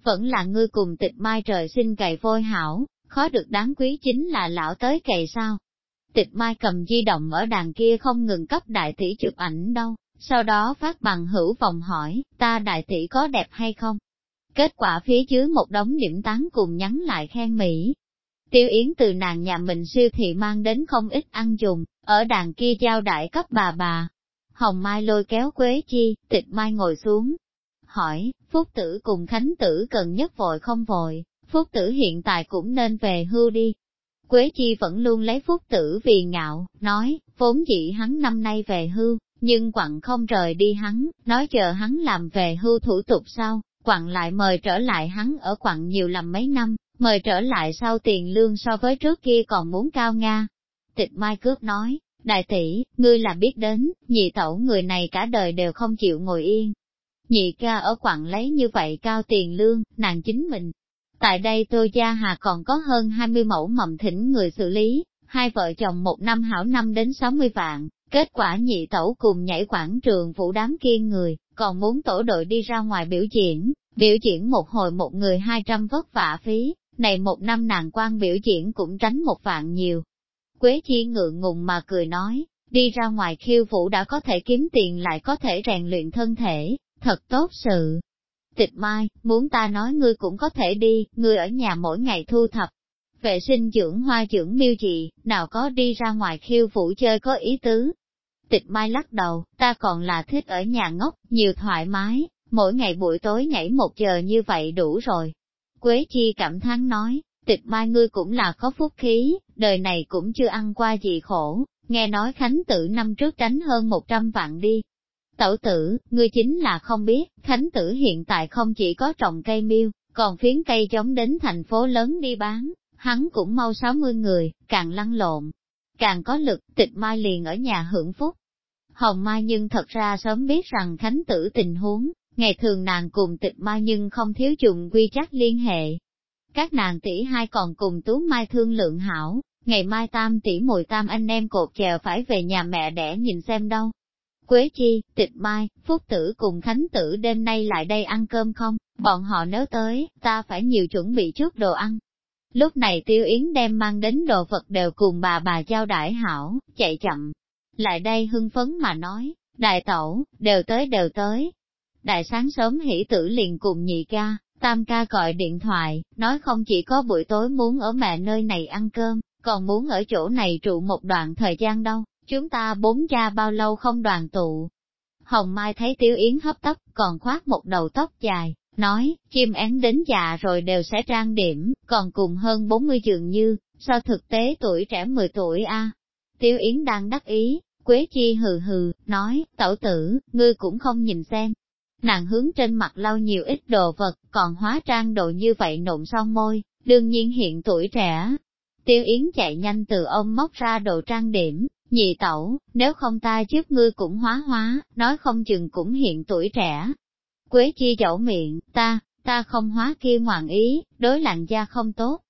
A: Vẫn là ngươi cùng tịch mai trời xin cày vôi hảo, khó được đáng quý chính là lão tới cày sao. Tịch mai cầm di động ở đàn kia không ngừng cấp đại tỷ chụp ảnh đâu, sau đó phát bằng hữu vòng hỏi, ta đại tỷ có đẹp hay không? Kết quả phía dưới một đống điểm tán cùng nhắn lại khen Mỹ. Tiêu Yến từ nàng nhà mình siêu thị mang đến không ít ăn dùng, ở đàn kia giao đại cấp bà bà. Hồng Mai lôi kéo Quế Chi, tịch Mai ngồi xuống. Hỏi, Phúc Tử cùng Khánh Tử cần nhất vội không vội, Phúc Tử hiện tại cũng nên về hưu đi. Quế Chi vẫn luôn lấy Phúc Tử vì ngạo, nói, vốn dĩ hắn năm nay về hưu, nhưng quặng không rời đi hắn, nói chờ hắn làm về hưu thủ tục sau, quặng lại mời trở lại hắn ở quặng nhiều làm mấy năm, mời trở lại sau tiền lương so với trước kia còn muốn cao Nga. Tịch Mai Cước nói, đại tỷ, ngươi là biết đến, nhị tẩu người này cả đời đều không chịu ngồi yên. Nhị ca ở quặng lấy như vậy cao tiền lương, nàng chính mình. Tại đây tôi gia hà còn có hơn 20 mẫu mầm thỉnh người xử lý, hai vợ chồng một năm hảo năm đến 60 vạn, Kết quả nhị tẩu cùng nhảy quảng trường phủ đám kiên người, còn muốn tổ đội đi ra ngoài biểu diễn, biểu diễn một hồi một người hai trăm vất vả phí, này một năm nàng quan biểu diễn cũng tránh một vạn nhiều. Quế chi ngượng ngùng mà cười nói, đi ra ngoài khiêu vũ đã có thể kiếm tiền lại có thể rèn luyện thân thể, thật tốt sự. Tịch mai, muốn ta nói ngươi cũng có thể đi, ngươi ở nhà mỗi ngày thu thập. Vệ sinh dưỡng hoa dưỡng miêu gì, nào có đi ra ngoài khiêu vũ chơi có ý tứ, Tịch Mai lắc đầu, ta còn là thích ở nhà ngốc, nhiều thoải mái, mỗi ngày buổi tối nhảy một giờ như vậy đủ rồi. Quế Chi cảm thán nói, tịch Mai ngươi cũng là có phúc khí, đời này cũng chưa ăn qua gì khổ, nghe nói Khánh Tử năm trước tránh hơn một trăm vạn đi. Tẩu tử, ngươi chính là không biết, Khánh Tử hiện tại không chỉ có trồng cây miêu, còn phiến cây giống đến thành phố lớn đi bán, hắn cũng mau 60 người, càng lăn lộn, càng có lực, tịch mai liền ở nhà hưởng phúc. Hồng Mai nhưng thật ra sớm biết rằng Khánh tử tình huống, ngày thường nàng cùng tịch Mai nhưng không thiếu dùng quy trắc liên hệ. Các nàng tỷ hai còn cùng Tú Mai thương lượng hảo, ngày mai tam tỷ mùi tam anh em cột chèo phải về nhà mẹ để nhìn xem đâu. Quế Chi, Tịch Mai, Phúc Tử cùng Khánh Tử đêm nay lại đây ăn cơm không, bọn họ nếu tới, ta phải nhiều chuẩn bị chút đồ ăn. Lúc này Tiêu Yến đem mang đến đồ vật đều cùng bà bà giao đãi hảo, chạy chậm, lại đây hưng phấn mà nói, đại tẩu, đều tới đều tới. Đại sáng sớm hỷ tử liền cùng nhị ca, tam ca gọi điện thoại, nói không chỉ có buổi tối muốn ở mẹ nơi này ăn cơm, còn muốn ở chỗ này trụ một đoạn thời gian đâu, chúng ta bốn cha bao lâu không đoàn tụ. Hồng Mai thấy Tiêu Yến hấp tấp, còn khoác một đầu tóc dài, nói, chim én đến già rồi đều sẽ trang điểm, còn cùng hơn 40 dường như, so thực tế tuổi trẻ 10 tuổi a. Tiêu Yến đang đắc ý, Quế Chi hừ hừ, nói, tẩu tử, ngươi cũng không nhìn xem. Nàng hướng trên mặt lau nhiều ít đồ vật, còn hóa trang độ như vậy nộn son môi, đương nhiên hiện tuổi trẻ. Tiêu Yến chạy nhanh từ ông móc ra đồ trang điểm, nhị tẩu, nếu không ta giúp ngươi cũng hóa hóa, nói không chừng cũng hiện tuổi trẻ. Quế Chi dẫu miệng, ta, ta không hóa kia ngoạn ý, đối làn da không tốt.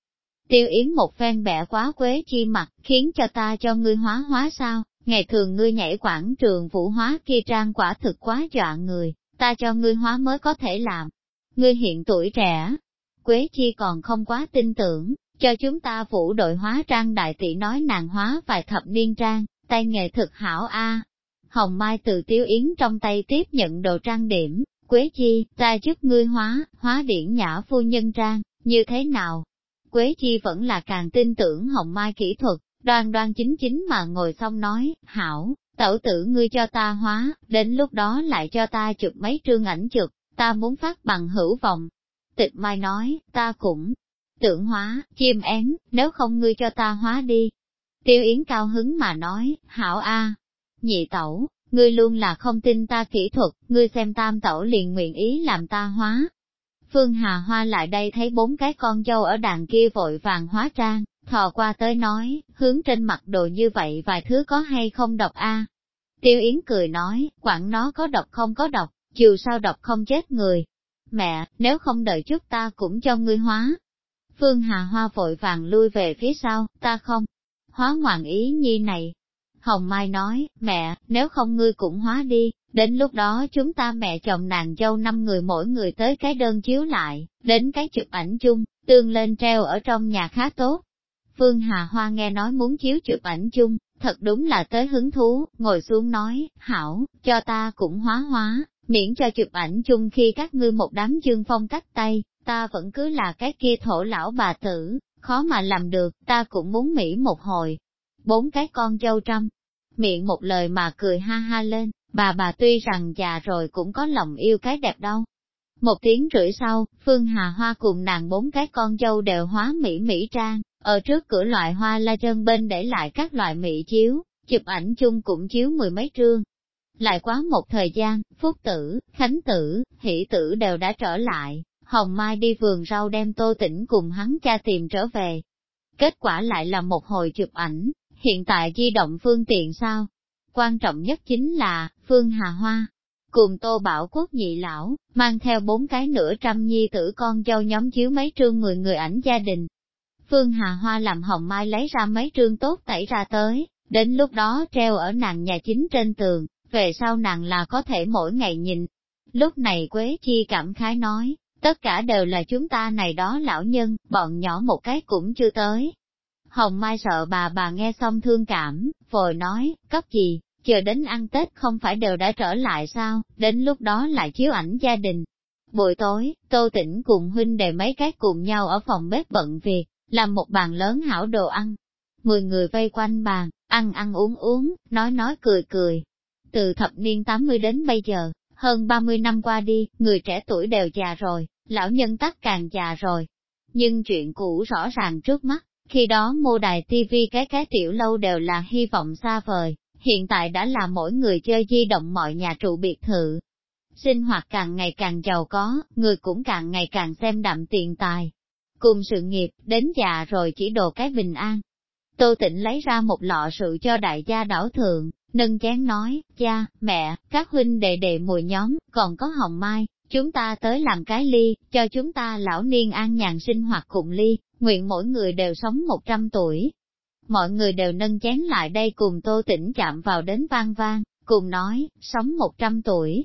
A: Tiêu Yến một phen bẻ quá Quế Chi mặt, khiến cho ta cho ngươi hóa hóa sao, ngày thường ngươi nhảy quảng trường vũ hóa kia trang quả thực quá dọa người, ta cho ngươi hóa mới có thể làm. Ngươi hiện tuổi trẻ, Quế Chi còn không quá tin tưởng, cho chúng ta vũ đội hóa trang đại tỷ nói nàng hóa vài thập niên trang, tay nghề thực hảo a. Hồng Mai từ Tiếu Yến trong tay tiếp nhận đồ trang điểm, Quế Chi, ta giúp ngươi hóa, hóa điển nhã phu nhân trang, như thế nào? Quế Chi vẫn là càng tin tưởng Hồng Mai kỹ thuật, đoan đoan chính chính mà ngồi xong nói, hảo, tẩu tử ngươi cho ta hóa, đến lúc đó lại cho ta chụp mấy trương ảnh chụp, ta muốn phát bằng hữu vọng. Tịch Mai nói, ta cũng tưởng hóa, chim én, nếu không ngươi cho ta hóa đi. Tiêu Yến cao hứng mà nói, hảo a, nhị tẩu, ngươi luôn là không tin ta kỹ thuật, ngươi xem tam tẩu liền nguyện ý làm ta hóa. Phương Hà Hoa lại đây thấy bốn cái con dâu ở đàn kia vội vàng hóa trang, thò qua tới nói, hướng trên mặt đồ như vậy vài thứ có hay không độc a? Tiêu Yến cười nói, quản nó có độc không có độc, dù sao độc không chết người. Mẹ, nếu không đợi chút ta cũng cho ngươi hóa. Phương Hà Hoa vội vàng lui về phía sau, ta không. Hóa ngoạn ý nhi này, Hồng Mai nói, mẹ, nếu không ngươi cũng hóa đi, đến lúc đó chúng ta mẹ chồng nàng dâu năm người mỗi người tới cái đơn chiếu lại, đến cái chụp ảnh chung, tương lên treo ở trong nhà khá tốt. Phương Hà Hoa nghe nói muốn chiếu chụp ảnh chung, thật đúng là tới hứng thú, ngồi xuống nói, hảo, cho ta cũng hóa hóa, miễn cho chụp ảnh chung khi các ngươi một đám chương phong cách tay, ta vẫn cứ là cái kia thổ lão bà tử, khó mà làm được, ta cũng muốn Mỹ một hồi, bốn cái con dâu trăm. Miệng một lời mà cười ha ha lên, bà bà tuy rằng già rồi cũng có lòng yêu cái đẹp đâu. Một tiếng rưỡi sau, Phương Hà Hoa cùng nàng bốn cái con dâu đều hóa mỹ mỹ trang, ở trước cửa loại hoa la trơn bên để lại các loại mỹ chiếu, chụp ảnh chung cũng chiếu mười mấy trương. Lại quá một thời gian, Phúc Tử, Khánh Tử, Hỷ Tử đều đã trở lại, Hồng Mai đi vườn rau đem tô tỉnh cùng hắn cha tìm trở về. Kết quả lại là một hồi chụp ảnh, hiện tại di động phương tiện sao? Quan trọng nhất chính là, Phương Hà Hoa, cùng Tô Bảo Quốc nhị lão, mang theo bốn cái nửa trăm nhi tử con dâu nhóm chiếu mấy trương mười người ảnh gia đình. Phương Hà Hoa làm hồng mai lấy ra mấy trương tốt tẩy ra tới, đến lúc đó treo ở nàng nhà chính trên tường, về sau nàng là có thể mỗi ngày nhìn. Lúc này Quế Chi cảm khái nói, tất cả đều là chúng ta này đó lão nhân, bọn nhỏ một cái cũng chưa tới, Hồng Mai sợ bà bà nghe xong thương cảm, vội nói, cấp gì, chờ đến ăn Tết không phải đều đã trở lại sao, đến lúc đó lại chiếu ảnh gia đình. Buổi tối, Tô Tĩnh cùng huynh đệ mấy cái cùng nhau ở phòng bếp bận việc, làm một bàn lớn hảo đồ ăn. Mười người vây quanh bàn, ăn ăn uống uống, nói nói cười cười. Từ thập niên 80 đến bây giờ, hơn 30 năm qua đi, người trẻ tuổi đều già rồi, lão nhân tắc càng già rồi. Nhưng chuyện cũ rõ ràng trước mắt, khi đó mô đài TV cái cái tiểu lâu đều là hy vọng xa vời, hiện tại đã là mỗi người chơi di động mọi nhà trụ biệt thự. Sinh hoạt càng ngày càng giàu có, người cũng càng ngày càng xem đậm tiền tài. Cùng sự nghiệp, đến già rồi chỉ đồ cái bình an. Tô Tịnh lấy ra một lọ rượu cho đại gia đảo thượng, nâng chén nói, cha, mẹ, các huynh đệ đệ mùi nhóm, còn có hồng mai, chúng ta tới làm cái ly, cho chúng ta lão niên an nhàn sinh hoạt cùng ly, nguyện mỗi người đều sống một trăm tuổi. Mọi người đều nâng chén lại đây cùng tô tĩnh chạm vào đến vang vang, cùng nói, sống một trăm tuổi.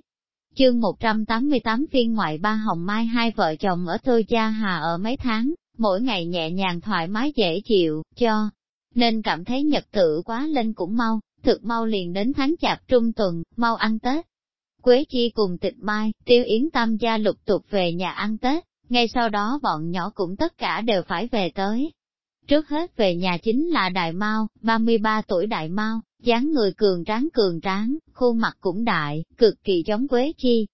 A: Chương 188 phiên ngoại ba hồng mai hai vợ chồng ở Tô Gia Hà ở mấy tháng, mỗi ngày nhẹ nhàng thoải mái dễ chịu, cho, nên cảm thấy nhật tự quá lên cũng mau, thực mau liền đến tháng chạp trung tuần, mau ăn Tết. Quế Chi cùng tịch mai, tiêu yến tam gia lục tục về nhà ăn Tết, ngay sau đó bọn nhỏ cũng tất cả đều phải về tới. Trước hết về nhà chính là Đại Mao, 33 tuổi Đại Mao, dáng người cường tráng cường tráng, khuôn mặt cũng đại, cực kỳ giống Quế Chi.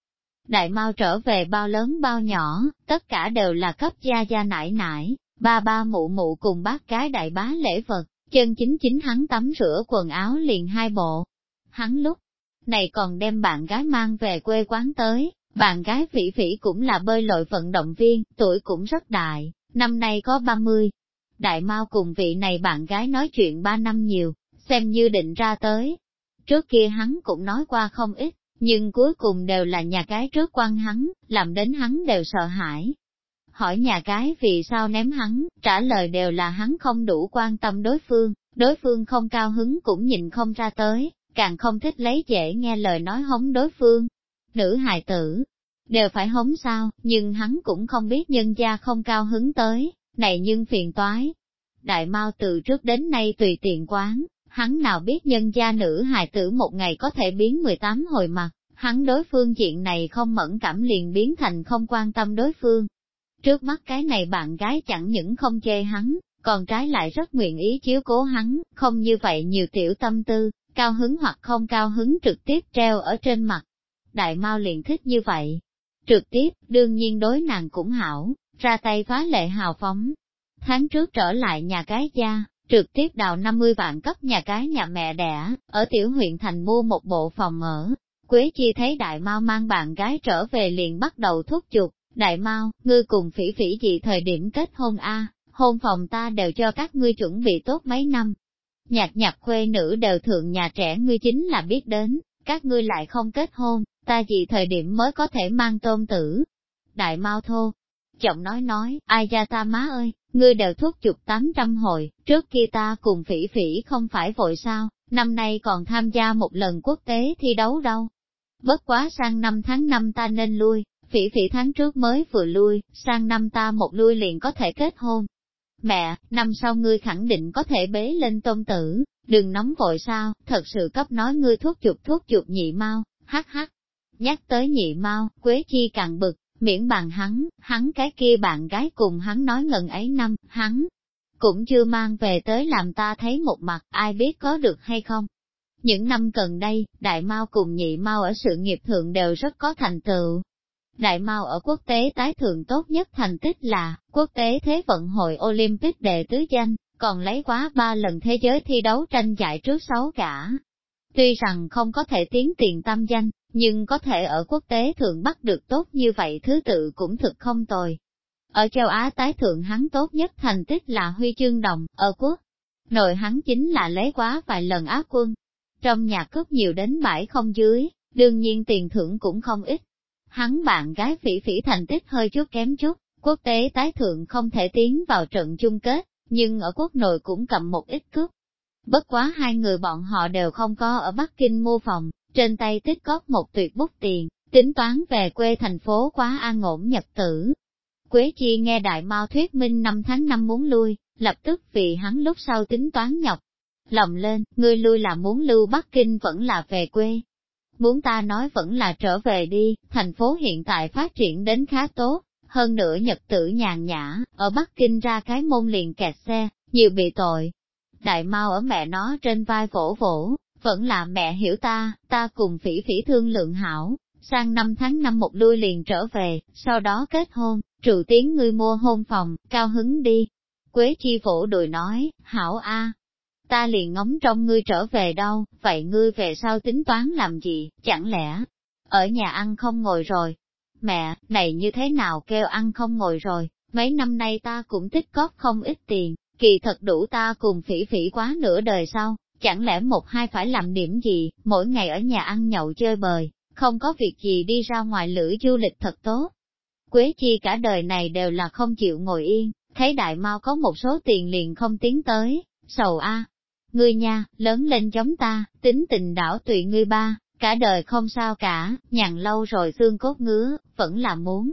A: Đại Mao trở về bao lớn bao nhỏ, tất cả đều là cấp gia gia nải nải, ba ba mụ mụ cùng bác cái đại bá lễ vật, chân chính chính hắn tắm rửa quần áo liền hai bộ. Hắn lúc này còn đem bạn gái mang về quê quán tới, bạn gái phỉ phỉ cũng là bơi lội vận động viên, tuổi cũng rất đại, năm nay có 30. Đại Mao cùng vị này bạn gái nói chuyện ba năm nhiều, xem như định ra tới. Trước kia hắn cũng nói qua không ít, nhưng cuối cùng đều là nhà cái trước quan hắn, làm đến hắn đều sợ hãi. Hỏi nhà cái vì sao ném hắn, trả lời đều là hắn không đủ quan tâm đối phương, đối phương không cao hứng cũng nhìn không ra tới, càng không thích lấy dễ nghe lời nói hống đối phương. Nữ hài tử, đều phải hống sao, nhưng hắn cũng không biết nhân gia không cao hứng tới, này nhưng phiền toái. Đại Mao từ trước đến nay tùy tiện quán, hắn nào biết nhân gia nữ hài tử một ngày có thể biến 18 hồi mặt, hắn đối phương chuyện này không mẫn cảm liền biến thành không quan tâm đối phương. Trước mắt cái này bạn gái chẳng những không chê hắn, còn trái lại rất nguyện ý chiếu cố hắn, không như vậy nhiều tiểu tâm tư, cao hứng hoặc không cao hứng trực tiếp treo ở trên mặt. Đại Mao liền thích như vậy. Trực tiếp, đương nhiên đối nàng cũng hảo, ra tay phá lệ hào phóng. Tháng trước trở lại nhà cái gia, trực tiếp đào 50 vạn cấp nhà cái nhà mẹ đẻ, ở tiểu huyện thành mua một bộ phòng ở. Quế Chi thấy Đại mau mang bạn gái trở về liền bắt đầu thúc giục, Đại mau, ngươi cùng phỉ phỉ gì thời điểm kết hôn a hôn phòng ta đều cho các ngươi chuẩn bị tốt mấy năm. Nhạc nhạc khuê nữ đều thượng nhà trẻ ngươi chính là biết đến, các ngươi lại không kết hôn, ta gì thời điểm mới có thể mang tôn tử. Đại mau thô, giọng nói nói, ai ra ta má ơi, ngươi đều thuốc chục tám trăm hồi, trước kia ta cùng phỉ phỉ không phải vội sao, năm nay còn tham gia một lần quốc tế thi đấu đâu. Bất quá sang năm tháng năm ta nên lui, phỉ phỉ tháng trước mới vừa lui, sang năm ta một lui liền có thể kết hôn. Mẹ, năm sau ngươi khẳng định có thể bế lên tôn tử, đừng nóng vội sao, thật sự cấp nói ngươi thuốc chụp thuốc chụp nhị mau, hắc hắc. Nhắc tới nhị mau, Quế Chi càng bực, miễn bàn hắn, hắn cái kia bạn gái cùng hắn nói ngần ấy năm, hắn cũng chưa mang về tới làm ta thấy một mặt, ai biết có được hay không. Những năm gần đây, Đại Mao cùng Nhị Mao ở sự nghiệp thượng đều rất có thành tựu. Đại Mao ở quốc tế tái thượng tốt nhất thành tích là, quốc tế Thế vận hội Olympic đệ tứ danh, còn lấy quá ba lần thế giới thi đấu tranh giải trước sáu cả. Tuy rằng không có thể tiến tiền tam danh, nhưng có thể ở quốc tế thượng bắt được tốt như vậy thứ tự cũng thực không tồi. Ở châu Á tái thượng hắn tốt nhất thành tích là huy chương đồng, ở quốc. Nội hắn chính là lấy quá vài lần áp quân. Trong nhà cướp nhiều đến bãi không dưới, đương nhiên tiền thưởng cũng không ít. Hắn bạn gái phỉ phỉ thành tích hơi chút kém chút, quốc tế tái thượng không thể tiến vào trận chung kết, nhưng ở quốc nội cũng cầm một ít cướp. Bất quá hai người bọn họ đều không có ở Bắc Kinh mua phòng, trên tay tích góp một tuyệt bút tiền, tính toán về quê thành phố quá an ổn nhật tử. Quế Chi nghe Đại Mao thuyết minh năm tháng năm muốn lui, lập tức vì hắn lúc sau tính toán nhọc. Lòng lên, ngươi lui là muốn lưu Bắc Kinh vẫn là về quê. Muốn ta nói vẫn là trở về đi, thành phố hiện tại phát triển đến khá tốt, hơn nữa nhật tử nhàn nhã, ở Bắc Kinh ra cái môn liền kẹt xe, nhiều bị tội. Đại Mao ở mẹ nó trên vai vỗ vỗ, vẫn là mẹ hiểu ta, ta cùng phỉ phỉ thương lượng hảo, sang năm tháng năm một lui liền trở về, sau đó kết hôn, trụ tiếng ngươi mua hôn phòng, cao hứng đi. Quế chi phổ đùi nói, hảo a, ta liền ngóng trong ngươi trở về đâu, vậy ngươi về sau tính toán làm gì, chẳng lẽ, ở nhà ăn không ngồi rồi. Mẹ, này như thế nào kêu ăn không ngồi rồi, mấy năm nay ta cũng tích góp không ít tiền, kỳ thật đủ ta cùng phỉ phỉ quá nửa đời sau, Chẳng lẽ một hai phải làm điểm gì, mỗi ngày ở nhà ăn nhậu chơi bời, không có việc gì đi ra ngoài lữ du lịch thật tốt. Quế chi cả đời này đều là không chịu ngồi yên, thấy đại mau có một số tiền liền không tiến tới, sầu a. Ngươi nha, lớn lên giống ta, tính tình đảo tùy ngươi ba, cả đời không sao cả, nhàn lâu rồi xương cốt ngứa, vẫn là muốn.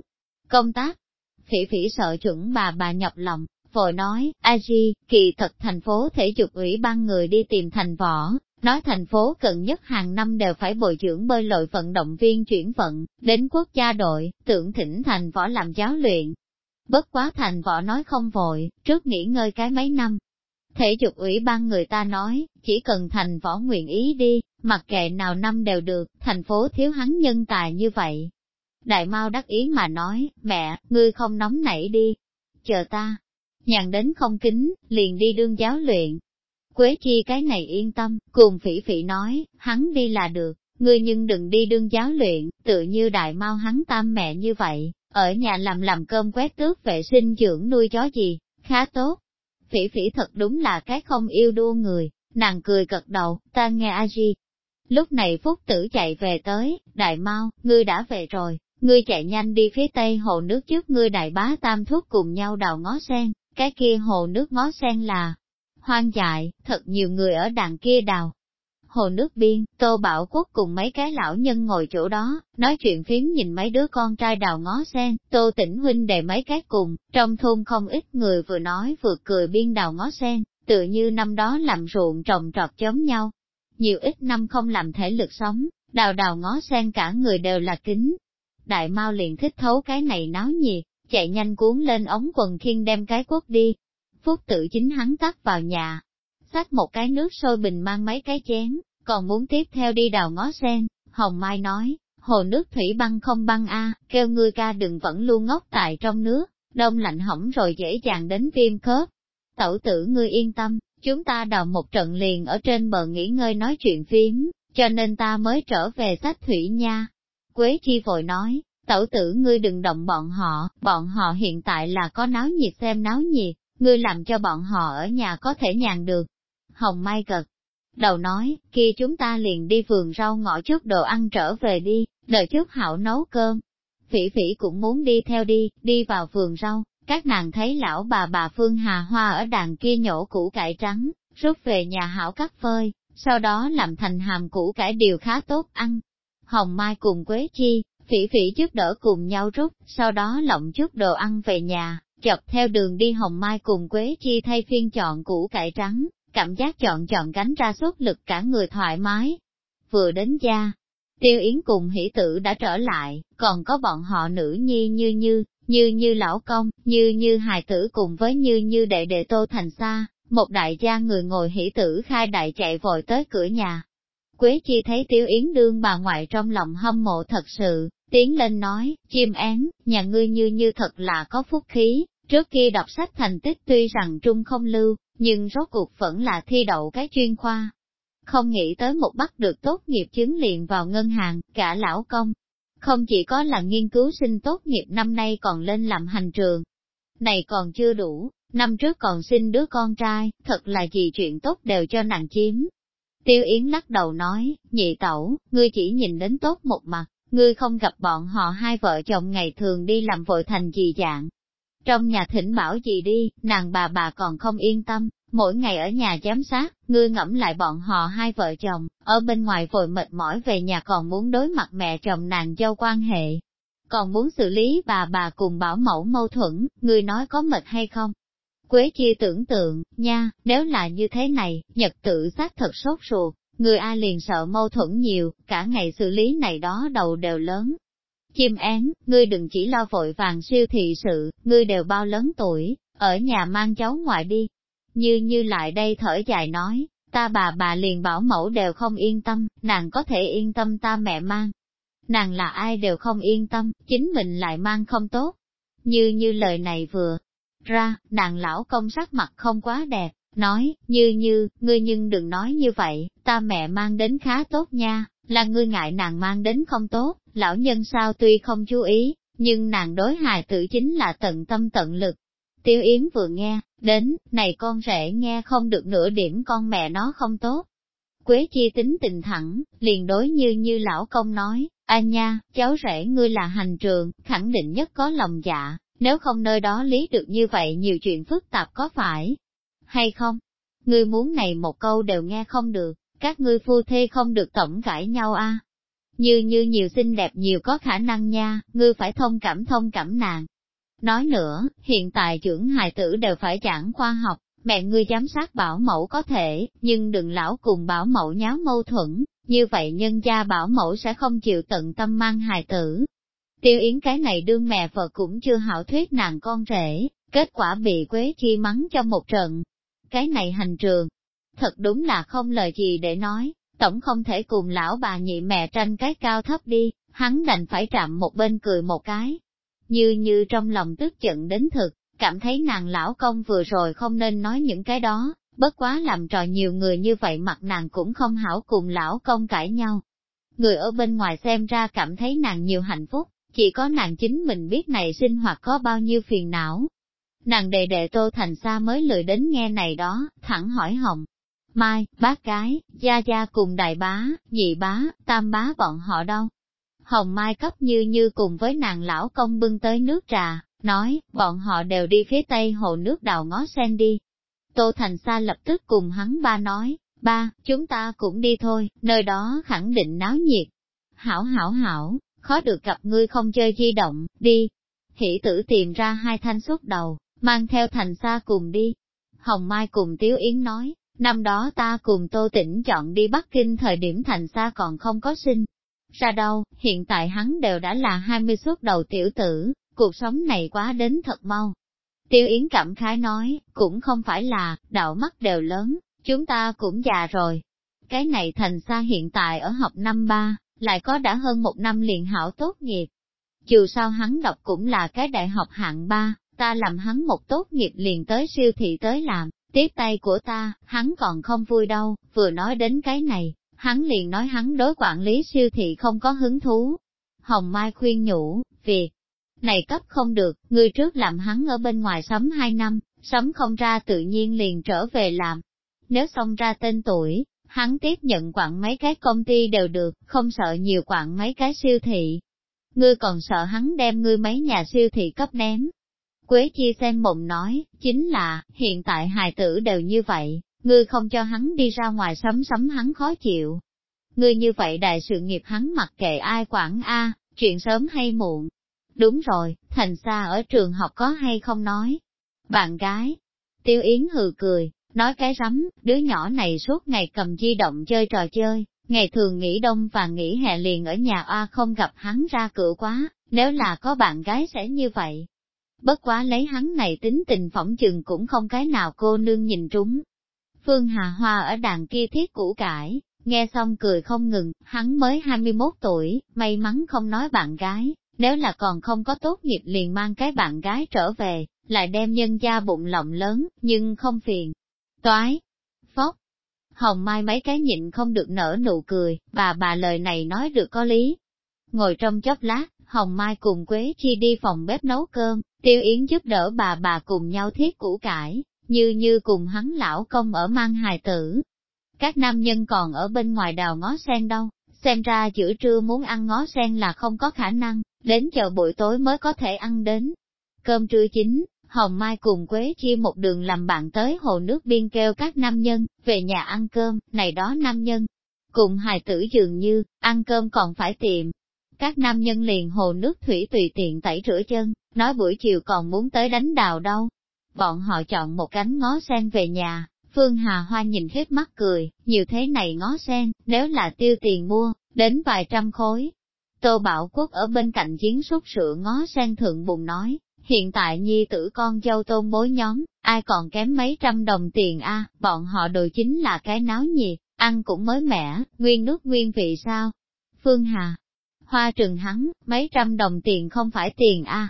A: Công tác, phỉ phỉ sợ chuẩn bà bà nhập lòng, vội nói, a di, kỳ thật thành phố thể dục ủy ban người đi tìm thành võ, nói thành phố cần nhất hàng năm đều phải bồi dưỡng bơi lội vận động viên chuyển vận, đến quốc gia đội, tưởng thỉnh thành võ làm giáo luyện. Bất quá thành võ nói không vội, trước nghỉ ngơi cái mấy năm. Thể dục ủy ban người ta nói, chỉ cần thành võ nguyện ý đi, mặc kệ nào năm đều được, thành phố thiếu hắn nhân tài như vậy. Đại Mao đắc ý mà nói, mẹ, ngươi không nóng nảy đi, chờ ta, nhàn đến không kính, liền đi đương giáo luyện. Quế chi cái này yên tâm, cùng phỉ phỉ nói, hắn đi là được, ngươi nhưng đừng đi đương giáo luyện, tự như đại mau hắn tam mẹ như vậy, ở nhà làm làm cơm quét tước vệ sinh dưỡng nuôi chó gì, khá tốt. Phỉ phỉ thật đúng là cái không yêu đua người, nàng cười cật đầu, ta nghe a di. Lúc này Phúc tử chạy về tới, đại mau, ngươi đã về rồi, ngươi chạy nhanh đi phía tây hồ nước trước ngươi đại bá tam thuốc cùng nhau đào ngó sen, cái kia hồ nước ngó sen là hoang dại, thật nhiều người ở đàn kia đào. Hồ nước biên, Tô Bảo Quốc cùng mấy cái lão nhân ngồi chỗ đó, nói chuyện phiếm nhìn mấy đứa con trai đào ngó sen, Tô Tĩnh Huynh đề mấy cái cùng, trong thôn không ít người vừa nói vừa cười biên đào ngó sen, tự như năm đó làm ruộng trồng trọt giống nhau. Nhiều ít năm không làm thể lực sống, đào đào ngó sen cả người đều là kính. Đại Mao liền thích thấu cái này náo nhiệt, chạy nhanh cuốn lên ống quần khiên đem cái quốc đi. Phúc tự chính hắn tắt vào nhà, xách một cái nước sôi bình mang mấy cái chén, còn muốn tiếp theo đi đào ngó sen. Hồng Mai nói, hồ nước thủy băng không băng a, kêu ngươi ca đừng vẫn luôn ngốc tại trong nước, đông lạnh hỏng rồi dễ dàng đến viêm khớp. Tẩu tử ngươi yên tâm, chúng ta đào một trận liền ở trên bờ nghỉ ngơi nói chuyện phím, cho nên ta mới trở về sách thủy nha. Quế chi vội nói, tẩu tử ngươi đừng động bọn họ, bọn họ hiện tại là có náo nhiệt xem náo nhiệt, ngươi làm cho bọn họ ở nhà có thể nhàn được. Hồng Mai gật đầu nói, kia chúng ta liền đi vườn rau ngõ chút đồ ăn trở về đi, đợi chút hảo nấu cơm. Phỉ phỉ cũng muốn đi theo đi, đi vào vườn rau, các nàng thấy lão bà bà Phương Hà Hoa ở đàn kia nhổ củ cải trắng, rút về nhà hảo cắt phơi, sau đó làm thành hàm củ cải điều khá tốt ăn. Hồng Mai cùng Quế Chi, phỉ phỉ giúp đỡ cùng nhau rút, sau đó lộng chút đồ ăn về nhà, chọc theo đường đi Hồng Mai cùng Quế Chi thay phiên chọn củ cải trắng, cảm giác chọn chọn gánh ra suốt lực cả người thoải mái. Vừa đến gia, Tiêu Yến cùng hỷ tử đã trở lại, còn có bọn họ nữ nhi như như, như như lão công, như như hài tử cùng với như như đệ đệ tô thành xa, một đại gia người ngồi hỷ tử khai đại chạy vội tới cửa nhà. Quế chi thấy Tiêu Yến đương bà ngoại trong lòng hâm mộ thật sự, tiến lên nói, chim án nhà ngươi như như thật là có phúc khí, trước kia đọc sách thành tích tuy rằng trung không lưu, nhưng rốt cuộc vẫn là thi đậu cái chuyên khoa. Không nghĩ tới một bắt được tốt nghiệp chứng liền vào ngân hàng, cả lão công. Không chỉ có là nghiên cứu sinh tốt nghiệp năm nay còn lên làm hành trường. Này còn chưa đủ, năm trước còn sinh đứa con trai, thật là gì chuyện tốt đều cho nàng chiếm. Tiêu Yến lắc đầu nói, nhị tẩu, ngươi chỉ nhìn đến tốt một mặt, ngươi không gặp bọn họ hai vợ chồng ngày thường đi làm vội thành gì dạng, trong nhà thỉnh bảo gì đi, nàng bà bà còn không yên tâm, mỗi ngày ở nhà giám sát, ngươi ngẫm lại bọn họ hai vợ chồng, ở bên ngoài vội mệt mỏi về nhà còn muốn đối mặt mẹ chồng nàng dâu quan hệ. Còn muốn xử lý bà bà cùng bảo mẫu mâu thuẫn, ngươi nói có mệt hay không? Quế chi tưởng tượng, nha, nếu là như thế này, nhật tự xác thật sốt ruột, người a liền sợ mâu thuẫn nhiều, cả ngày xử lý này đó đầu đều lớn, Chim én, ngươi đừng chỉ lo vội vàng siêu thị sự, ngươi đều bao lớn tuổi, ở nhà mang cháu ngoại đi. Như như lại đây thở dài nói, ta bà bà liền bảo mẫu đều không yên tâm, nàng có thể yên tâm ta mẹ mang. Nàng là ai đều không yên tâm, chính mình lại mang không tốt. Như như lời này vừa ra, nàng lão công sắc mặt không quá đẹp, nói, như như, ngươi nhưng đừng nói như vậy, ta mẹ mang đến khá tốt nha, là ngươi ngại nàng mang đến không tốt, lão nhân sao tuy không chú ý, nhưng nàng đối hài tử chính là tận tâm tận lực. Tiêu Yến vừa nghe, đến, này con rể nghe không được nửa điểm con mẹ nó không tốt. Quế chi tính tình thẳng, liền đối như như lão công nói, a nha, cháu rể ngươi là hành trường, khẳng định nhất có lòng dạ, nếu không nơi đó lý được như vậy nhiều chuyện phức tạp có phải hay không? Ngươi muốn này một câu đều nghe không được, các ngươi phu thê không được tổng cãi nhau a. Như như nhiều xinh đẹp nhiều có khả năng nha, ngươi phải thông cảm thông cảm nàng. Nói nữa, hiện tại trưởng hài tử đều phải giảng khoa học, mẹ ngươi giám sát bảo mẫu có thể, nhưng đừng lão cùng bảo mẫu nháo mâu thuẫn, như vậy nhân gia bảo mẫu sẽ không chịu tận tâm mang hài tử. Tiêu Yến cái này đương mẹ vợ cũng chưa hảo thuyết nàng con rể, kết quả bị Quế Chi mắng cho một trận. Cái này hành trường, thật đúng là không lời gì để nói, tổng không thể cùng lão bà nhị mẹ tranh cái cao thấp đi, hắn đành phải trạm một bên cười một cái. Như như trong lòng tức giận đến thực, cảm thấy nàng lão công vừa rồi không nên nói những cái đó, bất quá làm trò nhiều người như vậy mặt nàng cũng không hảo cùng lão công cãi nhau. Người ở bên ngoài xem ra cảm thấy nàng nhiều hạnh phúc, chỉ có nàng chính mình biết này sinh hoạt có bao nhiêu phiền não. Nàng đệ đệ Tô Thành Sa mới lười đến nghe này đó, thẳng hỏi Hồng. Mai, bác gái, gia gia cùng đại bá, nhị bá, tam bá bọn họ đâu? Hồng Mai cấp như như cùng với nàng lão công bưng tới nước trà, nói, bọn họ đều đi phía tây hồ nước đào ngó sen đi. Tô Thành Sa lập tức cùng hắn ba nói, ba, chúng ta cũng đi thôi, nơi đó khẳng định náo nhiệt. Hảo hảo hảo, khó được gặp ngươi không chơi di động, đi. Hỷ tử tìm ra hai thanh suốt đầu, mang theo Thành Sa cùng đi. Hồng Mai cùng Tiếu Yến nói, năm đó ta cùng Tô Tĩnh chọn đi Bắc Kinh thời điểm Thành Sa còn không có sinh. Ra đâu, hiện tại hắn đều đã là 20 suốt đầu tiểu tử, cuộc sống này quá đến thật mau. Tiêu Yến cảm khái nói, cũng không phải là, đạo mắt đều lớn, chúng ta cũng già rồi. Cái này thành xa hiện tại ở học năm ba, lại có đã hơn một năm liền hảo tốt nghiệp. Dù sao hắn đọc cũng là cái đại học hạng ba, ta làm hắn một tốt nghiệp liền tới siêu thị tới làm, tiếp tay của ta, hắn còn không vui đâu, vừa nói đến cái này, hắn liền nói hắn đối quản lý siêu thị không có hứng thú. Hồng Mai khuyên nhủ, việc này cấp không được, người trước làm hắn ở bên ngoài sắm hai năm, sắm không ra tự nhiên liền trở về làm. Nếu xong ra tên tuổi, hắn tiếp nhận quản mấy cái công ty đều được, không sợ nhiều quản mấy cái siêu thị. Ngươi còn sợ hắn đem ngươi mấy nhà siêu thị cấp ném. Quế Chi xem mộng nói, chính là, hiện tại hài tử đều như vậy, ngươi không cho hắn đi ra ngoài sắm sắm hắn khó chịu. Ngươi như vậy đại sự nghiệp hắn mặc kệ ai quản a, chuyện sớm hay muộn, Đúng rồi, thành xa ở trường học có hay không nói. Bạn gái, tiêu yến hừ cười, nói cái rắm, đứa nhỏ này suốt ngày cầm di động chơi trò chơi, ngày thường nghỉ đông và nghỉ hè liền ở nhà A không gặp hắn ra cửa quá, nếu là có bạn gái sẽ như vậy. Bất quá lấy hắn này tính tình phỏng chừng cũng không cái nào cô nương nhìn trúng. Phương Hà Hoa ở đàn kia thiết củ cải, nghe xong cười không ngừng, hắn mới 21 tuổi, may mắn không nói bạn gái, nếu là còn không có tốt nghiệp liền mang cái bạn gái trở về, lại đem nhân gia bụng lộng lớn, nhưng không phiền. Toái, phóc, hồng mai mấy cái nhịn không được nở nụ cười, bà bà lời này nói được có lý. Ngồi trong chốc lát, hồng mai cùng Quế Chi đi phòng bếp nấu cơm, tiêu yến giúp đỡ bà bà cùng nhau thiết củ cải, như như cùng hắn lão công ở mang hài tử. Các nam nhân còn ở bên ngoài đào ngó sen đâu, xem ra giữa trưa muốn ăn ngó sen là không có khả năng, đến chờ buổi tối mới có thể ăn đến. Cơm trưa chính, Hồng Mai cùng Quế Chi một đường làm bạn tới hồ nước biên kêu các nam nhân, về nhà ăn cơm, này đó nam nhân. Cùng hài tử dường như, ăn cơm còn phải tiệm. Các nam nhân liền hồ nước thủy tùy tiện tẩy rửa chân, nói buổi chiều còn muốn tới đánh đào đâu. Bọn họ chọn một cánh ngó sen về nhà, Phương Hà Hoa nhìn hết mắt cười, nhiều thế này ngó sen, nếu là tiêu tiền mua, đến vài trăm khối, Tô Bảo Quốc ở bên cạnh chiến sốt sữa ngó sen thượng bùng nói, hiện tại nhi tử con dâu tôn bối nhóm, ai còn kém mấy trăm đồng tiền a bọn họ đồ chính là cái náo nhiệt, ăn cũng mới mẻ, nguyên nước nguyên vị sao? Phương Hà, hoa trừng hắn, mấy trăm đồng tiền không phải tiền a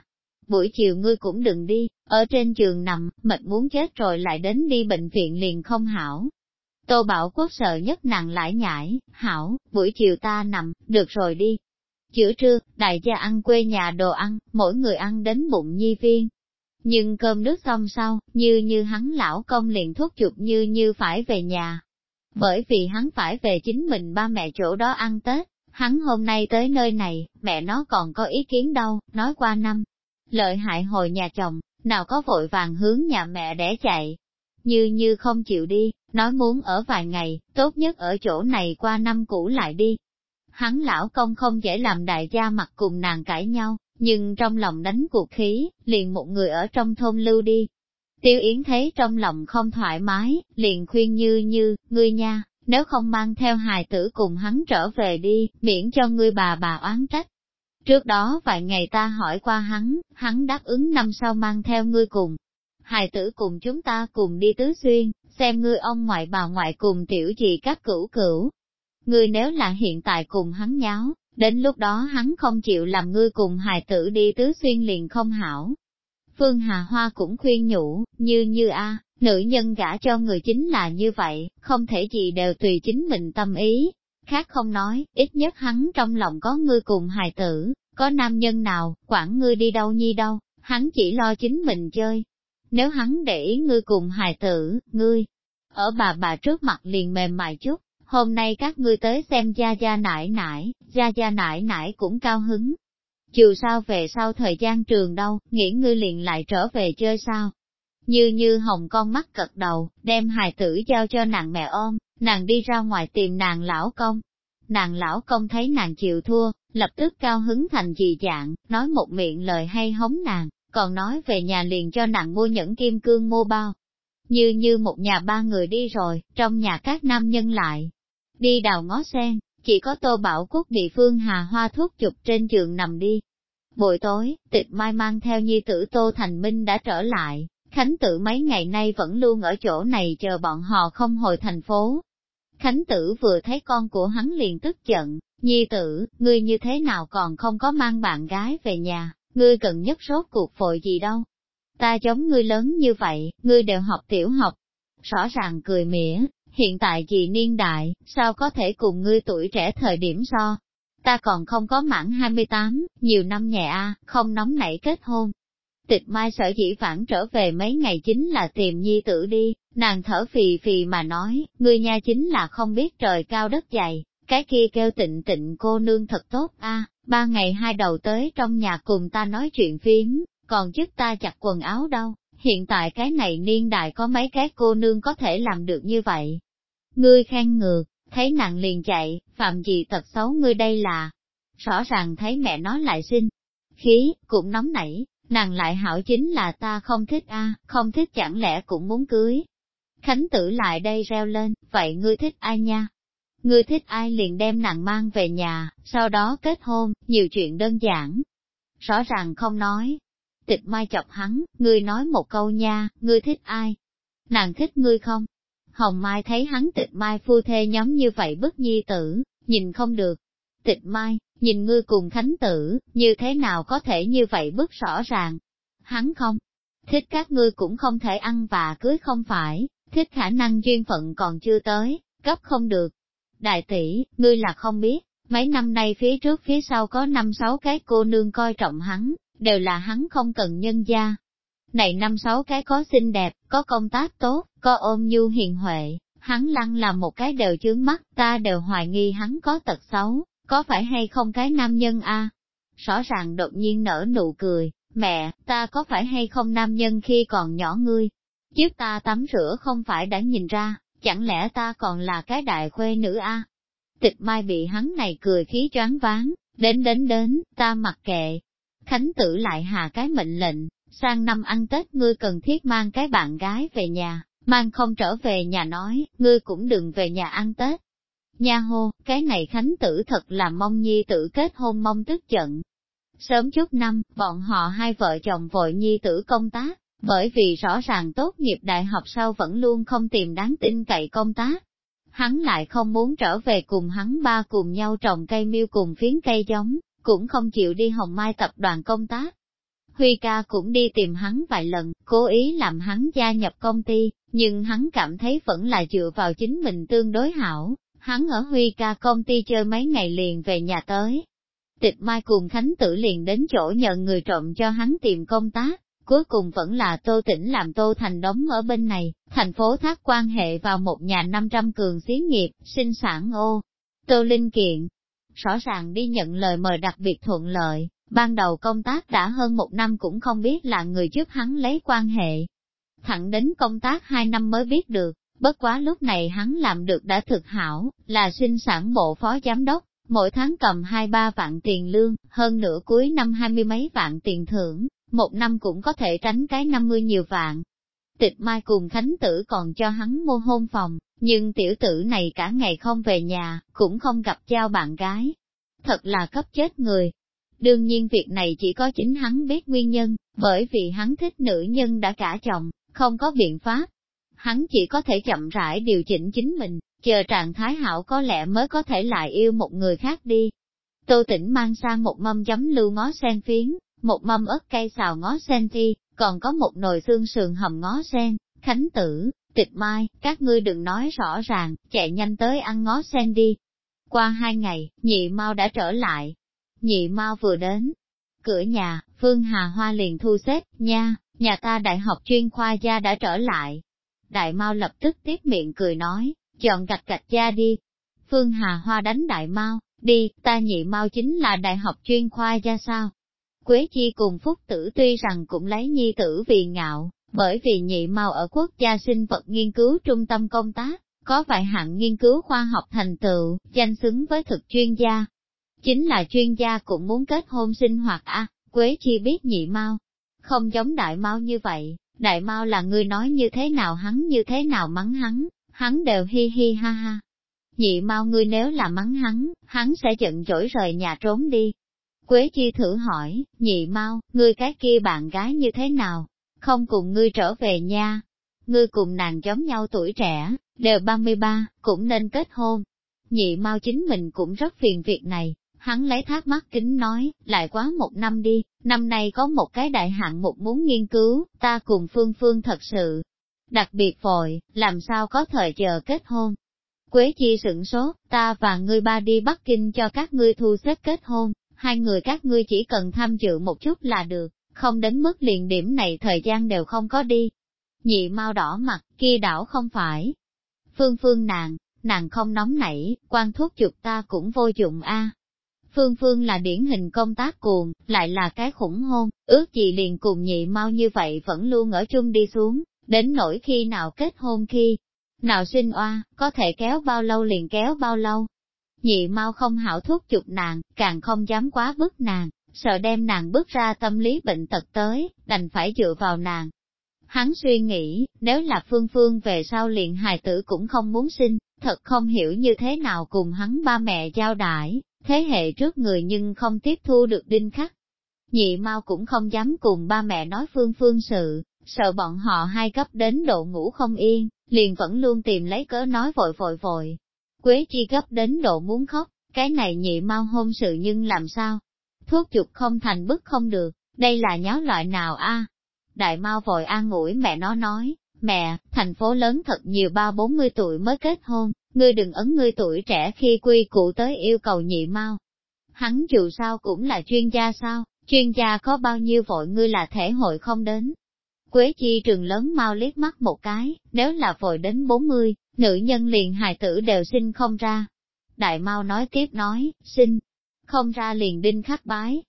A: Buổi chiều ngươi cũng đừng đi, ở trên giường nằm, mệt muốn chết rồi lại đến đi bệnh viện liền không hảo. Tô Bảo Quốc sợ nhất nặng lại nhảy, hảo, buổi chiều ta nằm, được rồi đi, Chữa trưa, đại gia ăn quê nhà đồ ăn, mỗi người ăn đến bụng nhi viên. Nhưng cơm nước xong sau, như như hắn lão công liền thuốc chụp như như phải về nhà. Bởi vì hắn phải về chính mình ba mẹ chỗ đó ăn Tết, hắn hôm nay tới nơi này, mẹ nó còn có ý kiến đâu, nói qua năm. Lợi hại hồi nhà chồng, nào có vội vàng hướng nhà mẹ để chạy. Như như không chịu đi, nói muốn ở vài ngày, tốt nhất ở chỗ này qua năm cũ lại đi, Hắn lão công không dễ làm đại gia mặt cùng nàng cãi nhau, nhưng trong lòng đánh cuộc khí, liền một người ở trong thôn lưu đi. Tiêu Yến thấy trong lòng không thoải mái, liền khuyên như như, ngươi nha, nếu không mang theo hài tử cùng hắn trở về đi, miễn cho ngươi bà bà oán trách. Trước đó vài ngày ta hỏi qua hắn, hắn đáp ứng năm sau mang theo ngươi cùng. Hài tử cùng chúng ta cùng đi tứ xuyên, xem ngươi ông ngoại bà ngoại cùng tiểu gì các cửu cửu, Ngươi nếu là hiện tại cùng hắn nháo, đến lúc đó hắn không chịu làm ngươi cùng hài tử đi tứ xuyên liền không hảo. Phương Hà Hoa cũng khuyên nhủ, như như a nữ nhân gả cho người chính là như vậy, không thể gì đều tùy chính mình tâm ý. Khác không nói, ít nhất hắn trong lòng có ngươi cùng hài tử, có nam nhân nào, quản ngươi đi đâu nhi đâu, hắn chỉ lo chính mình chơi. Nếu hắn để ý ngươi cùng hài tử, ngươi, ở bà bà trước mặt liền mềm mại chút, hôm nay các ngươi tới xem gia gia nải nải, gia gia nải nải cũng cao hứng. chiều sao về sau thời gian trường đâu, nghĩ ngươi liền lại trở về chơi sao. Như như hồng con mắt cật đầu, đem hài tử giao cho nàng mẹ ôm, nàng đi ra ngoài tìm nàng lão công. Nàng lão công thấy nàng chịu thua, lập tức cao hứng thành dị dạng, nói một miệng lời hay hống nàng, còn nói về nhà liền cho nàng mua nhẫn kim cương mua bao. Như như một nhà ba người đi rồi, trong nhà các nam nhân lại, đi đào ngó sen, chỉ có tô bảo quốc địa phương hà hoa thuốc chụp trên giường nằm đi. Buổi tối, tịch mai mang theo nhi tử Tô Thành Minh đã trở lại, Khánh tử mấy ngày nay vẫn luôn ở chỗ này chờ bọn họ không hồi thành phố. Khánh tử vừa thấy con của hắn liền tức giận, nhi tử, ngươi như thế nào còn không có mang bạn gái về nhà, ngươi cần nhất rốt cuộc vội gì đâu. Ta giống ngươi lớn như vậy, ngươi đều học tiểu học. Rõ ràng cười mỉa, hiện tại gì niên đại, sao có thể cùng ngươi tuổi trẻ thời điểm so. Ta còn không có mãn 28, nhiều năm nhẹ a, không nóng nảy kết hôn. Tịch mai sở dĩ phản trở về mấy ngày chính là tìm nhi tử đi, nàng thở phì phì mà nói, ngươi nha chính là không biết trời cao đất dày, cái kia kêu tịnh tịnh cô nương thật tốt a, ba ngày hai đầu tới trong nhà cùng ta nói chuyện phím, còn chức ta chặt quần áo đâu, hiện tại cái này niên đại có mấy cái cô nương có thể làm được như vậy. Ngươi khen ngược, thấy nàng liền chạy, phạm gì thật xấu ngươi đây là, rõ ràng thấy mẹ nó lại sinh, khí, cũng nóng nảy, nàng lại hảo chính là ta không thích a, không thích chẳng lẽ cũng muốn cưới. Khánh tử lại đây reo lên, vậy ngươi thích ai nha? Ngươi thích ai liền đem nàng mang về nhà, sau đó kết hôn, nhiều chuyện đơn giản. Rõ ràng không nói, Tịch mai chọc hắn, ngươi nói một câu nha, ngươi thích ai? Nàng thích ngươi không? Hồng Mai thấy hắn tịch mai phu thê nhóm như vậy bức nhi tử, nhìn không được. Tịch mai, nhìn ngươi cùng Khánh tử, như thế nào có thể như vậy bức rõ ràng? Hắn không, thích các ngươi cũng không thể ăn và cưới không phải, thích khả năng duyên phận còn chưa tới, cấp không được. Đại tỷ, ngươi là không biết, mấy năm nay phía trước phía sau có năm sáu cái cô nương coi trọng hắn, đều là hắn không cần nhân gia. Này năm sáu cái có xinh đẹp, có công tác tốt, có ôm nhu hiền huệ, hắn lăng là một cái đều chướng mắt, ta đều hoài nghi hắn có tật xấu, có phải hay không cái nam nhân a? Rõ ràng đột nhiên nở nụ cười, mẹ, ta có phải hay không nam nhân khi còn nhỏ ngươi? Chứ ta tắm rửa không phải đã nhìn ra, chẳng lẽ ta còn là cái đại khuê nữ a? Tịch mai bị hắn này cười khí choáng váng, đến đến đến, ta mặc kệ, Khánh tử lại hạ cái mệnh lệnh, sang năm ăn Tết ngươi cần thiết mang cái bạn gái về nhà, mang không trở về nhà nói, ngươi cũng đừng về nhà ăn Tết. Nha hô, cái này Khánh tử thật là mong nhi tử kết hôn mong tức giận. Sớm chút năm, bọn họ hai vợ chồng vội nhi tử công tác, bởi vì rõ ràng tốt nghiệp đại học sau vẫn luôn không tìm đáng tin cậy công tác. Hắn lại không muốn trở về cùng hắn ba cùng nhau trồng cây miêu cùng phiến cây giống, cũng không chịu đi Hồng Mai tập đoàn công tác. Huy ca cũng đi tìm hắn vài lần, cố ý làm hắn gia nhập công ty, nhưng hắn cảm thấy vẫn là dựa vào chính mình tương đối hảo, hắn ở Huy ca công ty chơi mấy ngày liền về nhà tới. Tịch Mai cùng Khánh Tử liền đến chỗ nhận người trộm cho hắn tìm công tác, cuối cùng vẫn là Tô Tĩnh làm Tô Thành đóng ở bên này, thành phố thác quan hệ vào một nhà 500 cường xí nghiệp, sinh sản ô. Tô Linh Kiện, rõ ràng đi nhận lời mời đặc biệt thuận lợi, ban đầu công tác đã hơn một năm cũng không biết là người trước hắn lấy quan hệ. Thẳng đến công tác hai năm mới biết được, bất quá lúc này hắn làm được đã thực hảo, là sinh sản bộ phó giám đốc, mỗi tháng cầm hai ba vạn tiền lương, hơn nửa cuối năm hai mươi mấy vạn tiền thưởng, một năm cũng có thể tránh cái năm mươi nhiều vạn. Tịch Mai cùng Khánh Tử còn cho hắn mua hôn phòng, nhưng tiểu tử này cả ngày không về nhà, cũng không gặp giao bạn gái. Thật là cấp chết người. Đương nhiên việc này chỉ có chính hắn biết nguyên nhân, bởi vì hắn thích nữ nhân đã cả chồng, không có biện pháp. Hắn chỉ có thể chậm rãi điều chỉnh chính mình, chờ trạng thái hảo có lẽ mới có thể lại yêu một người khác đi. Tô tỉnh mang sang một mâm giấm lưu ngó sen phiến, một mâm ớt cây xào ngó sen ti, còn có một nồi xương sườn hầm ngó sen, khánh tử, tịch mai, các ngươi đừng nói rõ ràng, chạy nhanh tới ăn ngó sen đi. Qua hai ngày, nhị mau đã trở lại. Nhị mau vừa đến, cửa nhà, Phương Hà Hoa liền thu xếp, nha, nhà ta đại học chuyên khoa gia đã trở lại. Đại mau lập tức tiếp miệng cười nói, chọn gạch gạch gia đi. Phương Hà Hoa đánh đại mau, đi, ta nhị mau chính là đại học chuyên khoa gia sao. Quế Chi cùng Phúc Tử tuy rằng cũng lấy nhi tử vì ngạo, bởi vì nhị mau ở quốc gia sinh vật nghiên cứu trung tâm công tác, có vài hạng nghiên cứu khoa học thành tựu, danh xứng với thực chuyên gia. Chính là chuyên gia cũng muốn kết hôn sinh hoạt a Quế Chi biết nhị mau, không giống đại mau như vậy, đại mau là người nói như thế nào hắn như thế nào mắng hắn, hắn đều hi hi ha ha. Nhị mau ngươi nếu là mắng hắn, hắn sẽ giận dỗi rời nhà trốn đi. Quế Chi thử hỏi, nhị mau, ngươi cái kia bạn gái như thế nào? Không cùng ngươi trở về nha. Ngươi cùng nàng giống nhau tuổi trẻ, đều 33, cũng nên kết hôn. Nhị mau chính mình cũng rất phiền việc này, hắn lấy thác mắt kính nói, lại quá một năm đi, năm nay có một cái đại hạng mục muốn nghiên cứu, ta cùng Phương Phương thật sự, đặc biệt vội, làm sao có thời giờ kết hôn. Quế chi sửng sốt, ta và ngươi ba đi Bắc Kinh cho các ngươi thu xếp kết hôn, hai người các ngươi chỉ cần tham dự một chút là được, không đến mức liền điểm này thời gian đều không có đi. Nhị mau đỏ mặt, kia đảo không phải. Phương phương nàng, nàng không nóng nảy, quan thuốc chụp ta cũng vô dụng a. Phương Phương là điển hình công tác cuồng, lại là cái khủng hôn, ước gì liền cùng nhị mau như vậy vẫn luôn ở chung đi xuống, đến nỗi khi nào kết hôn khi, nào sinh oa, có thể kéo bao lâu liền kéo bao lâu. Nhị mau không hảo thuốc chụp nàng, càng không dám quá bức nàng, sợ đem nàng bước ra tâm lý bệnh tật tới, đành phải dựa vào nàng. Hắn suy nghĩ, nếu là phương phương về sau liền hài tử cũng không muốn sinh, thật không hiểu như thế nào cùng hắn ba mẹ giao đãi, thế hệ trước người nhưng không tiếp thu được đinh khắc. Nhị mau cũng không dám cùng ba mẹ nói phương phương sự, sợ bọn họ hai cấp đến độ ngủ không yên, liền vẫn luôn tìm lấy cớ nói vội vội vội. Quế chi gấp đến độ muốn khóc, cái này nhị mau hôn sự nhưng làm sao? Thuốc chuột không thành bức không được, đây là nháo loại nào a? Đại mau vội an ủi mẹ nó nói, mẹ, thành phố lớn thật nhiều ba bốn mươi tuổi mới kết hôn, ngươi đừng ấn ngươi tuổi trẻ khi quy cụ tới yêu cầu nhị mau. Hắn dù sao cũng là chuyên gia sao, chuyên gia có bao nhiêu vội ngươi là thể hội không đến. Quế chi trường lớn mau liếc mắt một cái, nếu là vội đến 40, nữ nhân liền hài tử đều sinh không ra. Đại mau nói tiếp nói, sinh, không ra liền đinh khắc bái.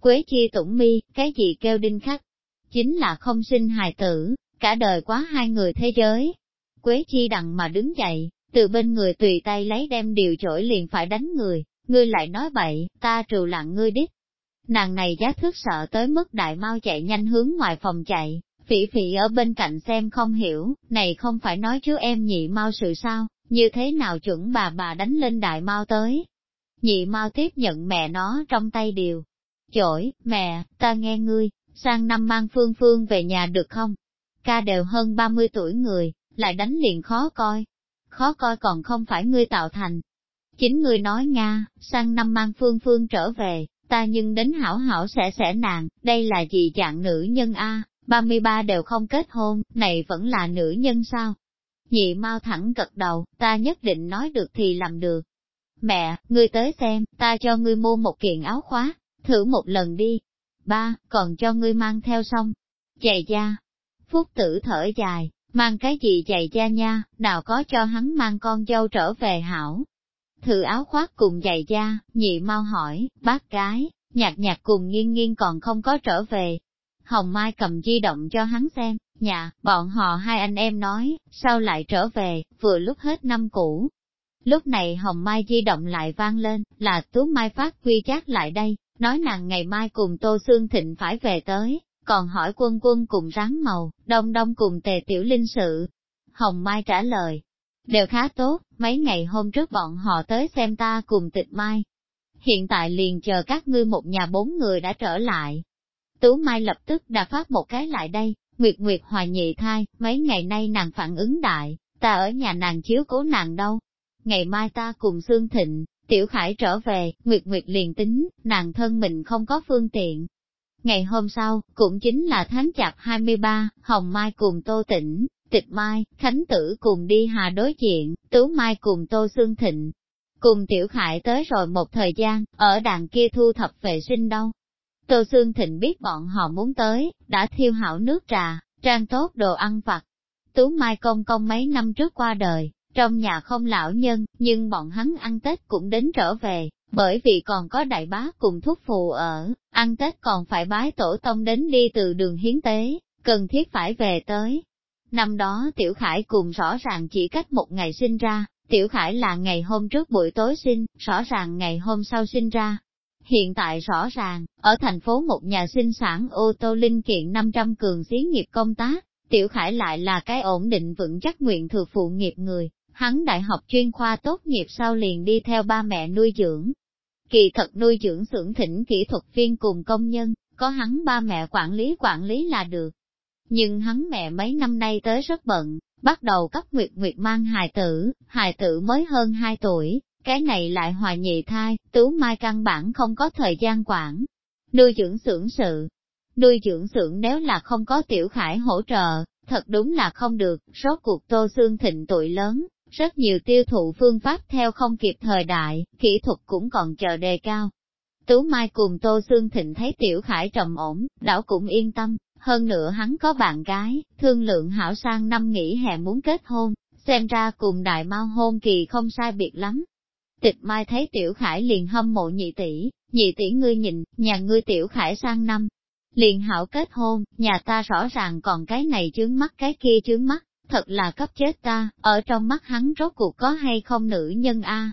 A: Quế chi tủng mi, cái gì kêu đinh khắc? Chính là không sinh hài tử, cả đời quá hai người thế giới. Quế chi đặng mà đứng dậy, từ bên người tùy tay lấy đem điều chổi liền phải đánh người, ngươi lại nói bậy, ta trừ lặng ngươi đích. Nàng này giá thước sợ tới mức đại mau chạy nhanh hướng ngoài phòng chạy, phỉ phỉ ở bên cạnh xem không hiểu, này không phải nói chứ em nhị mau sự sao, như thế nào chuẩn bà bà đánh lên đại mau tới. Nhị mau tiếp nhận mẹ nó trong tay điều. Chổi, mẹ, ta nghe ngươi, sang năm mang phương phương về nhà được không? Ca đều hơn 30 tuổi người, lại đánh liền khó coi, khó coi còn không phải ngươi tạo thành. Chính ngươi nói Nga, sang năm mang phương phương trở về, ta nhưng đến hảo hảo sẽ sẽ nàng, đây là gì dạng nữ nhân A, 33 đều không kết hôn, này vẫn là nữ nhân sao? Nhị mau thẳng cật đầu, ta nhất định nói được thì làm được. Mẹ, ngươi tới xem, ta cho ngươi mua một kiện áo khóa, thử một lần đi. Ba, còn cho ngươi mang theo xong. Chạy da. Phúc tử thở dài, Mang cái gì chạy da nha, nào có cho hắn mang con dâu trở về hảo. Thử áo khoác cùng giày da, nhị mau hỏi, bác gái, nhạc nhạc cùng nghiêng nghiêng còn không có trở về. Hồng Mai cầm di động cho hắn xem, nhà, bọn họ hai anh em nói, sao lại trở về, vừa lúc hết năm cũ. Lúc này Hồng Mai di động lại vang lên, là Tú Mai phát quy chát lại đây, nói nàng ngày mai cùng Tô Sương Thịnh phải về tới, còn hỏi quân quân cùng ráng màu, đông đông cùng tề tiểu linh sự. Hồng Mai trả lời, đều khá tốt, mấy ngày hôm trước bọn họ tới xem ta cùng tịch mai. Hiện tại liền chờ các ngươi một nhà bốn người đã trở lại. Tú Mai lập tức đã phát một cái lại đây, Nguyệt Nguyệt hòa nhị thai, mấy ngày nay nàng phản ứng đại, ta ở nhà nàng chiếu cố nàng đâu. Ngày mai ta cùng Sương Thịnh, Tiểu Khải trở về, Nguyệt Nguyệt liền tính, nàng thân mình không có phương tiện, Ngày hôm sau, cũng chính là tháng chạp 23, Hồng Mai cùng Tô Tĩnh, Tịch Mai, Khánh Tử cùng đi hà đối diện, Tú Mai cùng Tô Sương Thịnh. Cùng Tiểu Khải tới rồi một thời gian, ở đàn kia thu thập vệ sinh đâu. Tô Sương Thịnh biết bọn họ muốn tới, đã thiêu hảo nước trà, trang tốt đồ ăn vặt. Tú Mai công công mấy năm trước qua đời, trong nhà không lão nhân, nhưng bọn hắn ăn Tết cũng đến trở về, bởi vì còn có đại bá cùng thúc phù ở, ăn Tết còn phải bái tổ tông đến đi từ đường hiến tế, cần thiết phải về tới. Năm đó Tiểu Khải cùng rõ ràng chỉ cách một ngày sinh ra, Tiểu Khải là ngày hôm trước buổi tối sinh, rõ ràng ngày hôm sau sinh ra. Hiện tại rõ ràng, ở thành phố một nhà sinh sản ô tô linh kiện 500 cường xí nghiệp công tác, Tiểu Khải lại là cái ổn định vững chắc nguyện thừa phụ nghiệp người, hắn đại học chuyên khoa tốt nghiệp sau liền đi theo ba mẹ nuôi dưỡng. Kỳ thật nuôi dưỡng xưởng thỉnh kỹ thuật viên cùng công nhân, có hắn ba mẹ quản lý quản lý là được. Nhưng hắn mẹ mấy năm nay tới rất bận, bắt đầu cấp Nguyệt Nguyệt mang hài tử, hài tử mới hơn 2 tuổi, cái này lại hoài nhị thai, tú mai căn bản không có thời gian quản. Nuôi dưỡng xưởng sự, nuôi dưỡng xưởng nếu là không có tiểu khải hỗ trợ, thật đúng là không được, rốt cuộc tô xương thịnh tuổi lớn, rất nhiều tiêu thụ phương pháp theo không kịp thời đại, kỹ thuật cũng còn chờ đề cao. Tú Mai cùng Tô Sương Thịnh thấy Tiểu Khải trầm ổn, đảo cũng yên tâm, hơn nữa hắn có bạn gái, thương lượng hảo sang năm nghỉ hè muốn kết hôn, xem ra cùng đại mau hôn kỳ không sai biệt lắm. Tịch Mai thấy Tiểu Khải liền hâm mộ nhị tỷ, nhị tỷ ngươi nhìn, nhà ngươi Tiểu Khải sang năm, liền hảo kết hôn, nhà ta rõ ràng còn cái này chướng mắt cái kia chướng mắt, thật là cấp chết ta, ở trong mắt hắn rốt cuộc có hay không nữ nhân a.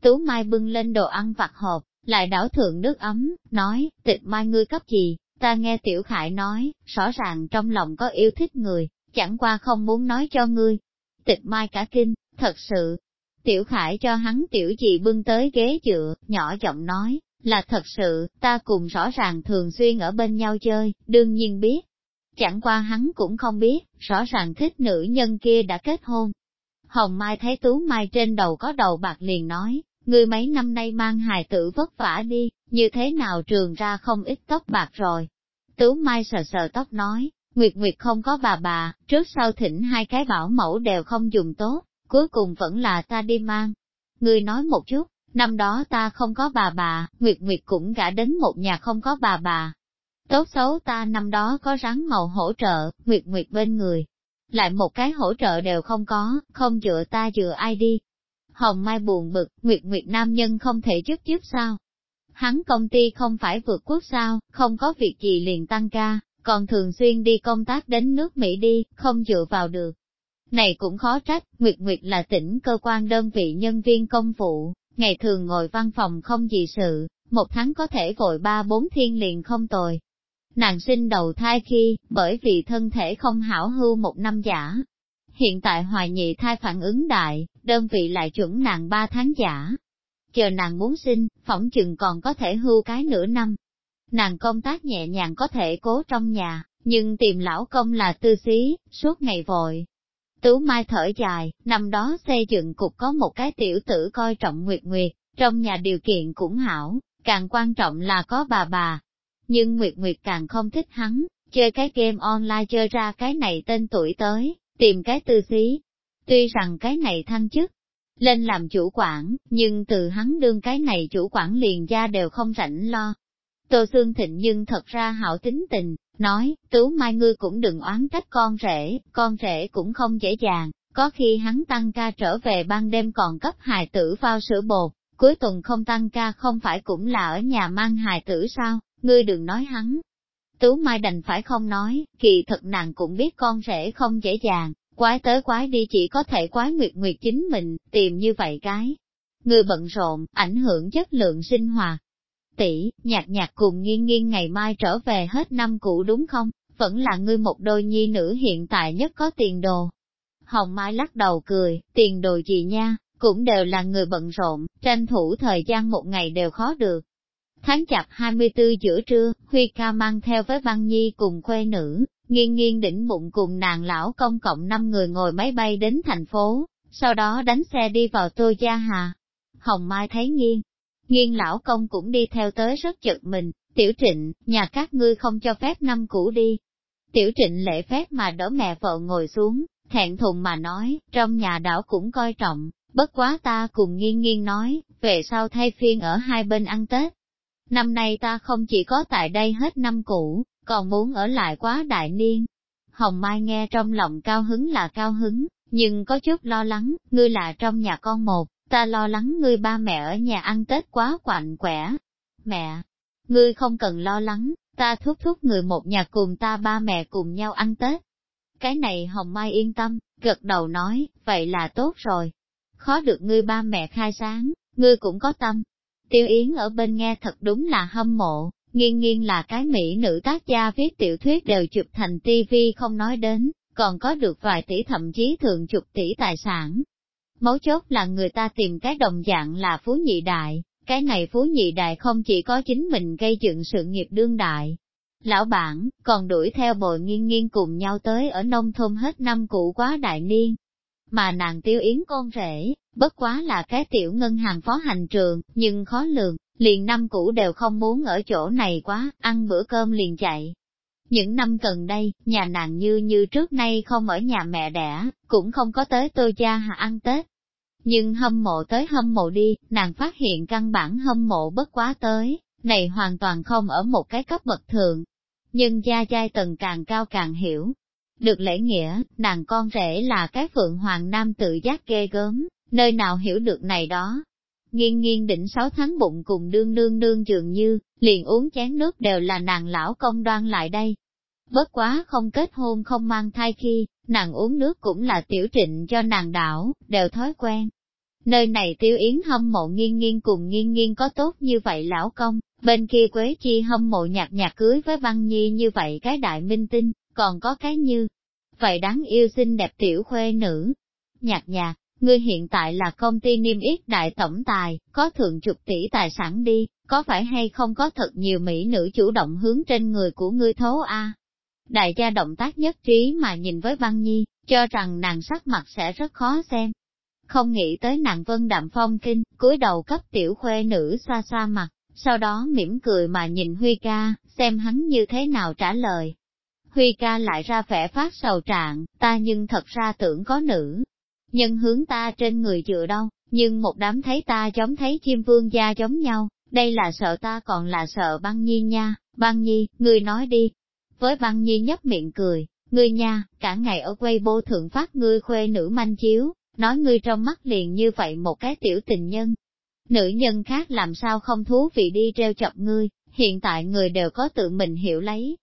A: Tú Mai bưng lên đồ ăn vặt hộp, lại đảo thượng nước ấm, nói, tịch Mai ngươi cấp gì, ta nghe Tiểu Khải nói, rõ ràng trong lòng có yêu thích người, chẳng qua không muốn nói cho ngươi. Tịch Mai cả kinh, thật sự. Tiểu Khải cho hắn tiểu gì bưng tới ghế dựa, nhỏ giọng nói, là thật sự, ta cùng rõ ràng thường xuyên ở bên nhau chơi, đương nhiên biết, Chẳng qua hắn cũng không biết, rõ ràng thích nữ nhân kia đã kết hôn. Hồng Mai thấy Tú Mai trên đầu có đầu bạc liền nói, ngươi mấy năm nay mang hài tử vất vả đi, như thế nào trường ra không ít tóc bạc rồi. Tú Mai sờ sờ tóc nói, Nguyệt Nguyệt không có bà bà, trước sau thỉnh hai cái bảo mẫu đều không dùng tốt, cuối cùng vẫn là ta đi mang. người nói một chút, năm đó ta không có bà bà, Nguyệt Nguyệt cũng gả đến một nhà không có bà bà, Tốt xấu ta năm đó có rắn màu hỗ trợ, nguyệt nguyệt bên người. Lại một cái hỗ trợ đều không có, không dựa ta dựa ai đi. Hồng Mai buồn bực, nguyệt nguyệt nam nhân không thể chức chức sao. Hắn công ty không phải vượt quốc sao, không có việc gì liền tăng ca, còn thường xuyên đi công tác đến nước Mỹ đi, không dựa vào được. Này cũng khó trách, Nguyệt Nguyệt là tỉnh cơ quan đơn vị nhân viên công vụ, ngày thường ngồi văn phòng không gì sự, một tháng có thể vội ba bốn thiên liền không tồi, Nàng sinh đầu thai khi, bởi vì thân thể không hảo hưu một năm giả. Hiện tại hoài nhị thai phản ứng đại, đơn vị lại chuẩn nàng ba tháng giả. Chờ nàng muốn sinh, phỏng chừng còn có thể hưu cái nửa năm. Nàng công tác nhẹ nhàng có thể cố trong nhà, nhưng tìm lão công là tư xí, suốt ngày vội. Tú Mai thở dài, năm đó xây dựng cục có một cái tiểu tử coi trọng Nguyệt Nguyệt, trong nhà điều kiện cũng hảo, càng quan trọng là có bà bà, nhưng Nguyệt Nguyệt càng không thích hắn, chơi cái game online chơi ra cái này tên tuổi tới, tìm cái tư xí. Tuy rằng cái này thăng chức, lên làm chủ quản, nhưng từ hắn đương cái này chủ quản liền ra đều không rảnh lo. Tô Sương Thịnh nhưng thật ra hảo tính tình, nói, tú mai ngươi cũng đừng oán trách con rể, con rể cũng không dễ dàng, có khi hắn tăng ca trở về ban đêm còn cấp hài tử phao sữa bột, cuối tuần không tăng ca không phải cũng là ở nhà mang hài tử sao, ngươi đừng nói hắn. Tú Mai đành phải không nói, kỳ thật nàng cũng biết con rể không dễ dàng, quái tới quái đi chỉ có thể quái nguyệt nguyệt chính mình, tìm như vậy cái. Người bận rộn, ảnh hưởng chất lượng sinh hoạt. Tỷ, nhạc nhạc cùng nghiêng nghiêng ngày mai trở về hết năm cũ đúng không? Vẫn là ngươi một đôi nhi nữ hiện tại nhất có tiền đồ. Hồng Mai lắc đầu cười, tiền đồ gì nha, cũng đều là người bận rộn, tranh thủ thời gian một ngày đều khó được. Tháng chạp 24 giữa trưa, Huy ca mang theo với băng nhi cùng khuê nữ, nghiêng nghiêng đỉnh bụng cùng nàng lão công cộng 5 người ngồi máy bay đến thành phố, sau đó đánh xe đi vào Tô Gia Hà. Hồng Mai thấy nghiêng, nghiên lão công cũng đi theo tới rất chật mình, tiểu trịnh, nhà các ngươi không cho phép năm cũ đi. Tiểu trịnh lễ phép mà đỡ mẹ vợ ngồi xuống, thẹn thùng mà nói, trong nhà đảo cũng coi trọng, bất quá ta cùng nghiên nghiên nói, về sau thay phiên ở hai bên ăn Tết. Năm nay ta không chỉ có tại đây hết năm cũ, còn muốn ở lại quá đại niên. Hồng Mai nghe trong lòng cao hứng là cao hứng, nhưng có chút lo lắng, ngươi là trong nhà con một, ta lo lắng ngươi ba mẹ ở nhà ăn Tết quá quạnh quẻ. Mẹ, ngươi không cần lo lắng, ta thúc thúc người một nhà cùng ta ba mẹ cùng nhau ăn Tết. Cái này Hồng Mai yên tâm, gật đầu nói, vậy là tốt rồi. Khó được ngươi ba mẹ khai sáng, ngươi cũng có tâm. Tiêu Yến ở bên nghe thật đúng là hâm mộ, nghiêng nghiêng là cái mỹ nữ tác gia viết tiểu thuyết đều chụp thành tivi không nói đến, còn có được vài tỷ thậm chí thường chục tỷ tài sản. Mấu chốt là người ta tìm cái đồng dạng là phú nhị đại, cái này phú nhị đại không chỉ có chính mình gây dựng sự nghiệp đương đại. Lão bản, còn đuổi theo bồi nghiên nghiên cùng nhau tới ở nông thôn hết năm cũ quá đại niên. Mà nàng tiêu yến con rể, bất quá là cái tiểu ngân hàng phó hành trường, nhưng khó lường, liền năm cũ đều không muốn ở chỗ này quá, ăn bữa cơm liền chạy. Những năm gần đây, nhà nàng như như trước nay không ở nhà mẹ đẻ, cũng không có tới tôi cha hạ ăn Tết. Nhưng hâm mộ tới hâm mộ đi, nàng phát hiện căn bản hâm mộ bất quá tới, này hoàn toàn không ở một cái cấp bậc thường. Nhưng gia giai tầng càng cao càng hiểu. Được lễ nghĩa, nàng con rể là cái phượng hoàng nam tự giác ghê gớm, nơi nào hiểu được này đó, nghiêng nghiêng đỉnh sáu tháng bụng cùng đương đương đương dường như, liền uống chén nước đều là nàng lão công đoan lại đây. Bất quá không kết hôn không mang thai khi, nàng uống nước cũng là tiểu trịnh cho nàng đảo, đều thói quen. Nơi này tiêu yến hâm mộ nghiêng nghiêng cùng nghiêng nghiêng có tốt như vậy lão công, bên kia quế chi hâm mộ nhạc nhạc cưới với băng nhi như vậy cái đại minh tinh, còn có cái như. Vậy đáng yêu xinh đẹp tiểu khuê nữ. Nhạc nhạc, ngươi hiện tại là công ty niêm yết đại tổng tài, có thượng chục tỷ tài sản đi, có phải hay không có thật nhiều mỹ nữ chủ động hướng trên người của ngươi thố a? Đại gia động tác nhất trí mà nhìn với băng nhi, cho rằng nàng sắc mặt sẽ rất khó xem. Không nghĩ tới nàng vân đạm phong kinh, cúi đầu cấp tiểu khuê nữ xoa xoa mặt, sau đó mỉm cười mà nhìn Huy ca, xem hắn như thế nào trả lời. Huy ca lại ra vẻ phát sầu trạng, ta nhưng thật ra tưởng có nữ, nhân hướng ta trên người dựa đâu, nhưng một đám thấy ta giống thấy chim vương gia giống nhau, đây là sợ ta còn là sợ băng nhi nha, băng nhi, ngươi nói đi. Với băng nhi nhấp miệng cười, ngươi nha, cả ngày ở quay bô thượng phát ngươi khuê nữ manh chiếu, nói ngươi trong mắt liền như vậy một cái tiểu tình nhân. Nữ nhân khác làm sao không thú vị đi treo chọc ngươi, hiện tại người đều có tự mình hiểu lấy.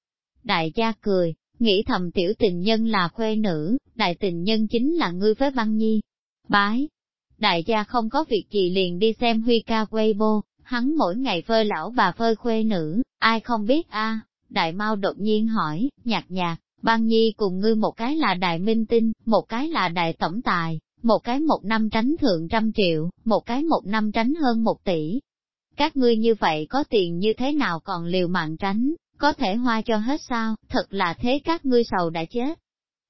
A: Đại gia cười, nghĩ thầm tiểu tình nhân là khuê nữ, đại tình nhân chính là ngươi với băng nhi. Bái, đại gia không có việc gì liền đi xem Huy ca Weibo, hắn mỗi ngày phơi lão bà phơi khuê nữ, ai không biết a đại mau đột nhiên hỏi, nhạc nhạc, băng nhi cùng ngươi một cái là đại minh tinh, một cái là đại tổng tài, một cái một năm tránh thượng trăm triệu, một cái một năm tránh hơn một tỷ. Các ngươi như vậy có tiền như thế nào còn liều mạng tránh, có thể hoa cho hết sao, thật là thế các ngươi sầu đã chết.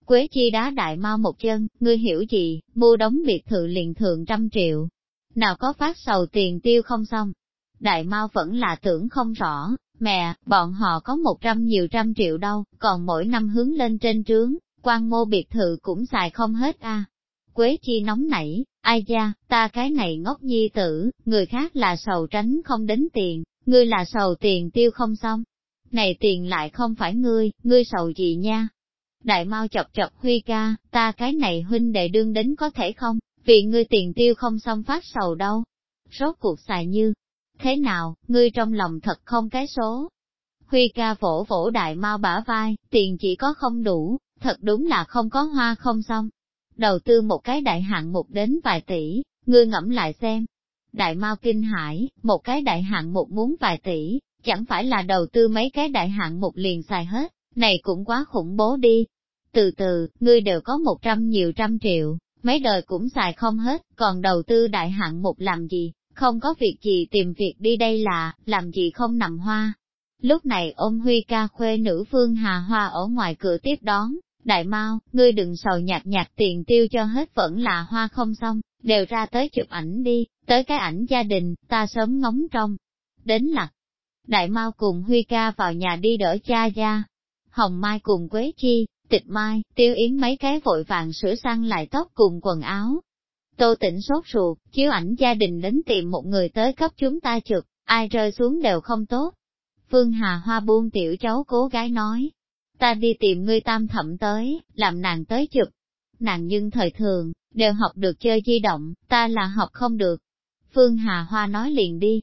A: Quế chi đá đại mau một chân, ngươi hiểu gì, mua đóng biệt thự liền thượng trăm triệu. Nào có phát sầu tiền tiêu không xong. Đại mau vẫn là tưởng không rõ, mẹ, bọn họ có một trăm nhiều trăm triệu đâu, còn mỗi năm hướng lên trên trướng, quan mô biệt thự cũng xài không hết a. Quế chi nóng nảy, ai da, ta cái này ngốc nhi tử, người khác là sầu tránh không đến tiền, ngươi là sầu tiền tiêu không xong này tiền lại không phải ngươi, ngươi sầu gì nha. Đại mau chọc chọc huy ca, ta cái này huynh đệ đương đến có thể không, vì ngươi tiền tiêu không xong phát sầu đâu. Rốt cuộc xài như, thế nào, ngươi trong lòng thật không cái số. Huy ca vỗ vỗ đại mau bả vai, tiền chỉ có không đủ, thật đúng là không có hoa không xong. Đầu tư một cái đại hạng mục đến vài tỷ, ngươi ngẫm lại xem. Đại mau kinh hải, một cái đại hạng mục muốn vài tỷ, chẳng phải là đầu tư mấy cái đại hạng mục liền xài hết, này cũng quá khủng bố đi. Từ từ, ngươi đều có một trăm nhiều trăm triệu, mấy đời cũng xài không hết, còn đầu tư đại hạng mục làm gì, không có việc gì tìm việc đi đây là, làm gì không nằm hoa. Lúc này ôm Huy ca khuê nữ Phương Hà Hoa ở ngoài cửa tiếp đón, Đại Mao, ngươi đừng sầu nhạt nhạt tiền tiêu cho hết vẫn là hoa không xong, đều ra tới chụp ảnh đi, tới cái ảnh gia đình, ta sớm ngóng trong. Đến lặt, Đại Mao cùng Huy ca vào nhà đi đỡ cha gia. Hồng Mai cùng Quế Chi, Tịch Mai, Tiêu Yến mấy cái vội vàng sửa sang lại tóc cùng quần áo. Tô tỉnh sốt ruột, chiếu ảnh gia đình đến tìm một người tới cấp chúng ta chụp, ai rơi xuống đều không tốt. Phương Hà Hoa buông tiểu cháu cố gái nói, ta đi tìm ngươi tam thẩm tới, làm nàng tới chụp. Nàng nhưng thời thường, đều học được chơi di động, ta là học không được. Phương Hà Hoa nói liền đi.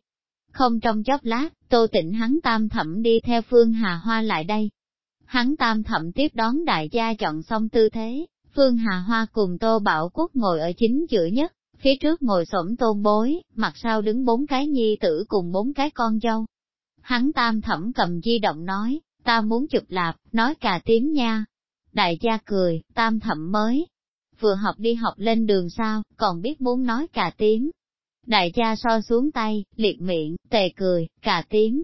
A: Không trong chốc lát, tô tịnh hắn tam thẩm đi theo Phương Hà Hoa lại đây. Hắn tam thẩm tiếp đón đại gia chọn xong tư thế, Phương Hà Hoa cùng Tô Bảo Quốc ngồi ở chính giữa nhất, phía trước ngồi sổm tôn bối, mặt sau đứng bốn cái nhi tử cùng bốn cái con dâu. Hắn tam thẩm cầm di động nói, ta muốn chụp lạp, nói cà tím nha. Đại gia cười, tam thẩm mới, vừa học đi học lên đường sao, còn biết muốn nói cà tím. Đại gia so xuống tay, liệt miệng, tề cười, cà tím,